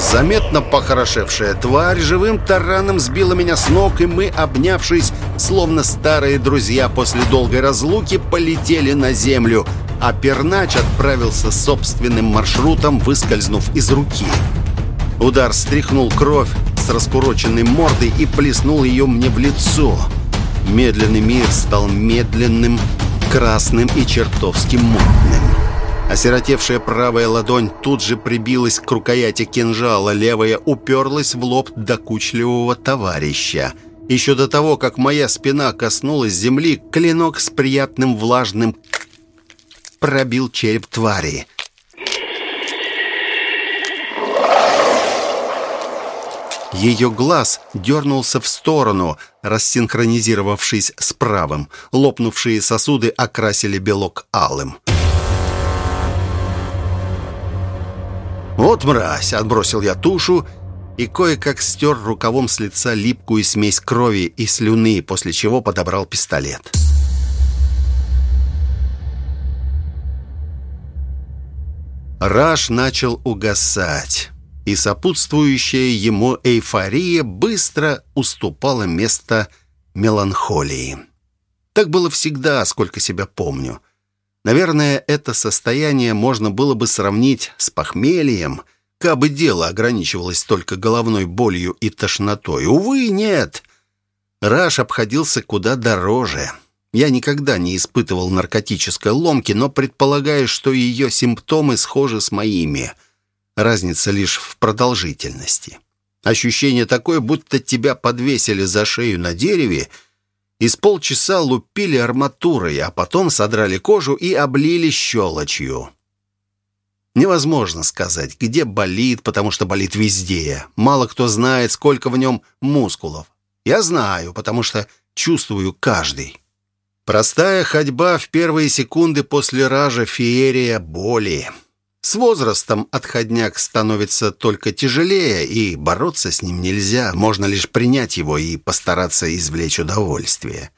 Заметно похорошевшая тварь живым тараном сбила меня с ног, и мы, обнявшись, словно старые друзья после долгой разлуки, полетели на землю, а Пернач отправился собственным маршрутом, выскользнув из руки. Удар стряхнул кровь, с раскуроченной мордой и плеснул ее мне в лицо. Медленный мир стал медленным, красным и чертовски мутным. Осиротевшая правая ладонь тут же прибилась к рукояти кинжала, левая уперлась в лоб докучливого товарища. Еще до того, как моя спина коснулась земли, клинок с приятным влажным пробил череп твари. Ее глаз дернулся в сторону, рассинхронизировавшись с правым. Лопнувшие сосуды окрасили белок алым. «Вот мразь!» — отбросил я тушу и кое-как стер рукавом с лица липкую смесь крови и слюны, после чего подобрал пистолет. Раш начал угасать и сопутствующая ему эйфория быстро уступала место меланхолии. Так было всегда, сколько себя помню. Наверное, это состояние можно было бы сравнить с похмельем, кабы дело ограничивалось только головной болью и тошнотой. Увы, нет. Раш обходился куда дороже. Я никогда не испытывал наркотической ломки, но предполагаю, что ее симптомы схожи с моими – Разница лишь в продолжительности. Ощущение такое, будто тебя подвесили за шею на дереве и с полчаса лупили арматурой, а потом содрали кожу и облили щелочью. Невозможно сказать, где болит, потому что болит везде. Мало кто знает, сколько в нем мускулов. Я знаю, потому что чувствую каждый. Простая ходьба в первые секунды после ража феерия боли. С возрастом отходняк становится только тяжелее, и бороться с ним нельзя. Можно лишь принять его и постараться извлечь удовольствие.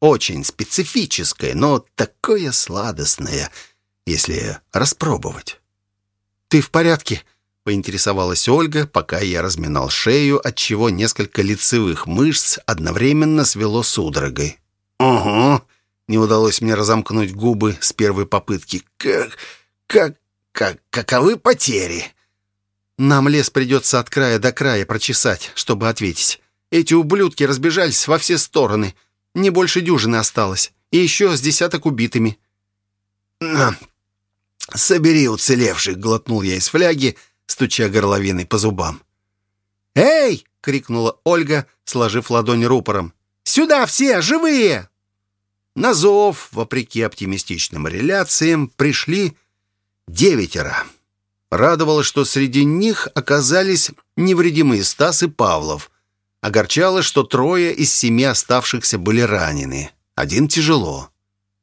Очень специфическое, но такое сладостное, если распробовать. «Ты в порядке?» — поинтересовалась Ольга, пока я разминал шею, отчего несколько лицевых мышц одновременно свело судорогой. «Ого!» — не удалось мне разомкнуть губы с первой попытки. «Как... как как, каковы потери?» «Нам лес придется от края до края прочесать, чтобы ответить. Эти ублюдки разбежались во все стороны. Не больше дюжины осталось. И еще с десяток убитыми». «Собери уцелевших», — глотнул я из фляги, стуча горловиной по зубам. «Эй!» — крикнула Ольга, сложив ладонь рупором. «Сюда все, живые!» На зов, вопреки оптимистичным реляциям, пришли девятеро. Радовало, что среди них оказались невредимые Стас и Павлов. Огорчало, что трое из семи оставшихся были ранены. Один тяжело.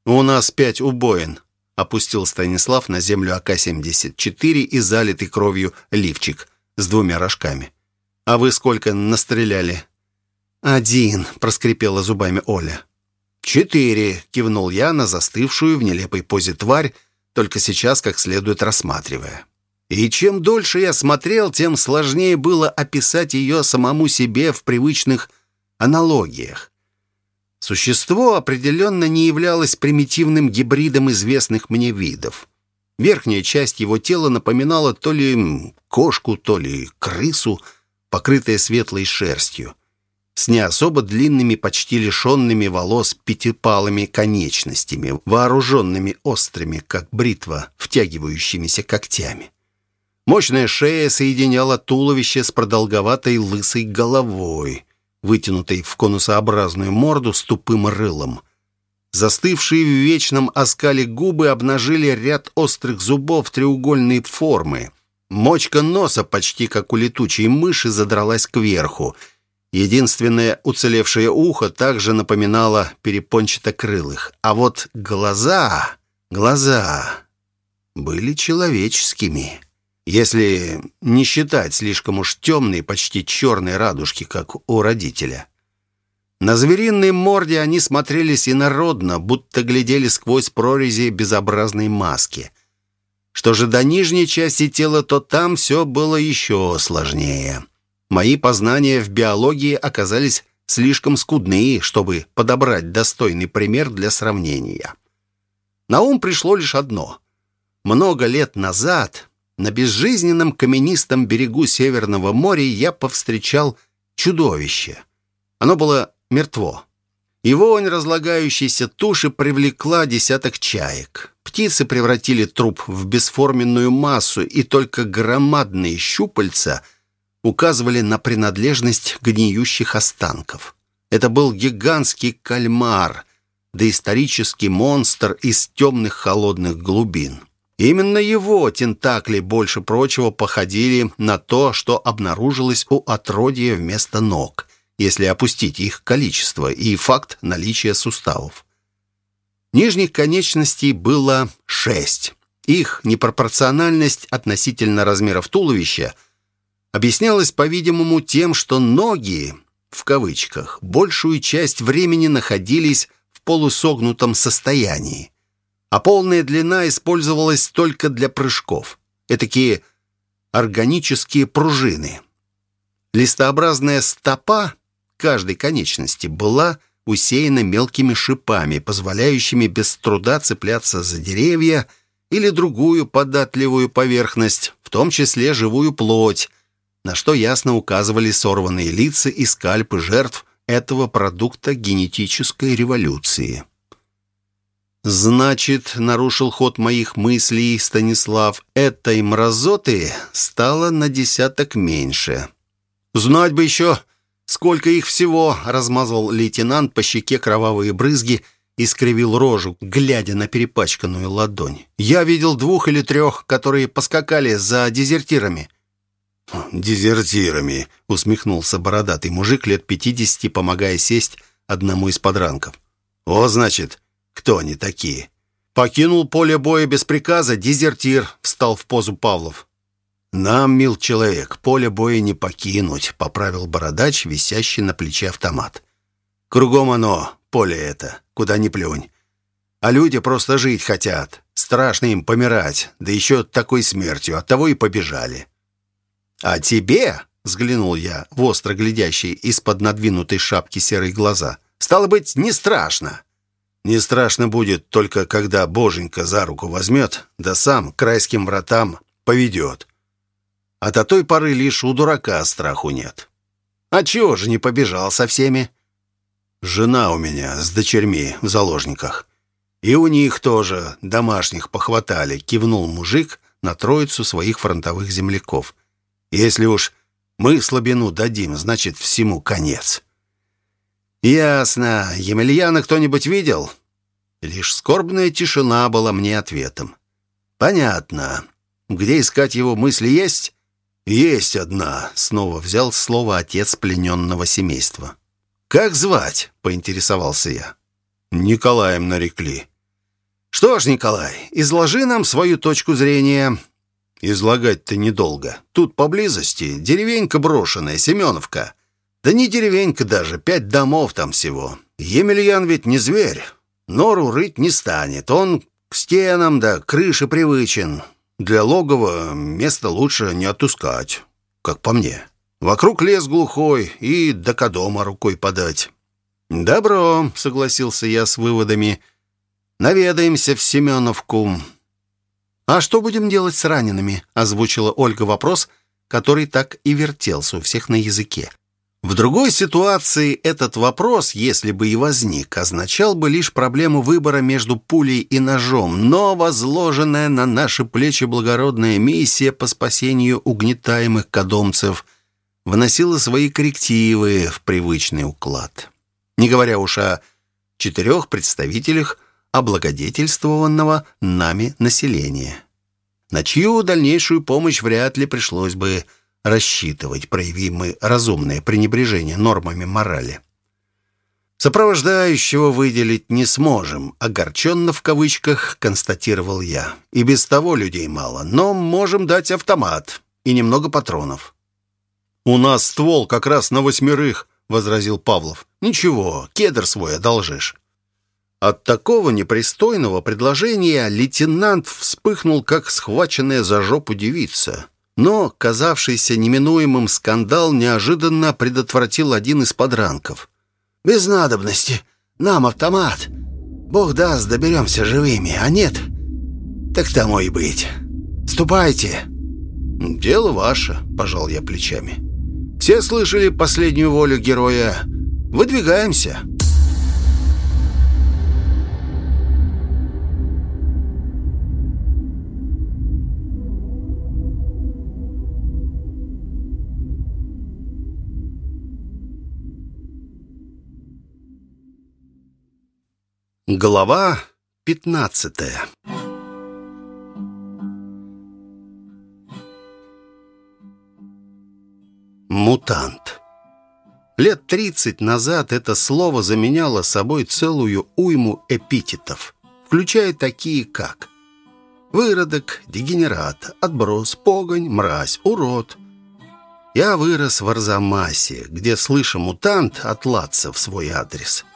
«У нас пять убоин», — опустил Станислав на землю АК-74 и залитый кровью лифчик с двумя рожками. «А вы сколько настреляли?» «Один», — проскрипела зубами Оля. «Четыре», — кивнул я на застывшую в нелепой позе тварь, только сейчас как следует рассматривая. И чем дольше я смотрел, тем сложнее было описать ее самому себе в привычных аналогиях. Существо определенно не являлось примитивным гибридом известных мне видов. Верхняя часть его тела напоминала то ли кошку, то ли крысу, покрытая светлой шерстью с не особо длинными, почти лишенными волос пятипалыми конечностями, вооруженными острыми, как бритва, втягивающимися когтями. Мощная шея соединяла туловище с продолговатой лысой головой, вытянутой в конусообразную морду с тупым рылом. Застывшие в вечном оскале губы обнажили ряд острых зубов треугольной формы. Мочка носа, почти как у летучей мыши, задралась кверху — Единственное уцелевшее ухо также напоминало перепончатокрылых. А вот глаза... глаза были человеческими. Если не считать слишком уж темные, почти черные радужки, как у родителя. На звериной морде они смотрелись инородно, будто глядели сквозь прорези безобразной маски. Что же до нижней части тела, то там все было еще сложнее. Мои познания в биологии оказались слишком скудные, чтобы подобрать достойный пример для сравнения. На ум пришло лишь одно. Много лет назад на безжизненном каменистом берегу Северного моря я повстречал чудовище. Оно было мертво. И вонь разлагающейся туши привлекла десяток чаек. Птицы превратили труп в бесформенную массу, и только громадные щупальца — указывали на принадлежность гниющих останков. Это был гигантский кальмар, доисторический монстр из темных холодных глубин. Именно его тентакли больше прочего походили на то, что обнаружилось у отродья вместо ног, если опустить их количество и факт наличия суставов. Нижних конечностей было шесть. Их непропорциональность относительно размеров туловища – объяснялось, по-видимому, тем, что ноги, в кавычках, большую часть времени находились в полусогнутом состоянии, а полная длина использовалась только для прыжков. Этакие органические пружины. Листообразная стопа каждой конечности была усеяна мелкими шипами, позволяющими без труда цепляться за деревья или другую податливую поверхность, в том числе живую плоть, на что ясно указывали сорванные лица и скальпы жертв этого продукта генетической революции. «Значит, — нарушил ход моих мыслей Станислав, — этой мразоты стало на десяток меньше. Знать бы еще, сколько их всего!» — размазал лейтенант по щеке кровавые брызги и скривил рожу, глядя на перепачканную ладонь. «Я видел двух или трех, которые поскакали за дезертирами. «Дезертирами», — усмехнулся бородатый мужик лет пятидесяти, помогая сесть одному из подранков. «О, значит, кто они такие?» «Покинул поле боя без приказа, дезертир», — встал в позу Павлов. «Нам, мил человек, поле боя не покинуть», — поправил бородач, висящий на плече автомат. «Кругом оно, поле это, куда ни плюнь. А люди просто жить хотят. Страшно им помирать, да еще такой смертью, оттого и побежали». «А тебе?» — взглянул я в остро глядящие из-под надвинутой шапки серые глаза. «Стало быть, не страшно». «Не страшно будет только, когда боженька за руку возьмет, да сам к райским вратам поведет. А до той поры лишь у дурака страху нет». «А чего же не побежал со всеми?» «Жена у меня с дочерьми в заложниках. И у них тоже домашних похватали», — кивнул мужик на троицу своих фронтовых земляков. Если уж Мы слабину дадим, значит, всему конец». «Ясно. Емельяна кто-нибудь видел?» Лишь скорбная тишина была мне ответом. «Понятно. Где искать его мысли есть?» «Есть одна», — снова взял слово отец плененного семейства. «Как звать?» — поинтересовался я. «Николаем нарекли». «Что ж, Николай, изложи нам свою точку зрения». «Излагать-то недолго. Тут поблизости деревенька брошенная, Семеновка. Да не деревенька даже, пять домов там всего. Емельян ведь не зверь. Нору рыть не станет. Он к стенам да крыше привычен. Для логова место лучше не отпускать, как по мне. Вокруг лес глухой и до Кодома рукой подать». «Добро», — согласился я с выводами, — Наведаемся в Семеновку». «А что будем делать с ранеными?» — озвучила Ольга вопрос, который так и вертелся у всех на языке. В другой ситуации этот вопрос, если бы и возник, означал бы лишь проблему выбора между пулей и ножом, но возложенная на наши плечи благородная миссия по спасению угнетаемых кодомцев вносила свои коррективы в привычный уклад. Не говоря уж о четырех представителях облагодетельствованного нами населения, на чью дальнейшую помощь вряд ли пришлось бы рассчитывать, проявим мы разумное пренебрежение нормами морали. «Сопровождающего выделить не сможем», — огорченно в кавычках констатировал я. «И без того людей мало, но можем дать автомат и немного патронов». «У нас ствол как раз на восьмерых», — возразил Павлов. «Ничего, кедр свой одолжишь». От такого непристойного предложения лейтенант вспыхнул, как схваченная за жопу девица. Но казавшийся неминуемым скандал неожиданно предотвратил один из подранков. «Без надобности. Нам автомат. Бог даст, доберемся живыми, а нет, так тому и быть. Ступайте». «Дело ваше», — пожал я плечами. «Все слышали последнюю волю героя. Выдвигаемся». Глава пятнадцатая. Мутант. Лет тридцать назад это слово заменяло собой целую уйму эпитетов, включая такие как выродок, дегенерат, отброс, погонь, мразь, урод. Я вырос в Арзамасе, где, слыша мутант, отлаться в свой адрес –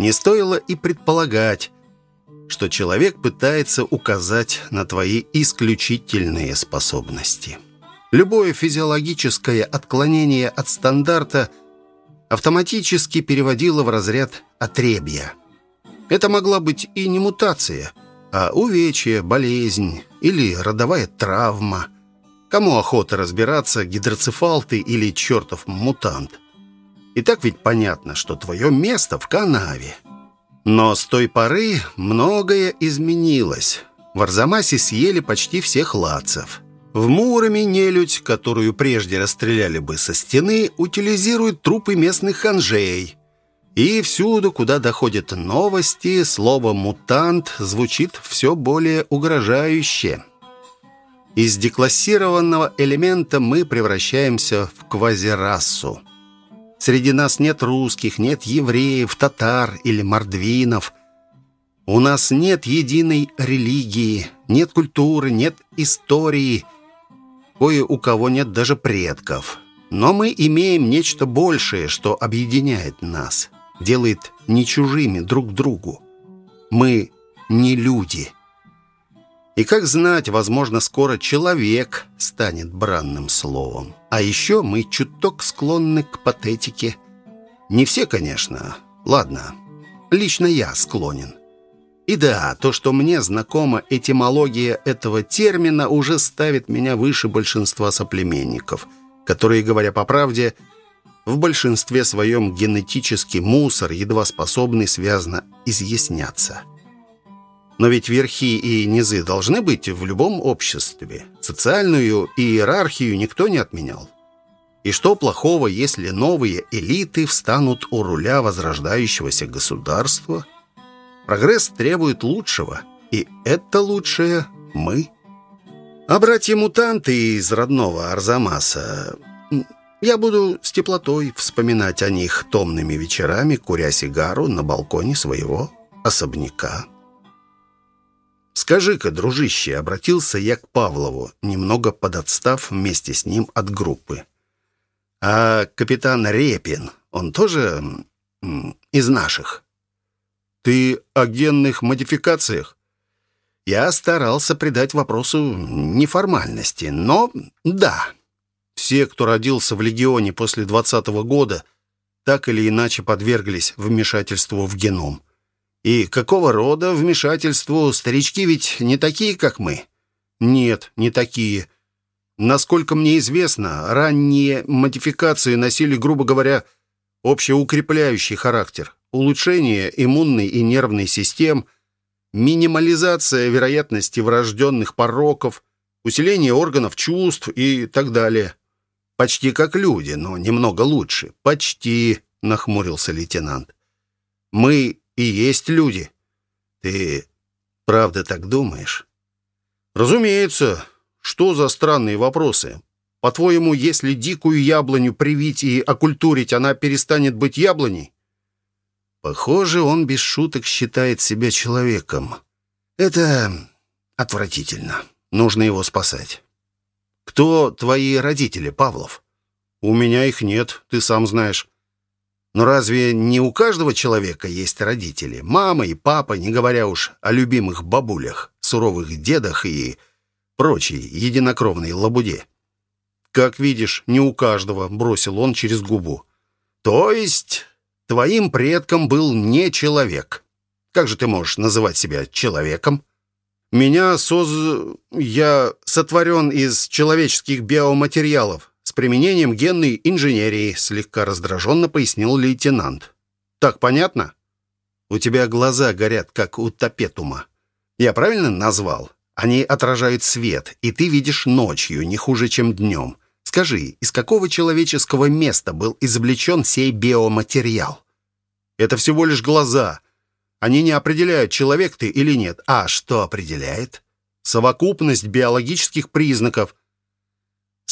не стоило и предполагать, что человек пытается указать на твои исключительные способности. Любое физиологическое отклонение от стандарта автоматически переводило в разряд отребья. Это могла быть и не мутация, а увечье, болезнь или родовая травма. Кому охота разбираться, гидроцефал ты или чертов мутант – и так ведь понятно, что твое место в канаве. Но с той поры многое изменилось. В Арзамасе съели почти всех лацев. В Муроме нелюдь, которую прежде расстреляли бы со стены, утилизирует трупы местных ханжей. И всюду, куда доходят новости, слово «мутант» звучит все более угрожающе. Из деклассированного элемента мы превращаемся в квазирасу. Среди нас нет русских, нет евреев, татар или мордвинов. У нас нет единой религии, нет культуры, нет истории. Кое у кого нет даже предков. Но мы имеем нечто большее, что объединяет нас, делает не чужими друг другу. Мы не люди. И как знать, возможно, скоро человек станет бранным словом. А еще мы чуток склонны к патетике. Не все, конечно. Ладно, лично я склонен. И да, то, что мне знакома этимология этого термина, уже ставит меня выше большинства соплеменников, которые, говоря по правде, в большинстве своем генетический мусор, едва способный связно изъясняться. Но ведь верхи и низы должны быть в любом обществе. Социальную иерархию никто не отменял. И что плохого, если новые элиты встанут у руля возрождающегося государства? Прогресс требует лучшего, и это лучшее мы. А братья-мутанты из родного Арзамаса... Я буду с теплотой вспоминать о них томными вечерами, куря сигару на балконе своего особняка. «Скажи-ка, дружище», — обратился я к Павлову, немного подотстав вместе с ним от группы. «А капитан Репин, он тоже из наших?» «Ты о генных модификациях?» Я старался придать вопросу неформальности, но да. Все, кто родился в Легионе после двадцатого года, так или иначе подверглись вмешательству в геном. И какого рода вмешательству? Старички ведь не такие, как мы. Нет, не такие. Насколько мне известно, ранние модификации носили, грубо говоря, общеукрепляющий характер. Улучшение иммунной и нервной систем, минимализация вероятности врожденных пороков, усиление органов чувств и так далее. Почти как люди, но немного лучше. Почти, нахмурился лейтенант. Мы и есть люди. Ты правда так думаешь? Разумеется. Что за странные вопросы? По-твоему, если дикую яблоню привить и окультурить, она перестанет быть яблоней? Похоже, он без шуток считает себя человеком. Это отвратительно. Нужно его спасать. Кто твои родители, Павлов? У меня их нет, ты сам знаешь. Но разве не у каждого человека есть родители? Мама и папа, не говоря уж о любимых бабулях, суровых дедах и прочей единокровной лабуде. «Как видишь, не у каждого», — бросил он через губу. «То есть твоим предком был не человек. Как же ты можешь называть себя человеком?» «Меня соз... я сотворен из человеческих биоматериалов применением генной инженерии», слегка раздраженно пояснил лейтенант. «Так понятно?» «У тебя глаза горят, как у топетума. Я правильно назвал? Они отражают свет, и ты видишь ночью, не хуже, чем днем. Скажи, из какого человеческого места был извлечен сей биоматериал?» «Это всего лишь глаза. Они не определяют, человек ты или нет. А что определяет?» «Совокупность биологических признаков,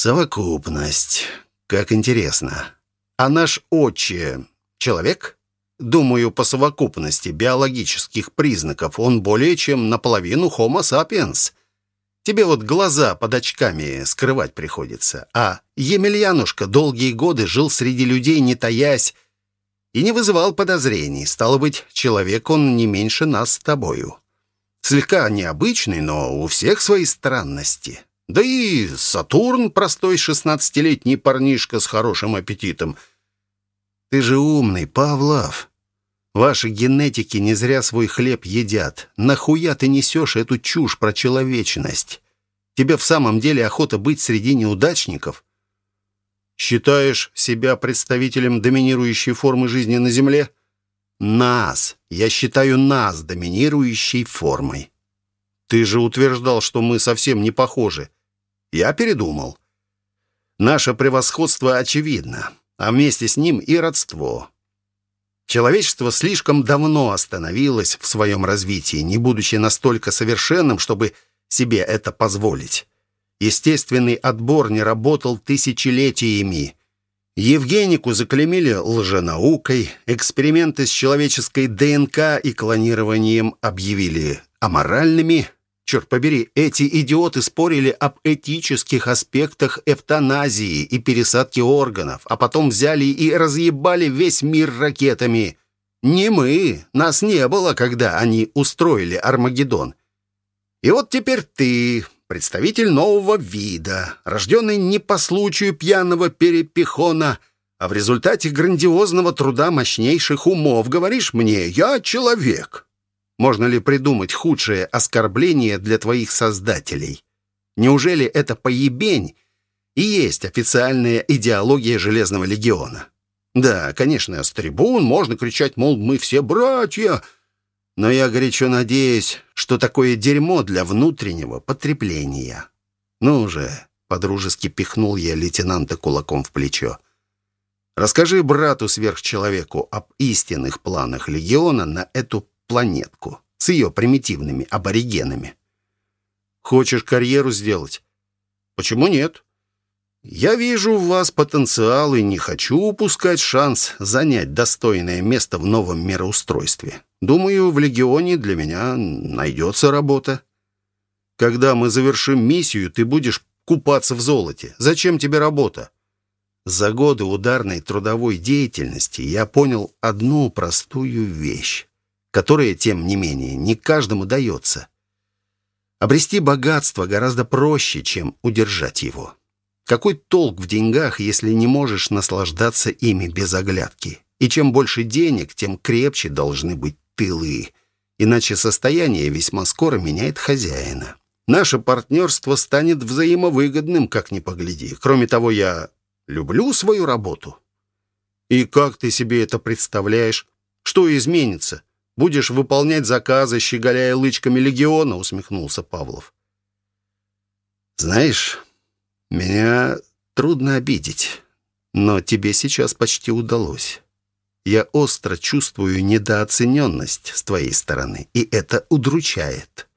Совокупность. Как интересно. А наш отче — человек? Думаю, по совокупности биологических признаков он более чем наполовину Homo sapiens. Тебе вот глаза под очками скрывать приходится. А Емельянушка долгие годы жил среди людей, не таясь, и не вызывал подозрений. Стало быть, человек он не меньше нас с тобою. Слегка необычный, но у всех свои странности. Да и Сатурн, простой шестнадцатилетний парнишка с хорошим аппетитом. Ты же умный, Павлов. Ваши генетики не зря свой хлеб едят. Нахуя ты несешь эту чушь про человечность? Тебе в самом деле охота быть среди неудачников? Считаешь себя представителем доминирующей формы жизни на Земле? Нас. Я считаю нас доминирующей формой. Ты же утверждал, что мы совсем не похожи. Я передумал. Наше превосходство очевидно, а вместе с ним и родство. Человечество слишком давно остановилось в своем развитии, не будучи настолько совершенным, чтобы себе это позволить. Естественный отбор не работал тысячелетиями. Евгенику заклемили лженаукой, эксперименты с человеческой ДНК и клонированием объявили аморальными – Черт побери, эти идиоты спорили об этических аспектах эвтаназии и пересадки органов, а потом взяли и разъебали весь мир ракетами. Не мы, нас не было, когда они устроили Армагеддон. И вот теперь ты, представитель нового вида, рожденный не по случаю пьяного перепихона, а в результате грандиозного труда мощнейших умов, говоришь мне «я человек». Можно ли придумать худшее оскорбление для твоих создателей? Неужели это поебень и есть официальная идеология Железного легиона? Да, конечно, с трибун можно кричать, мол, мы все братья, но я горячо надеюсь, что такое дерьмо для внутреннего потребления. Ну же, Подружески пихнул я лейтенанта кулаком в плечо. Расскажи брату-сверхчеловеку об истинных планах Легиона на эту планетку с ее примитивными аборигенами. Хочешь карьеру сделать? Почему нет? Я вижу в вас потенциал и не хочу упускать шанс занять достойное место в новом мироустройстве. Думаю, в Легионе для меня найдется работа. Когда мы завершим миссию, ты будешь купаться в золоте. Зачем тебе работа? За годы ударной трудовой деятельности я понял одну простую вещь, которая, тем не менее, не каждому дается. Обрести богатство гораздо проще, чем удержать его. Какой толк в деньгах, если не можешь наслаждаться ими без оглядки? И чем больше денег, тем крепче должны быть тылы. Иначе состояние весьма скоро меняет хозяина. Наше партнерство станет взаимовыгодным, как ни погляди. Кроме того, я люблю свою работу. И как ты себе это представляешь? Что изменится? Будешь выполнять заказы, щеголяя лычками легиона, усмехнулся Павлов. Знаешь, меня трудно обидеть, но тебе сейчас почти удалось. Я остро чувствую недооцененность с твоей стороны, и это удручает.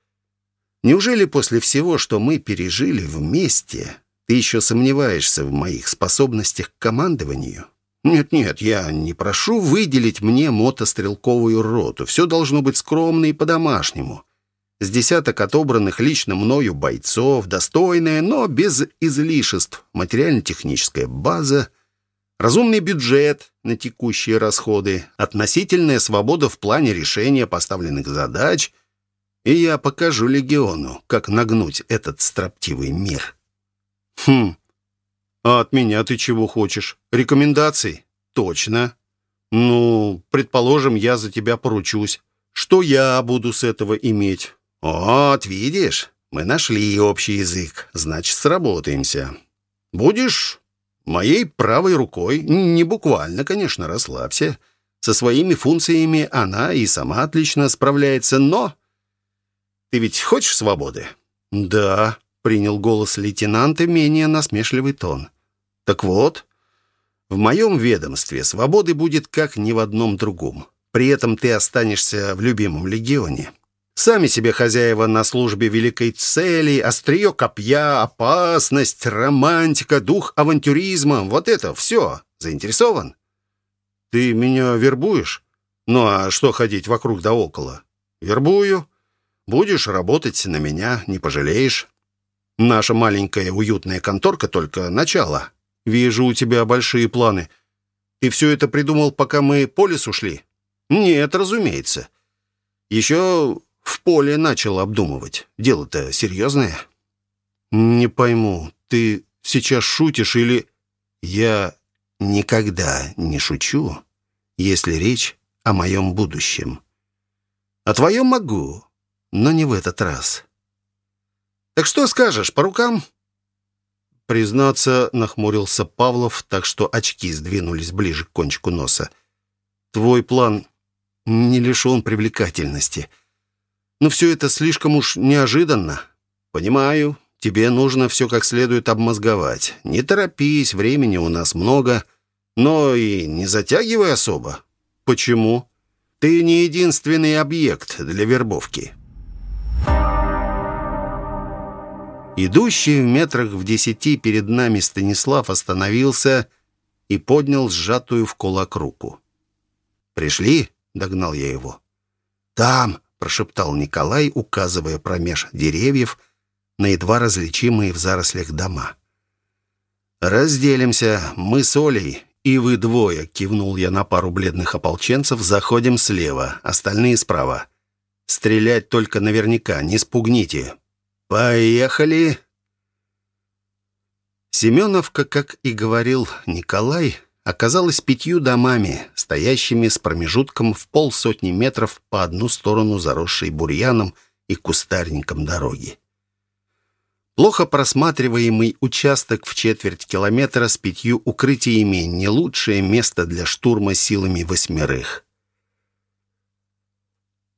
Неужели после всего, что мы пережили вместе, ты еще сомневаешься в моих способностях к командованию? Нет-нет, я не прошу выделить мне мотострелковую роту. Все должно быть скромно и по-домашнему. С десяток отобранных лично мною бойцов, достойная, но без излишеств, материально-техническая база, разумный бюджет на текущие расходы, относительная свобода в плане решения поставленных задач — и я покажу легиону, как нагнуть этот строптивый мир. Хм. А от меня ты чего хочешь? Рекомендаций? Точно. Ну, предположим, я за тебя поручусь. Что я буду с этого иметь? Вот, видишь, мы нашли общий язык, значит, сработаемся. Будешь моей правой рукой, не буквально, конечно, расслабься. Со своими функциями она и сама отлично справляется, но ты ведь хочешь свободы?» «Да», — принял голос лейтенанта менее насмешливый тон. «Так вот, в моем ведомстве свободы будет как ни в одном другом. При этом ты останешься в любимом легионе. Сами себе хозяева на службе великой цели, острие копья, опасность, романтика, дух авантюризма. Вот это все. Заинтересован? Ты меня вербуешь? Ну а что ходить вокруг да около? Вербую. Будешь работать на меня, не пожалеешь. Наша маленькая уютная конторка только начало. Вижу у тебя большие планы. Ты все это придумал, пока мы по лесу шли? Нет, разумеется. Еще в поле начал обдумывать. Дело-то серьезное. Не пойму, ты сейчас шутишь или... Я никогда не шучу, если речь о моем будущем. О твоем могу, но не в этот раз. «Так что скажешь, по рукам?» Признаться, нахмурился Павлов, так что очки сдвинулись ближе к кончику носа. «Твой план не лишен привлекательности. Но все это слишком уж неожиданно. Понимаю, тебе нужно все как следует обмозговать. Не торопись, времени у нас много, но и не затягивай особо. Почему? Ты не единственный объект для вербовки». Идущий в метрах в десяти перед нами Станислав остановился и поднял сжатую в кулак руку. «Пришли?» — догнал я его. «Там!» — прошептал Николай, указывая промеж деревьев на едва различимые в зарослях дома. «Разделимся. Мы с Олей, и вы двое», — кивнул я на пару бледных ополченцев, «заходим слева, остальные справа. Стрелять только наверняка, не спугните. «Поехали!» Семеновка, как и говорил Николай, оказалась пятью домами, стоящими с промежутком в полсотни метров по одну сторону заросшей бурьяном и кустарником дороги. Плохо просматриваемый участок в четверть километра с пятью укрытиями – не лучшее место для штурма силами восьмерых.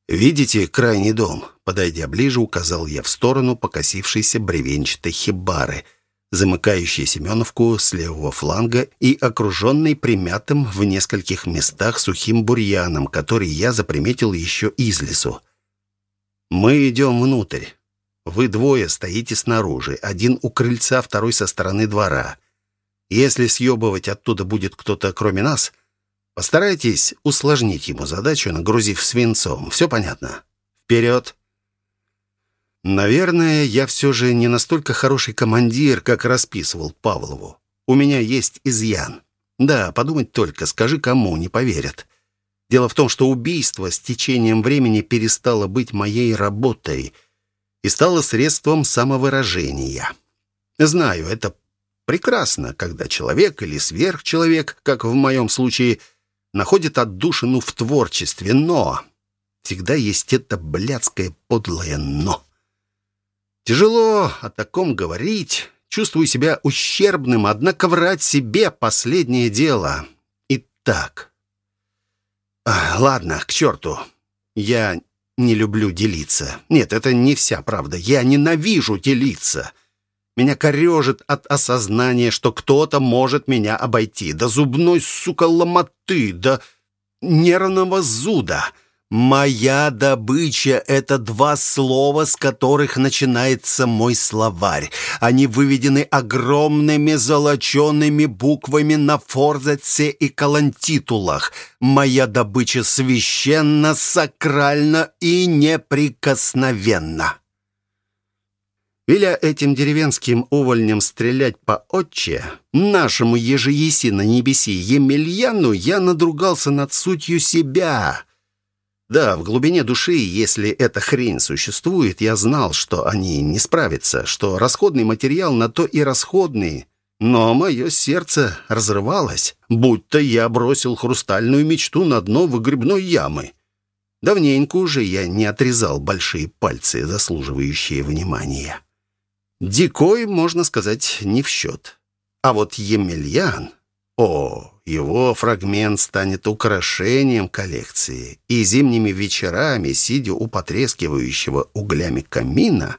«Видите крайний дом?» Подойдя ближе, указал я в сторону покосившейся бревенчатой хибары, замыкающий Семеновку с левого фланга и окруженный примятым в нескольких местах сухим бурьяном, который я заприметил еще из лесу. Мы идем внутрь. Вы двое стоите снаружи, один у крыльца, второй со стороны двора. Если съебывать оттуда будет кто-то кроме нас, постарайтесь усложнить ему задачу, нагрузив свинцом. Все понятно? Вперед! Наверное, я все же не настолько хороший командир, как расписывал Павлову. У меня есть изъян. Да, подумать только, скажи кому, не поверят. Дело в том, что убийство с течением времени перестало быть моей работой и стало средством самовыражения. Знаю, это прекрасно, когда человек или сверхчеловек, как в моем случае, находит отдушину в творчестве, но всегда есть это блядское подлое «но». Тяжело о таком говорить. Чувствую себя ущербным, однако врать себе — последнее дело. Итак... А, ладно, к черту. Я не люблю делиться. Нет, это не вся правда. Я ненавижу делиться. Меня корежит от осознания, что кто-то может меня обойти. До зубной, сука, ломоты, до нервного зуда — «Моя добыча» — это два слова, с которых начинается мой словарь. Они выведены огромными золочеными буквами на форзаце и калантитулах. «Моя добыча» священна, сакральна и неприкосновенна. Веля этим деревенским увольням стрелять по отче, нашему ежееси на небеси Емельяну, я надругался над сутью себя — да, в глубине души, если эта хрень существует, я знал, что они не справятся, что расходный материал на то и расходный. Но мое сердце разрывалось, будто я бросил хрустальную мечту на дно выгребной ямы. Давненько уже я не отрезал большие пальцы, заслуживающие внимания. Дикой, можно сказать, не в счет. А вот Емельян... О, его фрагмент станет украшением коллекции, и зимними вечерами, сидя у потрескивающего углями камина,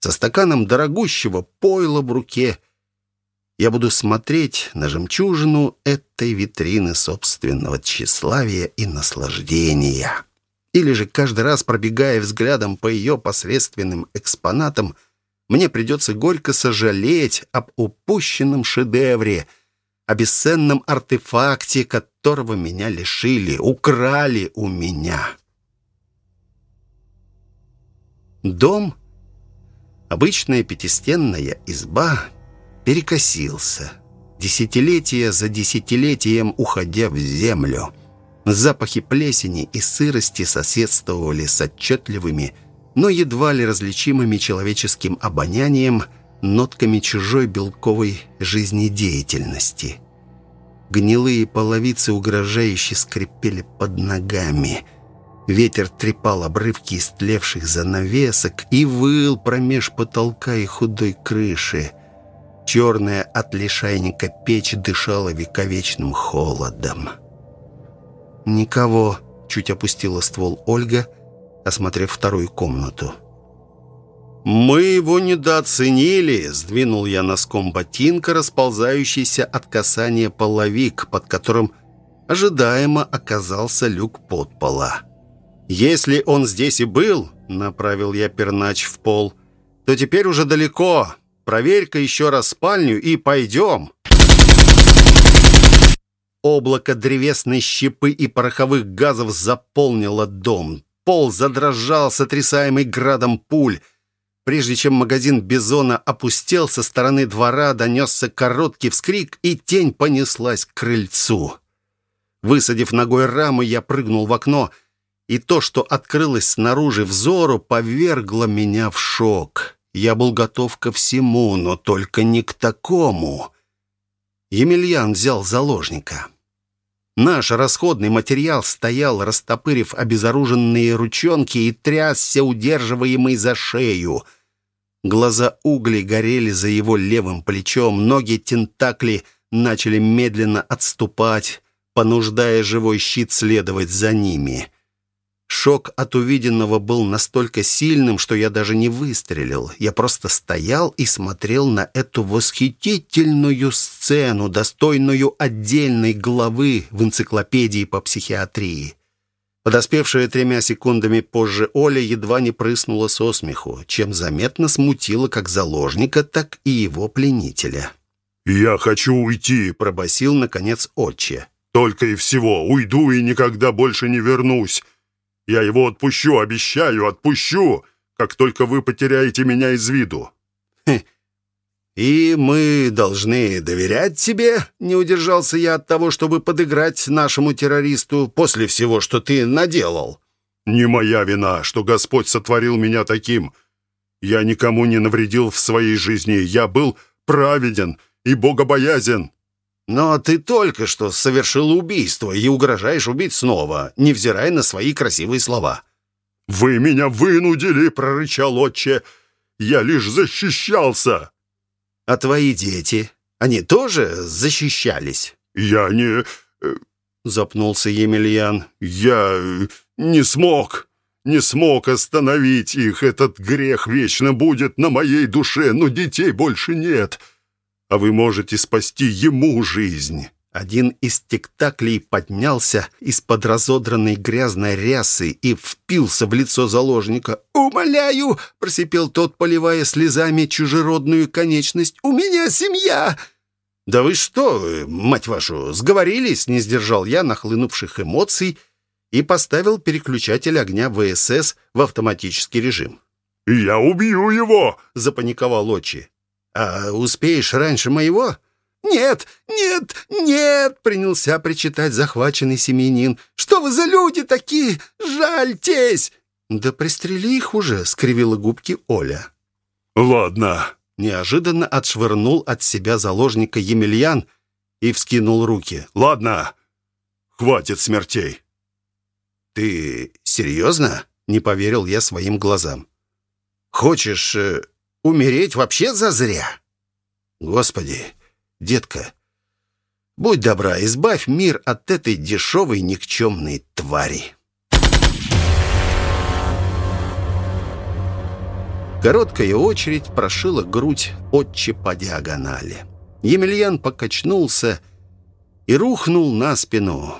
со стаканом дорогущего пойла в руке, я буду смотреть на жемчужину этой витрины собственного тщеславия и наслаждения. Или же каждый раз, пробегая взглядом по ее посредственным экспонатам, мне придется горько сожалеть об упущенном шедевре — о бесценном артефакте, которого меня лишили, украли у меня. Дом, обычная пятистенная изба, перекосился, десятилетия за десятилетием уходя в землю. Запахи плесени и сырости соседствовали с отчетливыми, но едва ли различимыми человеческим обонянием – нотками чужой белковой жизнедеятельности. Гнилые половицы угрожающе скрипели под ногами. Ветер трепал обрывки истлевших занавесок и выл промеж потолка и худой крыши. Черная от лишайника печь дышала вековечным холодом. «Никого», — чуть опустила ствол Ольга, осмотрев вторую комнату. «Мы его недооценили», — сдвинул я носком ботинка, расползающийся от касания половик, под которым ожидаемо оказался люк подпола. «Если он здесь и был», — направил я пернач в пол, — «то теперь уже далеко. Проверь-ка еще раз спальню и пойдем». Облако древесной щепы и пороховых газов заполнило дом. Пол задрожал, сотрясаемый градом пуль — Прежде чем магазин Бизона опустел, со стороны двора донесся короткий вскрик, и тень понеслась к крыльцу. Высадив ногой раму, я прыгнул в окно, и то, что открылось снаружи взору, повергло меня в шок. Я был готов ко всему, но только не к такому. Емельян взял заложника. Наш расходный материал стоял, растопырив обезоруженные ручонки и трясся, удерживаемый за шею. Глаза угли горели за его левым плечом, ноги тентакли начали медленно отступать, понуждая живой щит следовать за ними. Шок от увиденного был настолько сильным, что я даже не выстрелил. Я просто стоял и смотрел на эту восхитительную сцену, достойную отдельной главы в энциклопедии по психиатрии. Подоспевшая тремя секундами позже Оля едва не прыснула со смеху, чем заметно смутила как заложника, так и его пленителя. «Я хочу уйти», — пробасил, наконец, отче. «Только и всего. Уйду и никогда больше не вернусь. Я его отпущу, обещаю, отпущу, как только вы потеряете меня из виду». «И мы должны доверять тебе?» Не удержался я от того, чтобы подыграть нашему террористу после всего, что ты наделал. «Не моя вина, что Господь сотворил меня таким. Я никому не навредил в своей жизни. Я был праведен и богобоязен». «Но ты только что совершил убийство и угрожаешь убить снова, невзирая на свои красивые слова». «Вы меня вынудили!» — прорычал отче. «Я лишь защищался!» А твои дети, они тоже защищались?» «Я не...» э, — запнулся Емельян. «Я э, не смог, не смог остановить их. Этот грех вечно будет на моей душе, но детей больше нет. А вы можете спасти ему жизнь». Один из тектаклей поднялся из-под разодранной грязной рясы и впился в лицо заложника. «Умоляю!» — просипел тот, поливая слезами чужеродную конечность. «У меня семья!» «Да вы что, мать вашу, сговорились?» — не сдержал я нахлынувших эмоций и поставил переключатель огня ВСС в автоматический режим. «Я убью его!» — запаниковал Очи. «А успеешь раньше моего?» «Нет, нет, нет!» — принялся причитать захваченный семьянин. «Что вы за люди такие? Жальтесь!» «Да пристрели их уже!» — скривила губки Оля. «Ладно!» — неожиданно отшвырнул от себя заложника Емельян и вскинул руки. «Ладно! Хватит смертей!» «Ты серьезно?» — не поверил я своим глазам. «Хочешь э, умереть вообще зазря?» «Господи!» детка, будь добра, избавь мир от этой дешевой никчемной твари». Короткая очередь прошила грудь отче по диагонали. Емельян покачнулся и рухнул на спину.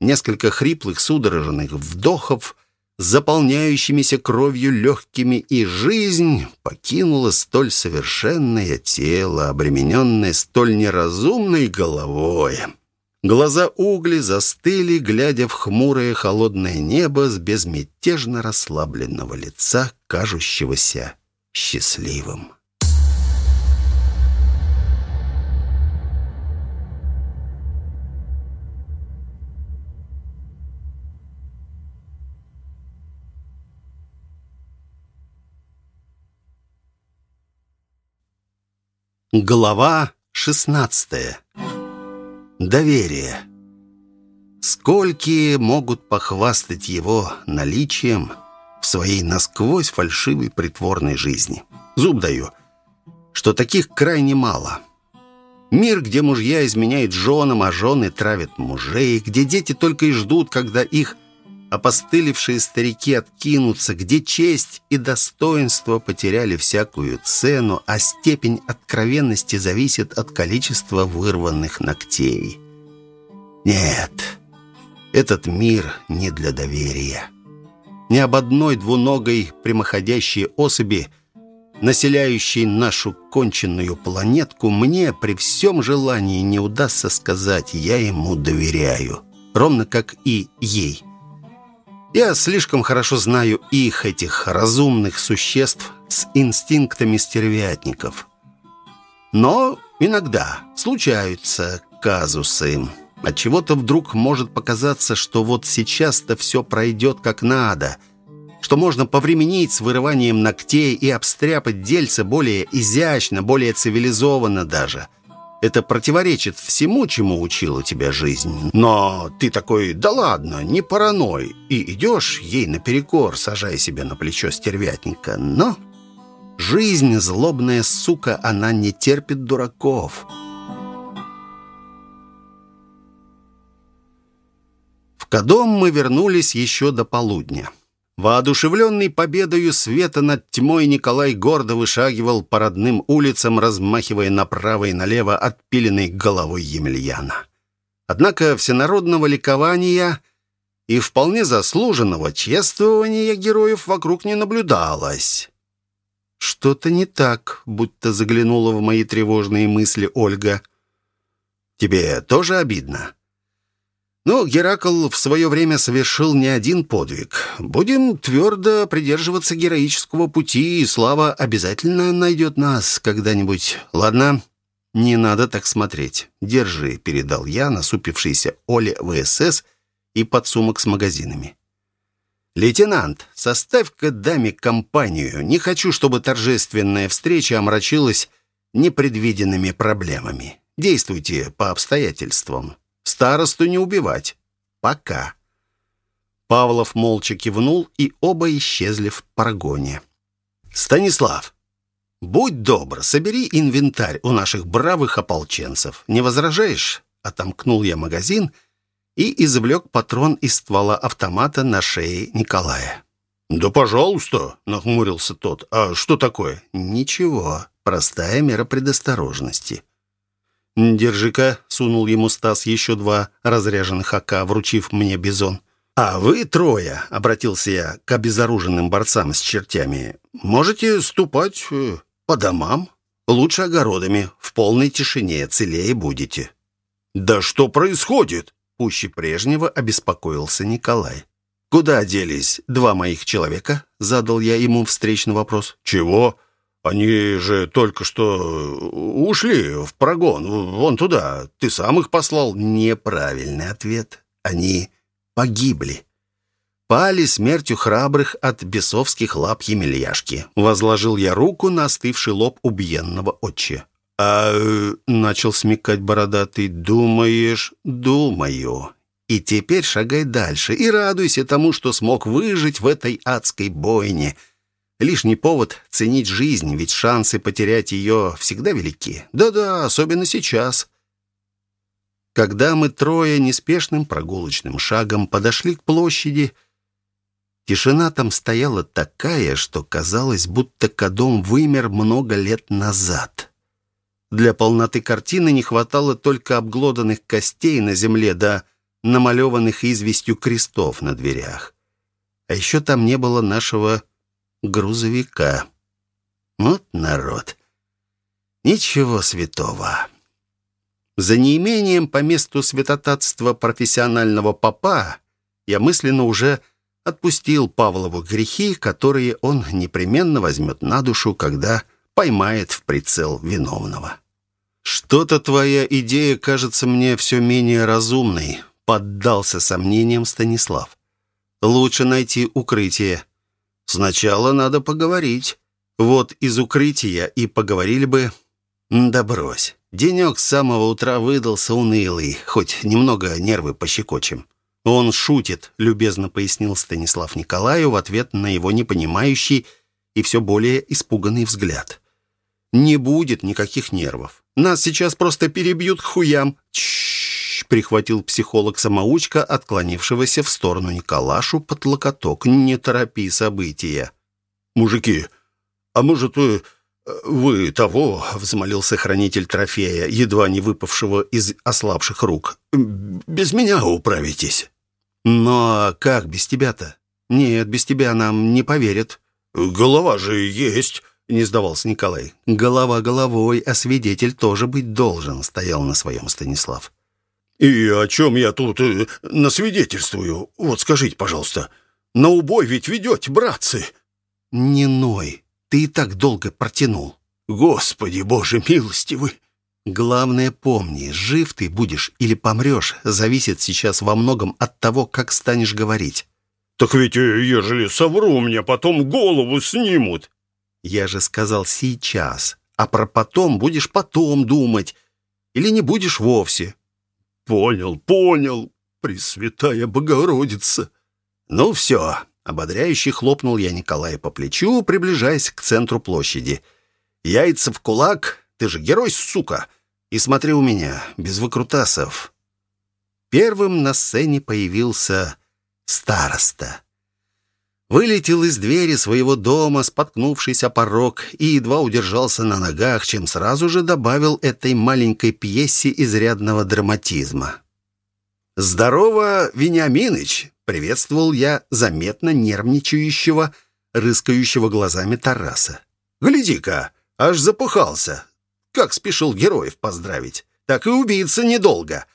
Несколько хриплых судорожных вдохов заполняющимися кровью легкими, и жизнь покинула столь совершенное тело, обремененное столь неразумной головой. Глаза угли застыли, глядя в хмурое холодное небо с безмятежно расслабленного лица, кажущегося счастливым. Глава 16. Доверие. Сколькие могут похвастать его наличием в своей насквозь фальшивой притворной жизни. Зуб даю, что таких крайне мало. Мир, где мужья изменяют женам, а жены травят мужей, где дети только и ждут, когда их опостылевшие старики откинутся, где честь и достоинство потеряли всякую цену, а степень откровенности зависит от количества вырванных ногтей. Нет, этот мир не для доверия. Ни об одной двуногой прямоходящей особи, населяющей нашу конченную планетку, мне при всем желании не удастся сказать «я ему доверяю», ровно как и ей – я слишком хорошо знаю их, этих разумных существ с инстинктами стервятников. Но иногда случаются казусы. От чего-то вдруг может показаться, что вот сейчас-то все пройдет как надо, что можно повременить с вырыванием ногтей и обстряпать дельце более изящно, более цивилизованно даже – это противоречит всему, чему учила тебя жизнь. Но ты такой, да ладно, не параной. И идешь ей наперекор, сажая себя на плечо стервятника. Но жизнь, злобная сука, она не терпит дураков. В К дому мы вернулись еще до полудня. Воодушевленный победою света над тьмой Николай гордо вышагивал по родным улицам, размахивая направо и налево отпиленной головой Емельяна. Однако всенародного ликования и вполне заслуженного чествования героев вокруг не наблюдалось. Что-то не так, будто заглянула в мои тревожные мысли Ольга. «Тебе тоже обидно?» Но Геракл в свое время совершил не один подвиг. Будем твердо придерживаться героического пути, и слава обязательно найдет нас когда-нибудь. Ладно, не надо так смотреть. Держи, передал я насупившейся Оле ВСС и подсумок с магазинами. «Лейтенант, составь-ка даме компанию. Не хочу, чтобы торжественная встреча омрачилась непредвиденными проблемами. Действуйте по обстоятельствам». Старосту не убивать. Пока». Павлов молча кивнул, и оба исчезли в парагоне. «Станислав, будь добр, собери инвентарь у наших бравых ополченцев. Не возражаешь?» Отомкнул я магазин и извлек патрон из ствола автомата на шее Николая. «Да пожалуйста», — нахмурился тот. «А что такое?» «Ничего, простая мера предосторожности». «Держи-ка», — сунул ему Стас еще два разряженных АК, вручив мне бизон. «А вы трое», — обратился я к обезоруженным борцам с чертями, «можете ступать э, по домам, лучше огородами, в полной тишине, целее будете». «Да что происходит?» — пуще прежнего обеспокоился Николай. «Куда делись два моих человека?» — задал я ему встречный вопрос. «Чего?» Они же только что ушли в прогон, вон туда. Ты сам их послал. Неправильный ответ. Они погибли. Пали смертью храбрых от бесовских лап Емельяшки. Возложил я руку на остывший лоб убиенного отче. «А...» — начал смекать бородатый. «Думаешь?» «Думаю. И теперь шагай дальше и радуйся тому, что смог выжить в этой адской бойне». Лишний повод ценить жизнь, ведь шансы потерять ее всегда велики. Да-да, особенно сейчас. Когда мы трое неспешным прогулочным шагом подошли к площади, тишина там стояла такая, что казалось, будто Кадом вымер много лет назад. Для полноты картины не хватало только обглоданных костей на земле да намалеванных известью крестов на дверях. А еще там не было нашего грузовика. Вот народ. Ничего святого. За неимением по месту святотатства профессионального попа я мысленно уже отпустил Павлову грехи, которые он непременно возьмет на душу, когда поймает в прицел виновного. «Что-то твоя идея кажется мне все менее разумной», — поддался сомнениям Станислав. «Лучше найти укрытие. Сначала надо поговорить. Вот из укрытия и поговорили бы. Да брось. Денек с самого утра выдался унылый, хоть немного нервы пощекочем. Он шутит, любезно пояснил Станислав Николаю в ответ на его непонимающий и все более испуганный взгляд. Не будет никаких нервов. Нас сейчас просто перебьют к хуям. Чш, прихватил психолог-самоучка, отклонившегося в сторону Николашу под локоток. Не торопи события. «Мужики, а может, вы, вы того?» — взмолился хранитель трофея, едва не выпавшего из ослабших рук. «Без меня управитесь». «Но как без тебя-то? Нет, без тебя нам не поверят». «Голова же есть». — не сдавался Николай. «Голова головой, а свидетель тоже быть должен», — стоял на своем Станислав. «И о чем я тут э, насвидетельствую? Вот скажите, пожалуйста, на убой ведь ведете, братцы?» «Не ной, ты и так долго протянул». «Господи, Боже милостивый!» «Главное помни, жив ты будешь или помрешь, зависит сейчас во многом от того, как станешь говорить». «Так ведь, э, ежели совру, мне потом голову снимут». Я же сказал сейчас, а про потом будешь потом думать. Или не будешь вовсе. Понял, понял, Пресвятая Богородица. Ну все, ободряюще хлопнул я Николая по плечу, приближаясь к центру площади. Яйца в кулак, ты же герой, сука. И смотри у меня, без выкрутасов. Первым на сцене появился староста. Вылетел из двери своего дома, споткнувшись о порог, и едва удержался на ногах, чем сразу же добавил этой маленькой пьесе изрядного драматизма. «Здорово, Вениаминыч!» — приветствовал я заметно нервничающего, рыскающего глазами Тараса. «Гляди-ка, аж запыхался. Как спешил героев поздравить. Так и убийца недолго.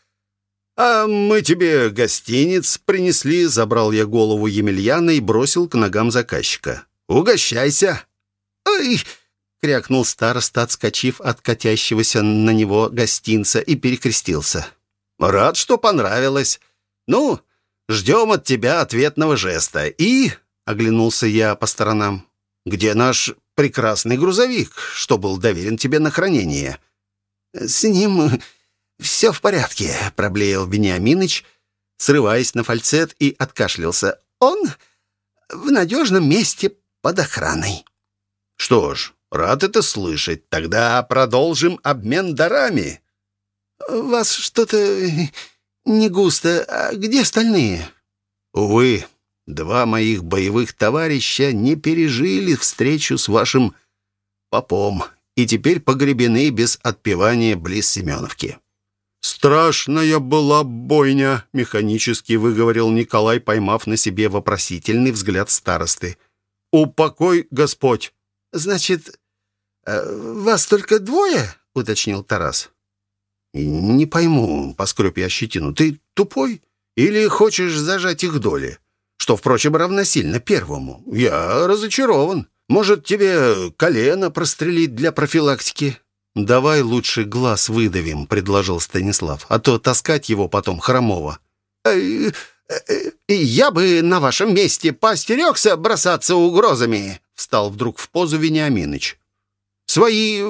«А мы тебе гостиниц принесли», — забрал я голову Емельяна и бросил к ногам заказчика. «Угощайся». «Ой!» — крякнул староста, отскочив от катящегося на него гостинца и перекрестился. «Рад, что понравилось. Ну, ждем от тебя ответного жеста. И...» — оглянулся я по сторонам. «Где наш прекрасный грузовик, что был доверен тебе на хранение?» «С ним «Все в порядке», — проблеял Вениаминыч, срываясь на фальцет и откашлялся. «Он в надежном месте под охраной». «Что ж, рад это слышать. Тогда продолжим обмен дарами». «Вас что-то не густо. А где остальные?» «Увы, два моих боевых товарища не пережили встречу с вашим попом и теперь погребены без отпевания близ Семеновки». «Страшная была бойня», — механически выговорил Николай, поймав на себе вопросительный взгляд старосты. «Упокой, Господь!» «Значит, э, вас только двое?» — уточнил Тарас. «Не пойму», — поскреб я щетину, — «ты тупой? Или хочешь зажать их доли? Что, впрочем, равносильно первому. Я разочарован. Может, тебе колено прострелить для профилактики?» «Давай лучше глаз выдавим», — предложил Станислав, «а то таскать его потом хромого». «Э, э, «Я бы на вашем месте постерегся бросаться угрозами», — встал вдруг в позу Вениаминыч. «Свои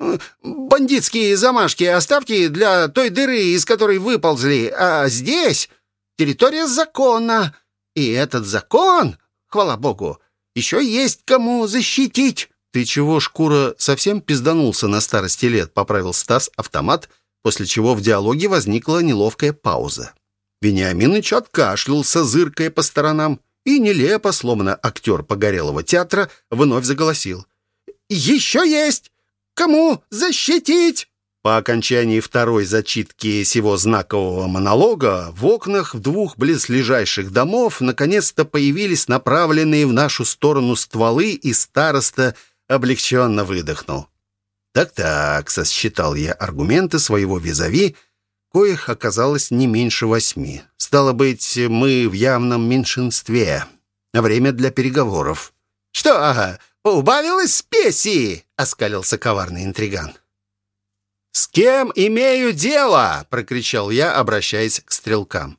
э, бандитские замашки оставьте для той дыры, из которой выползли, а здесь территория закона, и этот закон, хвала богу, еще есть кому защитить». «Ты чего, шкура, совсем пизданулся на старости лет?» — поправил Стас автомат, после чего в диалоге возникла неловкая пауза. Вениаминыч откашлялся, зыркая по сторонам, и нелепо, словно актер погорелого театра, вновь заголосил. «Еще есть! Кому защитить?» По окончании второй зачитки сего знакового монолога в окнах в двух близлежащих домов наконец-то появились направленные в нашу сторону стволы, и староста облегченно выдохнул. «Так-так», — сосчитал я аргументы своего визави, коих оказалось не меньше восьми. «Стало быть, мы в явном меньшинстве. Время для переговоров». «Что, ага, поубавилось спеси?» — оскалился коварный интриган. «С кем имею дело?» — прокричал я, обращаясь к стрелкам.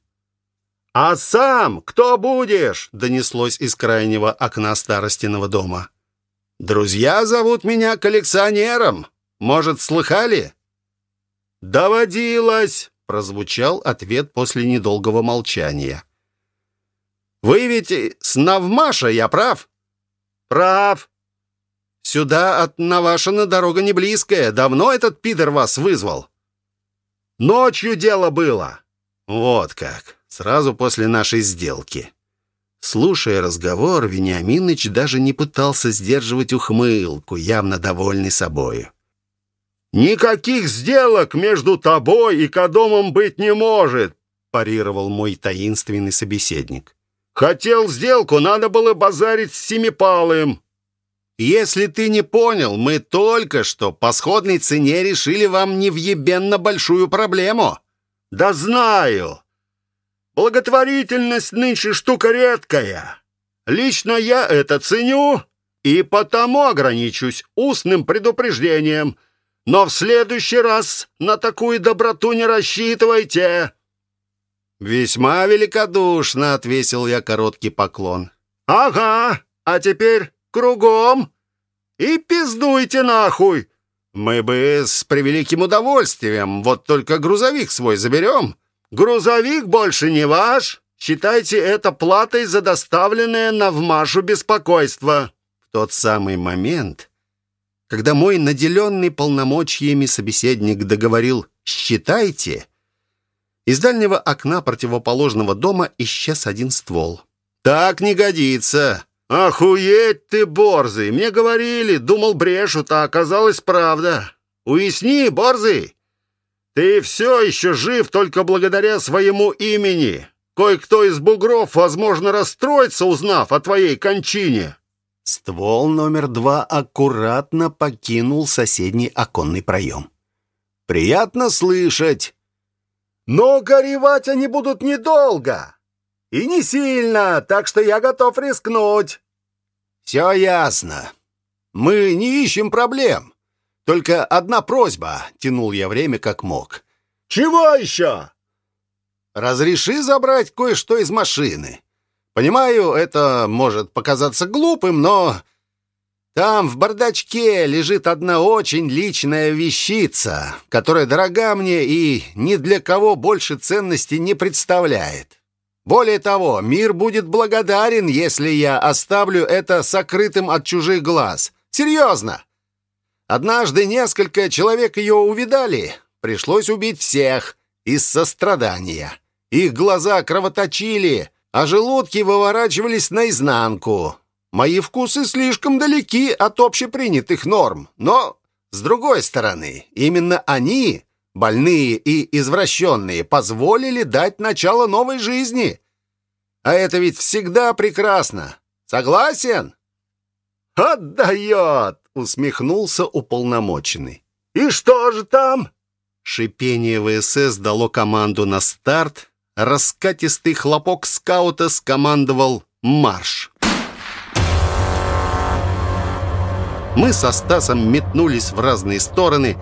«А сам кто будешь?» — донеслось из крайнего окна старостиного дома. Друзья зовут меня коллекционером. Может, слыхали?» «Доводилось!» — прозвучал ответ после недолгого молчания. «Вы ведь с Навмаша, я прав?» «Прав!» «Сюда от Навашина дорога не близкая. Давно этот пидор вас вызвал?» «Ночью дело было». «Вот как. Сразу после нашей сделки. Слушая разговор, Вениаминыч даже не пытался сдерживать ухмылку, явно довольный собою. «Никаких сделок между тобой и Кадомом быть не может», парировал мой таинственный собеседник. «Хотел сделку, надо было базарить с Семипалым». «Если ты не понял, мы только что по сходной цене решили вам невъебенно большую проблему». «Да знаю. Благотворительность нынче штука редкая. Лично я это ценю и потому ограничусь устным предупреждением. Но в следующий раз на такую доброту не рассчитывайте». «Весьма великодушно», — отвесил я короткий поклон. «Ага, а теперь кругом и пиздуйте нахуй!» «Мы бы с превеликим удовольствием, вот только грузовик свой заберем». Грузовик больше не ваш. Считайте это платой за доставленное на вмашу беспокойство». В тот самый момент, когда мой наделенный полномочиями собеседник договорил «считайте», Из дальнего окна противоположного дома исчез один ствол. «Так не годится!» «Охуеть ты, Борзый! Мне говорили, думал брешут, а оказалось правда. Уясни, Борзый, ты все еще жив только благодаря своему имени. Кое-кто из бугров, возможно, расстроится, узнав о твоей кончине». Ствол номер два аккуратно покинул соседний оконный проем. «Приятно слышать!» «Но горевать они будут недолго!» И не сильно, так что я готов рискнуть. Все ясно. Мы не ищем проблем. Только одна просьба, тянул я время как мог. Чего еще? Разреши забрать кое-что из машины. Понимаю, это может показаться глупым, но там в бардачке лежит одна очень личная вещица, которая дорога мне и ни для кого больше ценности не представляет. Более того, мир будет благодарен, если я оставлю это сокрытым от чужих глаз. Серьезно. Однажды несколько человек ее увидали. Пришлось убить всех из сострадания. Их глаза кровоточили, а желудки выворачивались наизнанку. Мои вкусы слишком далеки от общепринятых норм, но, с другой стороны, именно они больные и извращенные, позволили дать начало новой жизни. А это ведь всегда прекрасно. Согласен? Отдает, усмехнулся уполномоченный. И что же там? Шипение ВСС дало команду на старт. Раскатистый хлопок скаута скомандовал «Марш!». Мы со Стасом метнулись в разные стороны,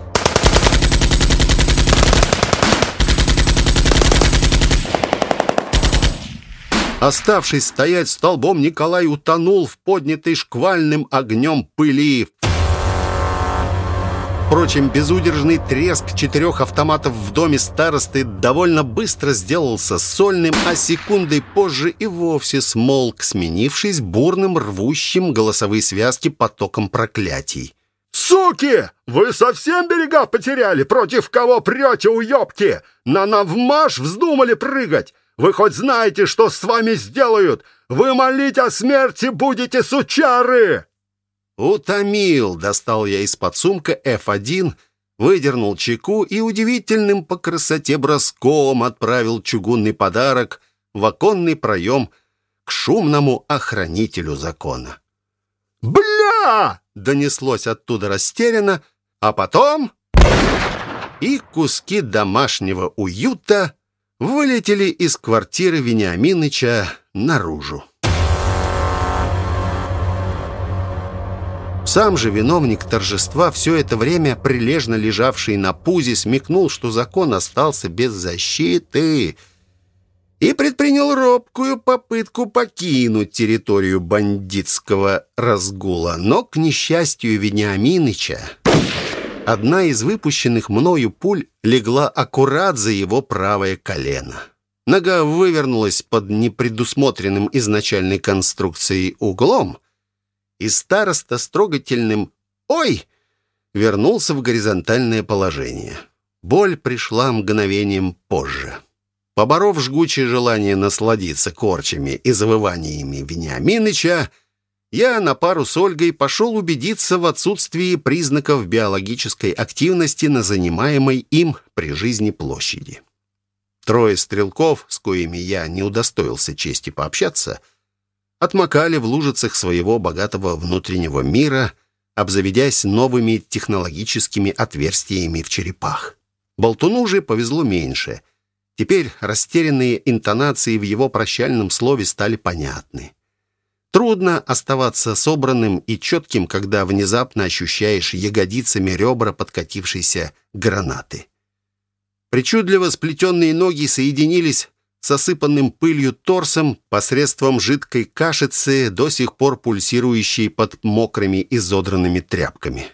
Оставшись стоять столбом, Николай утонул в поднятой шквальным огнем пыли. Впрочем, безудержный треск четырех автоматов в доме старосты довольно быстро сделался сольным, а секундой позже и вовсе смолк, сменившись бурным, рвущим голосовые связки потоком проклятий. «Суки! Вы совсем берега потеряли? Против кого прете, уёбки? На навмаш вздумали прыгать? Вы хоть знаете, что с вами сделают? Вы молить о смерти будете, сучары!» «Утомил!» — достал я из-под сумка F1, выдернул чеку и удивительным по красоте броском отправил чугунный подарок в оконный проем к шумному охранителю закона. «Бля!» — донеслось оттуда растерянно, а потом... И куски домашнего уюта вылетели из квартиры Вениаминыча наружу. Сам же виновник торжества, все это время прилежно лежавший на пузе, смекнул, что закон остался без защиты и предпринял робкую попытку покинуть территорию бандитского разгула. Но, к несчастью Вениаминыча, Одна из выпущенных мною пуль легла аккурат за его правое колено. Нога вывернулась под непредусмотренным изначальной конструкцией углом, и староста с трогательным «Ой!» вернулся в горизонтальное положение. Боль пришла мгновением позже. Поборов жгучее желание насладиться корчами и завываниями Вениаминыча, я на пару с Ольгой пошел убедиться в отсутствии признаков биологической активности на занимаемой им при жизни площади. Трое стрелков, с коими я не удостоился чести пообщаться, отмокали в лужицах своего богатого внутреннего мира, обзаведясь новыми технологическими отверстиями в черепах. Болтуну же повезло меньше. Теперь растерянные интонации в его прощальном слове стали понятны. Трудно оставаться собранным и четким, когда внезапно ощущаешь ягодицами ребра подкатившейся гранаты. Причудливо сплетенные ноги соединились с осыпанным пылью торсом посредством жидкой кашицы, до сих пор пульсирующей под мокрыми изодранными тряпками.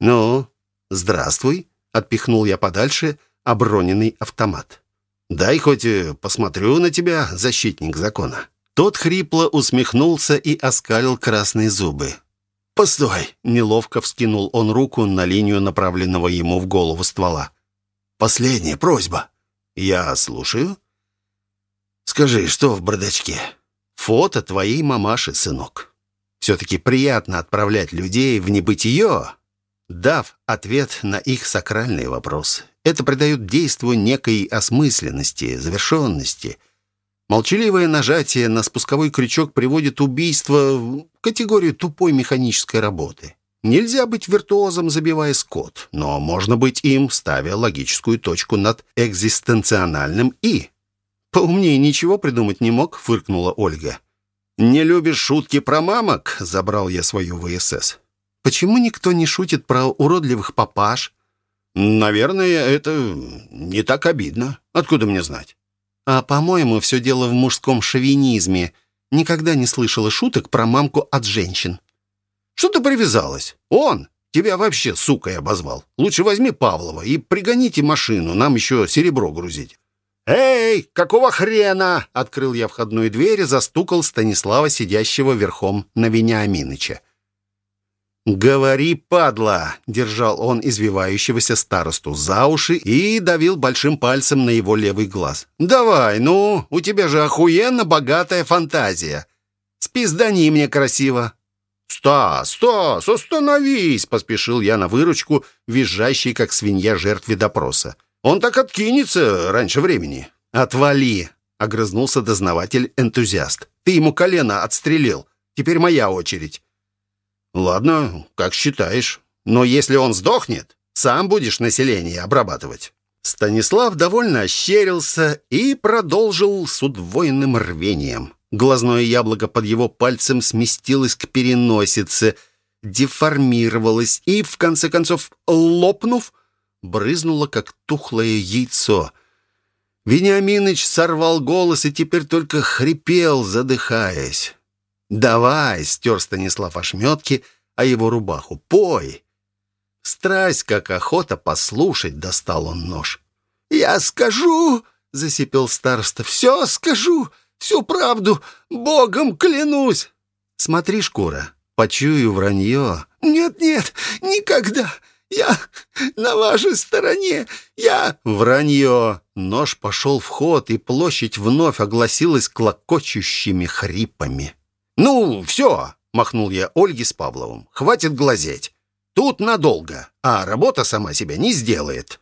«Ну, здравствуй», — отпихнул я подальше оброненный автомат. «Дай хоть э, посмотрю на тебя, защитник закона». Тот хрипло усмехнулся и оскалил красные зубы. «Постой!» — неловко вскинул он руку на линию направленного ему в голову ствола. «Последняя просьба. «Я слушаю». «Скажи, что в бардачке?» «Фото твоей мамаши, сынок. Все-таки приятно отправлять людей в небытие, дав ответ на их сакральные вопросы. Это придает действу некой осмысленности, завершенности. Молчаливое нажатие на спусковой крючок приводит убийство в категорию тупой механической работы. Нельзя быть виртуозом, забивая скот, но можно быть им, ставя логическую точку над экзистенциональным «и». «Поумнее ничего придумать не мог», — фыркнула Ольга. «Не любишь шутки про мамок?» — забрал я свою ВСС. «Почему никто не шутит про уродливых папаш?» «Наверное, это не так обидно. Откуда мне знать?» «А, по-моему, все дело в мужском шовинизме. Никогда не слышала шуток про мамку от женщин». «Что ты привязалась? Он тебя вообще сукой обозвал. Лучше возьми Павлова и пригоните машину, нам еще серебро грузить». «Эй, какого хрена?» — открыл я входную дверь и застукал Станислава, сидящего верхом на Вениаминыча. «Говори, падла!» — держал он извивающегося старосту за уши и давил большим пальцем на его левый глаз. «Давай, ну, у тебя же охуенно богатая фантазия. Спиздани мне красиво». «Стас, Стас, остановись!» — поспешил я на выручку, визжащий, как свинья жертве допроса. «Он так откинется раньше времени». «Отвали!» — огрызнулся дознаватель-энтузиаст. «Ты ему колено отстрелил. Теперь моя очередь». «Ладно, как считаешь. Но если он сдохнет, сам будешь население обрабатывать». Станислав довольно ощерился и продолжил с удвоенным рвением. Глазное яблоко под его пальцем сместилось к переносице, деформировалось и, в конце концов, лопнув, брызнуло, как тухлое яйцо. Вениаминыч сорвал голос и теперь только хрипел, задыхаясь. «Давай!» — стер Станислав ошметки, а его рубаху. «Пой!» Страсть, как охота послушать, достал он нож. «Я скажу!» — засипел староста. «Все скажу! Всю правду! Богом клянусь!» «Смотри, шкура, почую вранье». «Нет-нет, никогда! Я на вашей стороне! Я...» Вранье! Нож пошел в ход, и площадь вновь огласилась клокочущими хрипами. «Ну, все!» — махнул я Ольге с Павловым. «Хватит глазеть. Тут надолго, а работа сама себя не сделает».